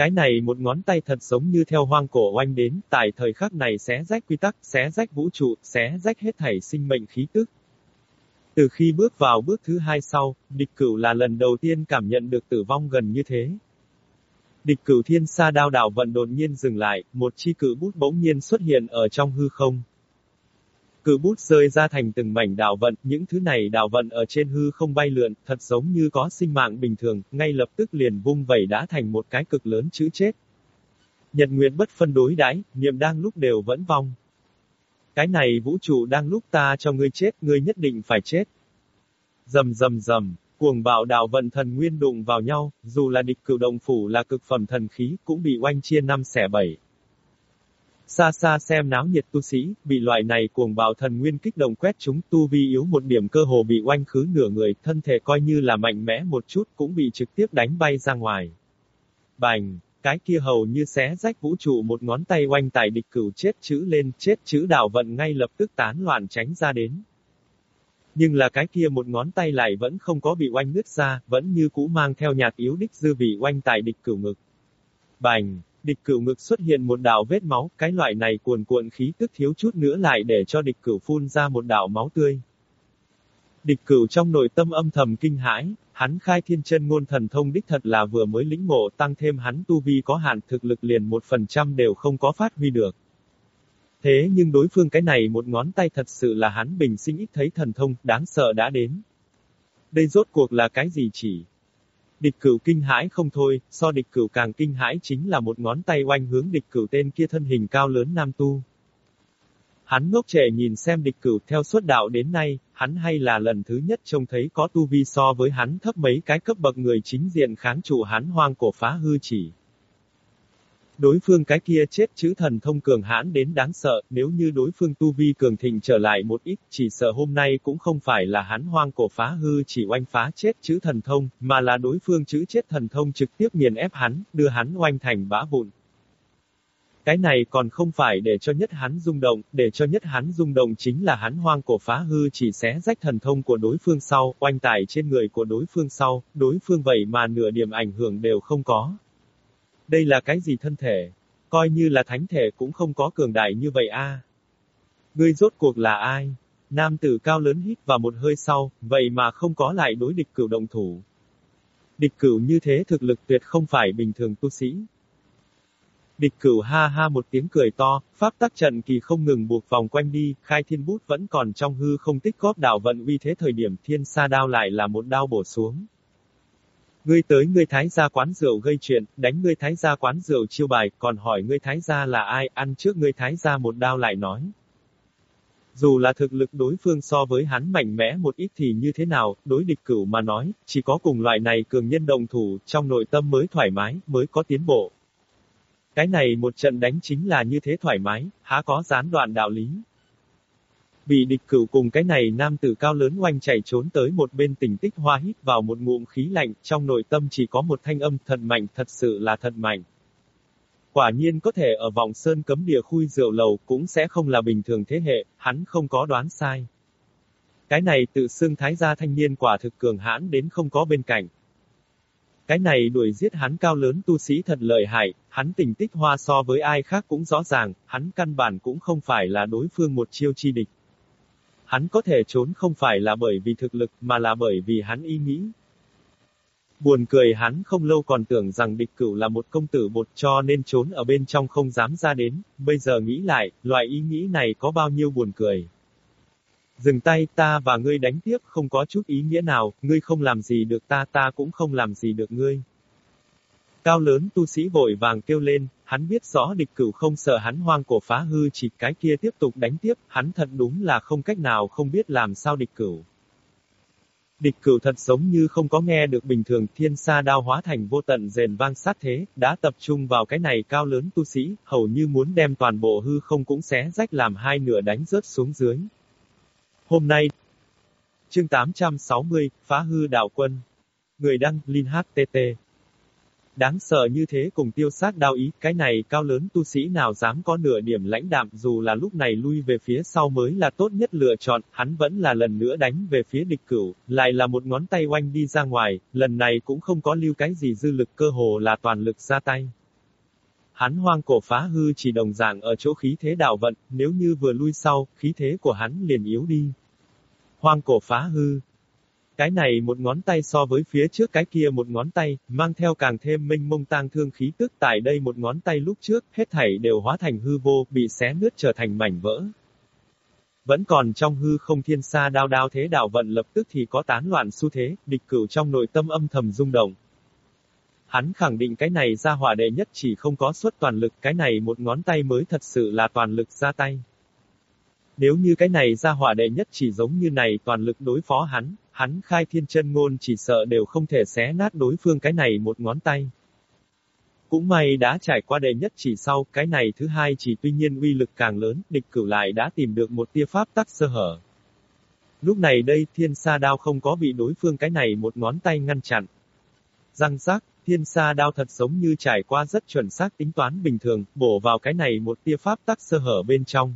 Cái này một ngón tay thật giống như theo hoang cổ oanh đến, tại thời khắc này xé rách quy tắc, xé rách vũ trụ, xé rách hết thảy sinh mệnh khí tức. Từ khi bước vào bước thứ hai sau, địch cửu là lần đầu tiên cảm nhận được tử vong gần như thế. Địch cửu thiên sa đao đảo vận đột nhiên dừng lại, một chi cự bút bỗng nhiên xuất hiện ở trong hư không. Cự bút rơi ra thành từng mảnh đảo vận, những thứ này đảo vận ở trên hư không bay lượn, thật giống như có sinh mạng bình thường, ngay lập tức liền vung vẩy đã thành một cái cực lớn chữ chết. Nhật Nguyệt bất phân đối đãi, niệm đang lúc đều vẫn vong. Cái này vũ trụ đang lúc ta cho ngươi chết, ngươi nhất định phải chết. Dầm dầm dầm, cuồng bạo đạo vận thần nguyên đụng vào nhau, dù là địch cửu động phủ là cực phẩm thần khí, cũng bị oanh chia năm xẻ bảy. Xa xa xem náo nhiệt tu sĩ, bị loại này cuồng bạo thần nguyên kích động quét chúng tu vi yếu một điểm cơ hồ bị oanh khứ nửa người, thân thể coi như là mạnh mẽ một chút cũng bị trực tiếp đánh bay ra ngoài. Bành, cái kia hầu như xé rách vũ trụ một ngón tay oanh tại địch cửu chết chữ lên, chết chữ đảo vận ngay lập tức tán loạn tránh ra đến. Nhưng là cái kia một ngón tay lại vẫn không có bị oanh nứt ra, vẫn như cũ mang theo nhạt yếu đích dư vị oanh tại địch cửu ngực. Bành, Địch cửu ngực xuất hiện một đạo vết máu, cái loại này cuồn cuộn khí tức thiếu chút nữa lại để cho địch cửu phun ra một đạo máu tươi. Địch cửu trong nội tâm âm thầm kinh hãi, hắn khai thiên chân ngôn thần thông đích thật là vừa mới lĩnh ngộ tăng thêm hắn tu vi có hạn thực lực liền một phần trăm đều không có phát huy được. Thế nhưng đối phương cái này một ngón tay thật sự là hắn bình sinh ít thấy thần thông, đáng sợ đã đến. Đây rốt cuộc là cái gì chỉ? Địch cửu kinh hãi không thôi, so địch cửu càng kinh hãi chính là một ngón tay oanh hướng địch cửu tên kia thân hình cao lớn nam tu. Hắn ngốc trẻ nhìn xem địch cửu theo suốt đạo đến nay, hắn hay là lần thứ nhất trông thấy có tu vi so với hắn thấp mấy cái cấp bậc người chính diện kháng chủ hắn hoang cổ phá hư chỉ. Đối phương cái kia chết chữ thần thông cường hãn đến đáng sợ, nếu như đối phương tu vi cường thịnh trở lại một ít, chỉ sợ hôm nay cũng không phải là hắn hoang cổ phá hư chỉ oanh phá chết chữ thần thông, mà là đối phương chữ chết thần thông trực tiếp nghiền ép hắn, đưa hắn oanh thành bã vụn. Cái này còn không phải để cho nhất hắn rung động, để cho nhất hắn rung động chính là hắn hoang cổ phá hư chỉ xé rách thần thông của đối phương sau, oanh tải trên người của đối phương sau, đối phương vậy mà nửa điểm ảnh hưởng đều không có. Đây là cái gì thân thể? Coi như là thánh thể cũng không có cường đại như vậy a. Ngươi rốt cuộc là ai? Nam tử cao lớn hít vào một hơi sau, vậy mà không có lại đối địch cửu động thủ. Địch cửu như thế thực lực tuyệt không phải bình thường tu sĩ. Địch cửu ha ha một tiếng cười to, pháp tắc trận kỳ không ngừng buộc vòng quanh đi, khai thiên bút vẫn còn trong hư không tích góp đạo vận uy thế thời điểm thiên sa đao lại là một đao bổ xuống. Ngươi tới ngươi thái gia quán rượu gây chuyện, đánh ngươi thái gia quán rượu chiêu bài, còn hỏi ngươi thái gia là ai, ăn trước ngươi thái gia một đao lại nói. Dù là thực lực đối phương so với hắn mạnh mẽ một ít thì như thế nào, đối địch cửu mà nói, chỉ có cùng loại này cường nhân đồng thủ, trong nội tâm mới thoải mái, mới có tiến bộ. Cái này một trận đánh chính là như thế thoải mái, há có gián đoạn đạo lý. Bị địch cửu cùng cái này nam tử cao lớn oanh chạy trốn tới một bên tỉnh tích hoa hít vào một ngụm khí lạnh, trong nội tâm chỉ có một thanh âm thật mạnh, thật sự là thật mạnh. Quả nhiên có thể ở vòng sơn cấm địa khui rượu lầu cũng sẽ không là bình thường thế hệ, hắn không có đoán sai. Cái này tự xưng thái gia thanh niên quả thực cường hãn đến không có bên cạnh. Cái này đuổi giết hắn cao lớn tu sĩ thật lợi hại, hắn tình tích hoa so với ai khác cũng rõ ràng, hắn căn bản cũng không phải là đối phương một chiêu chi địch. Hắn có thể trốn không phải là bởi vì thực lực, mà là bởi vì hắn ý nghĩ. Buồn cười hắn không lâu còn tưởng rằng địch cửu là một công tử bột cho nên trốn ở bên trong không dám ra đến, bây giờ nghĩ lại, loại ý nghĩ này có bao nhiêu buồn cười. Dừng tay, ta và ngươi đánh tiếp không có chút ý nghĩa nào, ngươi không làm gì được ta, ta cũng không làm gì được ngươi. Cao lớn tu sĩ vội vàng kêu lên, hắn biết rõ địch cửu không sợ hắn hoang cổ phá hư chỉ cái kia tiếp tục đánh tiếp, hắn thật đúng là không cách nào không biết làm sao địch cửu. Địch cửu thật giống như không có nghe được bình thường thiên sa đao hóa thành vô tận rền vang sát thế, đã tập trung vào cái này cao lớn tu sĩ, hầu như muốn đem toàn bộ hư không cũng xé rách làm hai nửa đánh rớt xuống dưới. Hôm nay, chương 860, phá hư đạo quân. Người đăng, Linh HTT. Đáng sợ như thế cùng tiêu sát đao ý, cái này cao lớn tu sĩ nào dám có nửa điểm lãnh đạm dù là lúc này lui về phía sau mới là tốt nhất lựa chọn, hắn vẫn là lần nữa đánh về phía địch cửu, lại là một ngón tay oanh đi ra ngoài, lần này cũng không có lưu cái gì dư lực cơ hồ là toàn lực ra tay. Hắn hoang cổ phá hư chỉ đồng dạng ở chỗ khí thế đạo vận, nếu như vừa lui sau, khí thế của hắn liền yếu đi. Hoang cổ phá hư, cái này một ngón tay so với phía trước cái kia một ngón tay, mang theo càng thêm minh mông tang thương khí tức tại đây một ngón tay lúc trước, hết thảy đều hóa thành hư vô, bị xé nứt trở thành mảnh vỡ. Vẫn còn trong hư không thiên xa đao đao thế đạo vận lập tức thì có tán loạn xu thế, địch cửu trong nội tâm âm thầm rung động. Hắn khẳng định cái này ra hỏa đệ nhất chỉ không có suất toàn lực, cái này một ngón tay mới thật sự là toàn lực ra tay. Nếu như cái này ra hỏa đệ nhất chỉ giống như này toàn lực đối phó hắn, hắn khai thiên chân ngôn chỉ sợ đều không thể xé nát đối phương cái này một ngón tay. Cũng may đã trải qua đệ nhất chỉ sau, cái này thứ hai chỉ tuy nhiên uy lực càng lớn, địch cửu lại đã tìm được một tia pháp tắc sơ hở. Lúc này đây thiên sa đao không có bị đối phương cái này một ngón tay ngăn chặn. Răng rác, thiên sa đao thật giống như trải qua rất chuẩn xác tính toán bình thường, bổ vào cái này một tia pháp tắc sơ hở bên trong.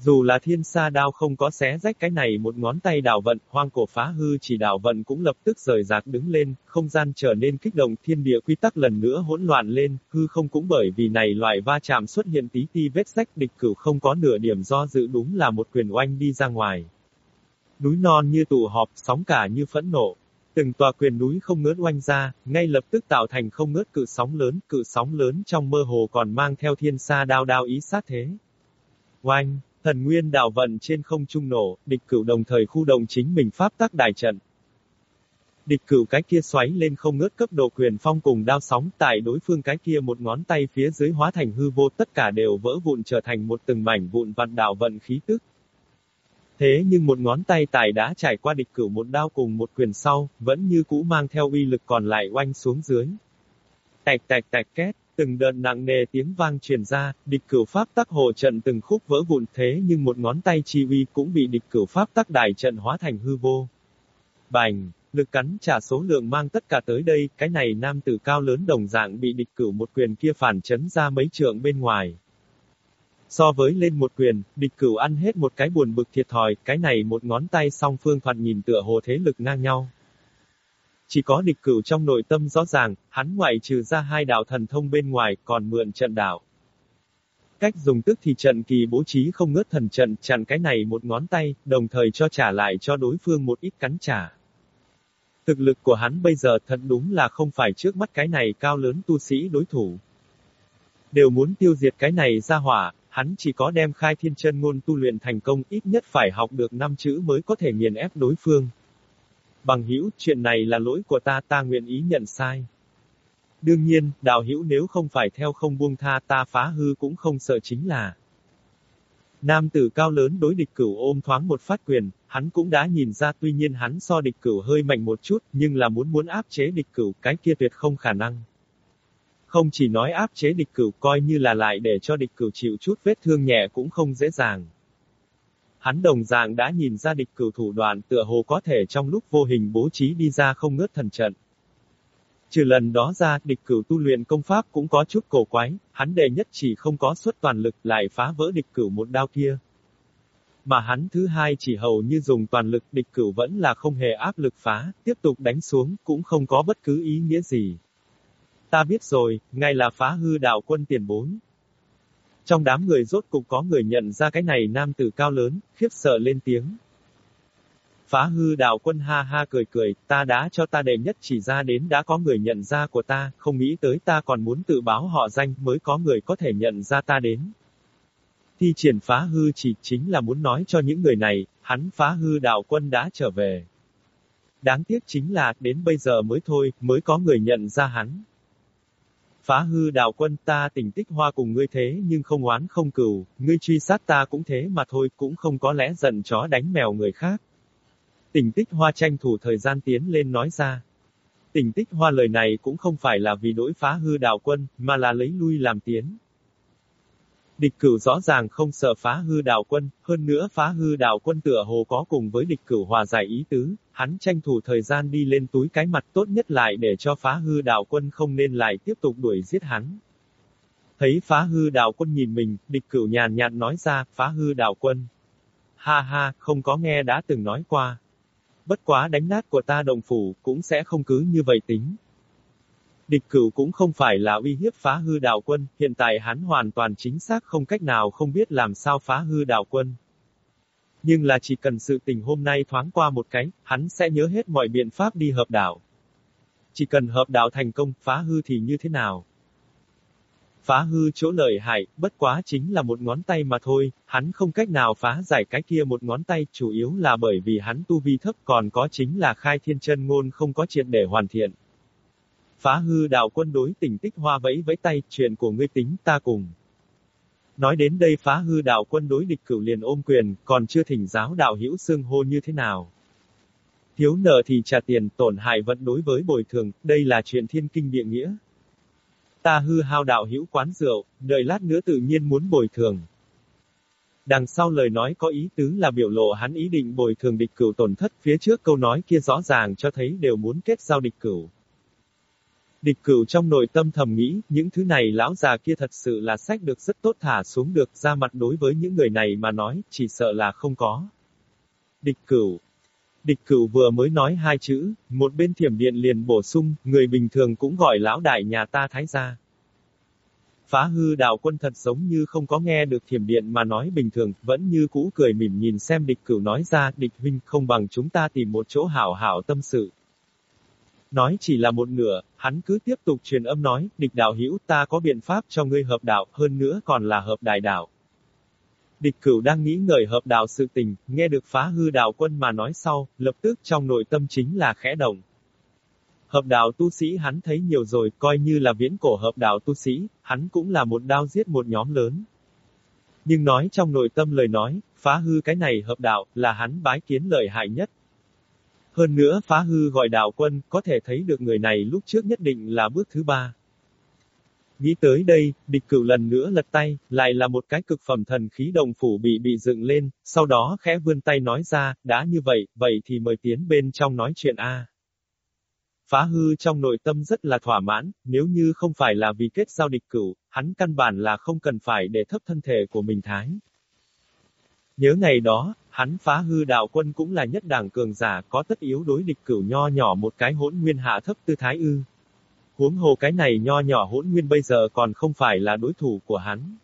Dù là thiên sa đao không có xé rách cái này một ngón tay đảo vận, hoang cổ phá hư chỉ đảo vận cũng lập tức rời rạc đứng lên, không gian trở nên kích động thiên địa quy tắc lần nữa hỗn loạn lên, hư không cũng bởi vì này loại va chạm xuất hiện tí ti vết rách địch cửu không có nửa điểm do dự đúng là một quyền oanh đi ra ngoài. Núi non như tụ họp, sóng cả như phẫn nộ. Từng tòa quyền núi không ngớt oanh ra, ngay lập tức tạo thành không ngớt cự sóng lớn, cự sóng lớn trong mơ hồ còn mang theo thiên sa đao đao ý sát thế. Oanh! Thần nguyên đạo vận trên không trung nổ, địch cửu đồng thời khu động chính mình pháp tắc đại trận. Địch cửu cái kia xoáy lên không ngớt cấp độ quyền phong cùng đao sóng tại đối phương cái kia một ngón tay phía dưới hóa thành hư vô tất cả đều vỡ vụn trở thành một từng mảnh vụn vặt đạo vận khí tức. Thế nhưng một ngón tay tài đã trải qua địch cửu một đao cùng một quyền sau, vẫn như cũ mang theo uy lực còn lại oanh xuống dưới. Tạch tạch tạch két, Từng đợt nặng nề tiếng vang truyền ra, địch cửu pháp tắc hộ trận từng khúc vỡ vụn thế nhưng một ngón tay chi uy cũng bị địch cửu pháp tắc đại trận hóa thành hư vô. Bành, lực cắn trả số lượng mang tất cả tới đây, cái này nam tử cao lớn đồng dạng bị địch cửu một quyền kia phản chấn ra mấy trượng bên ngoài. So với lên một quyền, địch cửu ăn hết một cái buồn bực thiệt thòi, cái này một ngón tay song phương thoạt nhìn tựa hồ thế lực ngang nhau. Chỉ có địch cửu trong nội tâm rõ ràng, hắn ngoại trừ ra hai đạo thần thông bên ngoài, còn mượn trận đạo. Cách dùng tức thì trận kỳ bố trí không ngớt thần trận chặn cái này một ngón tay, đồng thời cho trả lại cho đối phương một ít cắn trả. Thực lực của hắn bây giờ thật đúng là không phải trước mắt cái này cao lớn tu sĩ đối thủ. Đều muốn tiêu diệt cái này ra hỏa, hắn chỉ có đem khai thiên chân ngôn tu luyện thành công ít nhất phải học được năm chữ mới có thể nghiền ép đối phương. Bằng hữu, chuyện này là lỗi của ta, ta nguyện ý nhận sai. Đương nhiên, đạo hữu nếu không phải theo không buông tha ta phá hư cũng không sợ chính là. Nam tử cao lớn đối địch cửu ôm thoáng một phát quyền, hắn cũng đã nhìn ra tuy nhiên hắn so địch cửu hơi mạnh một chút, nhưng là muốn muốn áp chế địch cửu cái kia tuyệt không khả năng. Không chỉ nói áp chế địch cửu coi như là lại để cho địch cửu chịu chút vết thương nhẹ cũng không dễ dàng. Hắn đồng dạng đã nhìn ra địch cửu thủ đoạn tựa hồ có thể trong lúc vô hình bố trí đi ra không ngớt thần trận. Trừ lần đó ra, địch cửu tu luyện công pháp cũng có chút cổ quái, hắn đệ nhất chỉ không có suất toàn lực lại phá vỡ địch cửu một đao kia. Mà hắn thứ hai chỉ hầu như dùng toàn lực địch cửu vẫn là không hề áp lực phá, tiếp tục đánh xuống, cũng không có bất cứ ý nghĩa gì. Ta biết rồi, ngay là phá hư đạo quân tiền bốn. Trong đám người rốt cục có người nhận ra cái này nam tử cao lớn, khiếp sợ lên tiếng. Phá hư đạo quân ha ha cười cười, ta đã cho ta đệ nhất chỉ ra đến đã có người nhận ra của ta, không nghĩ tới ta còn muốn tự báo họ danh mới có người có thể nhận ra ta đến. Thi triển phá hư chỉ chính là muốn nói cho những người này, hắn phá hư đạo quân đã trở về. Đáng tiếc chính là, đến bây giờ mới thôi, mới có người nhận ra hắn. Phá hư đạo quân ta tình tích hoa cùng ngươi thế nhưng không oán không cừu, ngươi truy sát ta cũng thế mà thôi, cũng không có lẽ giận chó đánh mèo người khác. Tỉnh tích hoa tranh thủ thời gian tiến lên nói ra. Tỉnh tích hoa lời này cũng không phải là vì đối phá hư đạo quân, mà là lấy lui làm tiến. Địch cửu rõ ràng không sợ phá hư đạo quân, hơn nữa phá hư đạo quân tựa hồ có cùng với địch cửu hòa giải ý tứ, hắn tranh thủ thời gian đi lên túi cái mặt tốt nhất lại để cho phá hư đạo quân không nên lại tiếp tục đuổi giết hắn. Thấy phá hư đạo quân nhìn mình, địch cửu nhàn nhạt nói ra, phá hư đạo quân. Ha ha, không có nghe đã từng nói qua. Bất quá đánh nát của ta đồng phủ, cũng sẽ không cứ như vậy tính. Địch cửu cũng không phải là uy hiếp phá hư đạo quân, hiện tại hắn hoàn toàn chính xác không cách nào không biết làm sao phá hư đạo quân. Nhưng là chỉ cần sự tình hôm nay thoáng qua một cái, hắn sẽ nhớ hết mọi biện pháp đi hợp đạo. Chỉ cần hợp đạo thành công, phá hư thì như thế nào? Phá hư chỗ lợi hại, bất quá chính là một ngón tay mà thôi, hắn không cách nào phá giải cái kia một ngón tay, chủ yếu là bởi vì hắn tu vi thấp còn có chính là khai thiên chân ngôn không có triệt để hoàn thiện. Phá hư đạo quân đối tỉnh tích hoa vẫy vẫy tay, chuyện của ngươi tính ta cùng. Nói đến đây phá hư đạo quân đối địch cửu liền ôm quyền, còn chưa thỉnh giáo đạo hữu xương hô như thế nào. Thiếu nợ thì trả tiền, tổn hại vẫn đối với bồi thường, đây là chuyện thiên kinh địa nghĩa. Ta hư hao đạo hữu quán rượu, đợi lát nữa tự nhiên muốn bồi thường. Đằng sau lời nói có ý tứ là biểu lộ hắn ý định bồi thường địch cửu tổn thất phía trước câu nói kia rõ ràng cho thấy đều muốn kết giao địch cửu. Địch cửu trong nội tâm thầm nghĩ, những thứ này lão già kia thật sự là sách được rất tốt thả xuống được ra mặt đối với những người này mà nói, chỉ sợ là không có. Địch cửu. Địch cửu vừa mới nói hai chữ, một bên thiểm điện liền bổ sung, người bình thường cũng gọi lão đại nhà ta thái gia. Phá hư đạo quân thật giống như không có nghe được thiểm điện mà nói bình thường, vẫn như cũ cười mỉm nhìn xem địch cửu nói ra, địch huynh không bằng chúng ta tìm một chỗ hảo hảo tâm sự. Nói chỉ là một nửa, hắn cứ tiếp tục truyền âm nói, địch đạo hữu ta có biện pháp cho ngươi hợp đạo, hơn nữa còn là hợp đại đạo. Địch cửu đang nghĩ ngợi hợp đạo sự tình, nghe được phá hư đạo quân mà nói sau, lập tức trong nội tâm chính là khẽ động. Hợp đạo tu sĩ hắn thấy nhiều rồi, coi như là viễn cổ hợp đạo tu sĩ, hắn cũng là một đao giết một nhóm lớn. Nhưng nói trong nội tâm lời nói, phá hư cái này hợp đạo, là hắn bái kiến lợi hại nhất. Hơn nữa phá hư gọi đạo quân, có thể thấy được người này lúc trước nhất định là bước thứ ba. Nghĩ tới đây, địch cửu lần nữa lật tay, lại là một cái cực phẩm thần khí đồng phủ bị bị dựng lên, sau đó khẽ vươn tay nói ra, đã như vậy, vậy thì mời tiến bên trong nói chuyện A. Phá hư trong nội tâm rất là thỏa mãn, nếu như không phải là vì kết giao địch cửu, hắn căn bản là không cần phải để thấp thân thể của mình thái. Nhớ ngày đó, hắn phá hư đạo quân cũng là nhất đảng cường giả có tất yếu đối địch cửu nho nhỏ một cái hỗn nguyên hạ thấp tư thái ư. Huống hồ cái này nho nhỏ hỗn nguyên bây giờ còn không phải là đối thủ của hắn.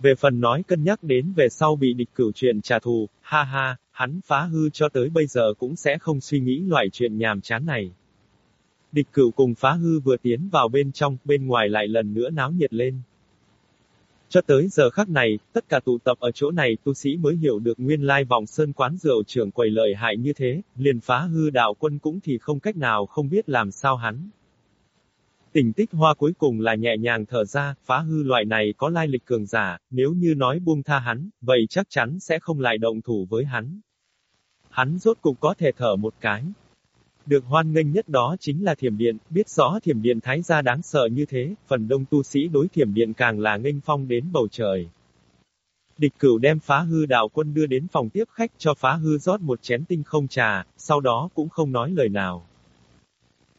Về phần nói cân nhắc đến về sau bị địch cửu chuyện trả thù, ha ha, hắn phá hư cho tới bây giờ cũng sẽ không suy nghĩ loại chuyện nhàm chán này. Địch cửu cùng phá hư vừa tiến vào bên trong, bên ngoài lại lần nữa náo nhiệt lên. Cho tới giờ khắc này, tất cả tụ tập ở chỗ này tu sĩ mới hiểu được nguyên lai vòng sơn quán rượu trưởng quầy lợi hại như thế, liền phá hư đạo quân cũng thì không cách nào không biết làm sao hắn. Tình tích hoa cuối cùng là nhẹ nhàng thở ra, phá hư loại này có lai lịch cường giả, nếu như nói buông tha hắn, vậy chắc chắn sẽ không lại động thủ với hắn. Hắn rốt cục có thể thở một cái, được hoan nghênh nhất đó chính là thiểm điện, biết rõ thiểm điện thái gia đáng sợ như thế, phần đông tu sĩ đối thiểm điện càng là nghênh phong đến bầu trời. Địch cửu đem phá hư đạo quân đưa đến phòng tiếp khách cho phá hư rót một chén tinh không trà, sau đó cũng không nói lời nào.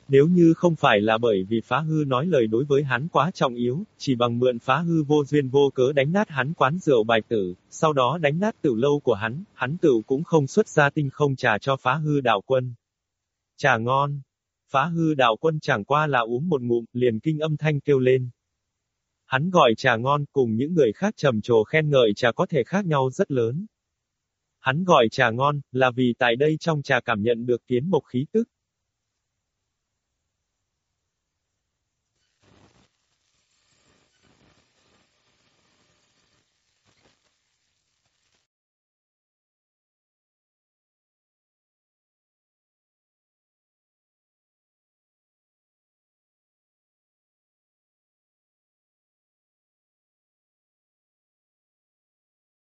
Nếu như không phải là bởi vì phá hư nói lời đối với hắn quá trọng yếu, chỉ bằng mượn phá hư vô duyên vô cớ đánh nát hắn quán rượu bài tử, sau đó đánh nát tử lâu của hắn, hắn tử cũng không xuất ra tinh không trà cho phá hư đạo quân. Trà ngon. Phá hư đạo quân chẳng qua là uống một ngụm, liền kinh âm thanh kêu lên. Hắn gọi trà ngon cùng những người khác trầm trồ khen ngợi trà có thể khác nhau rất lớn. Hắn gọi trà ngon, là vì tại đây trong trà cảm nhận được kiến mộc khí tức.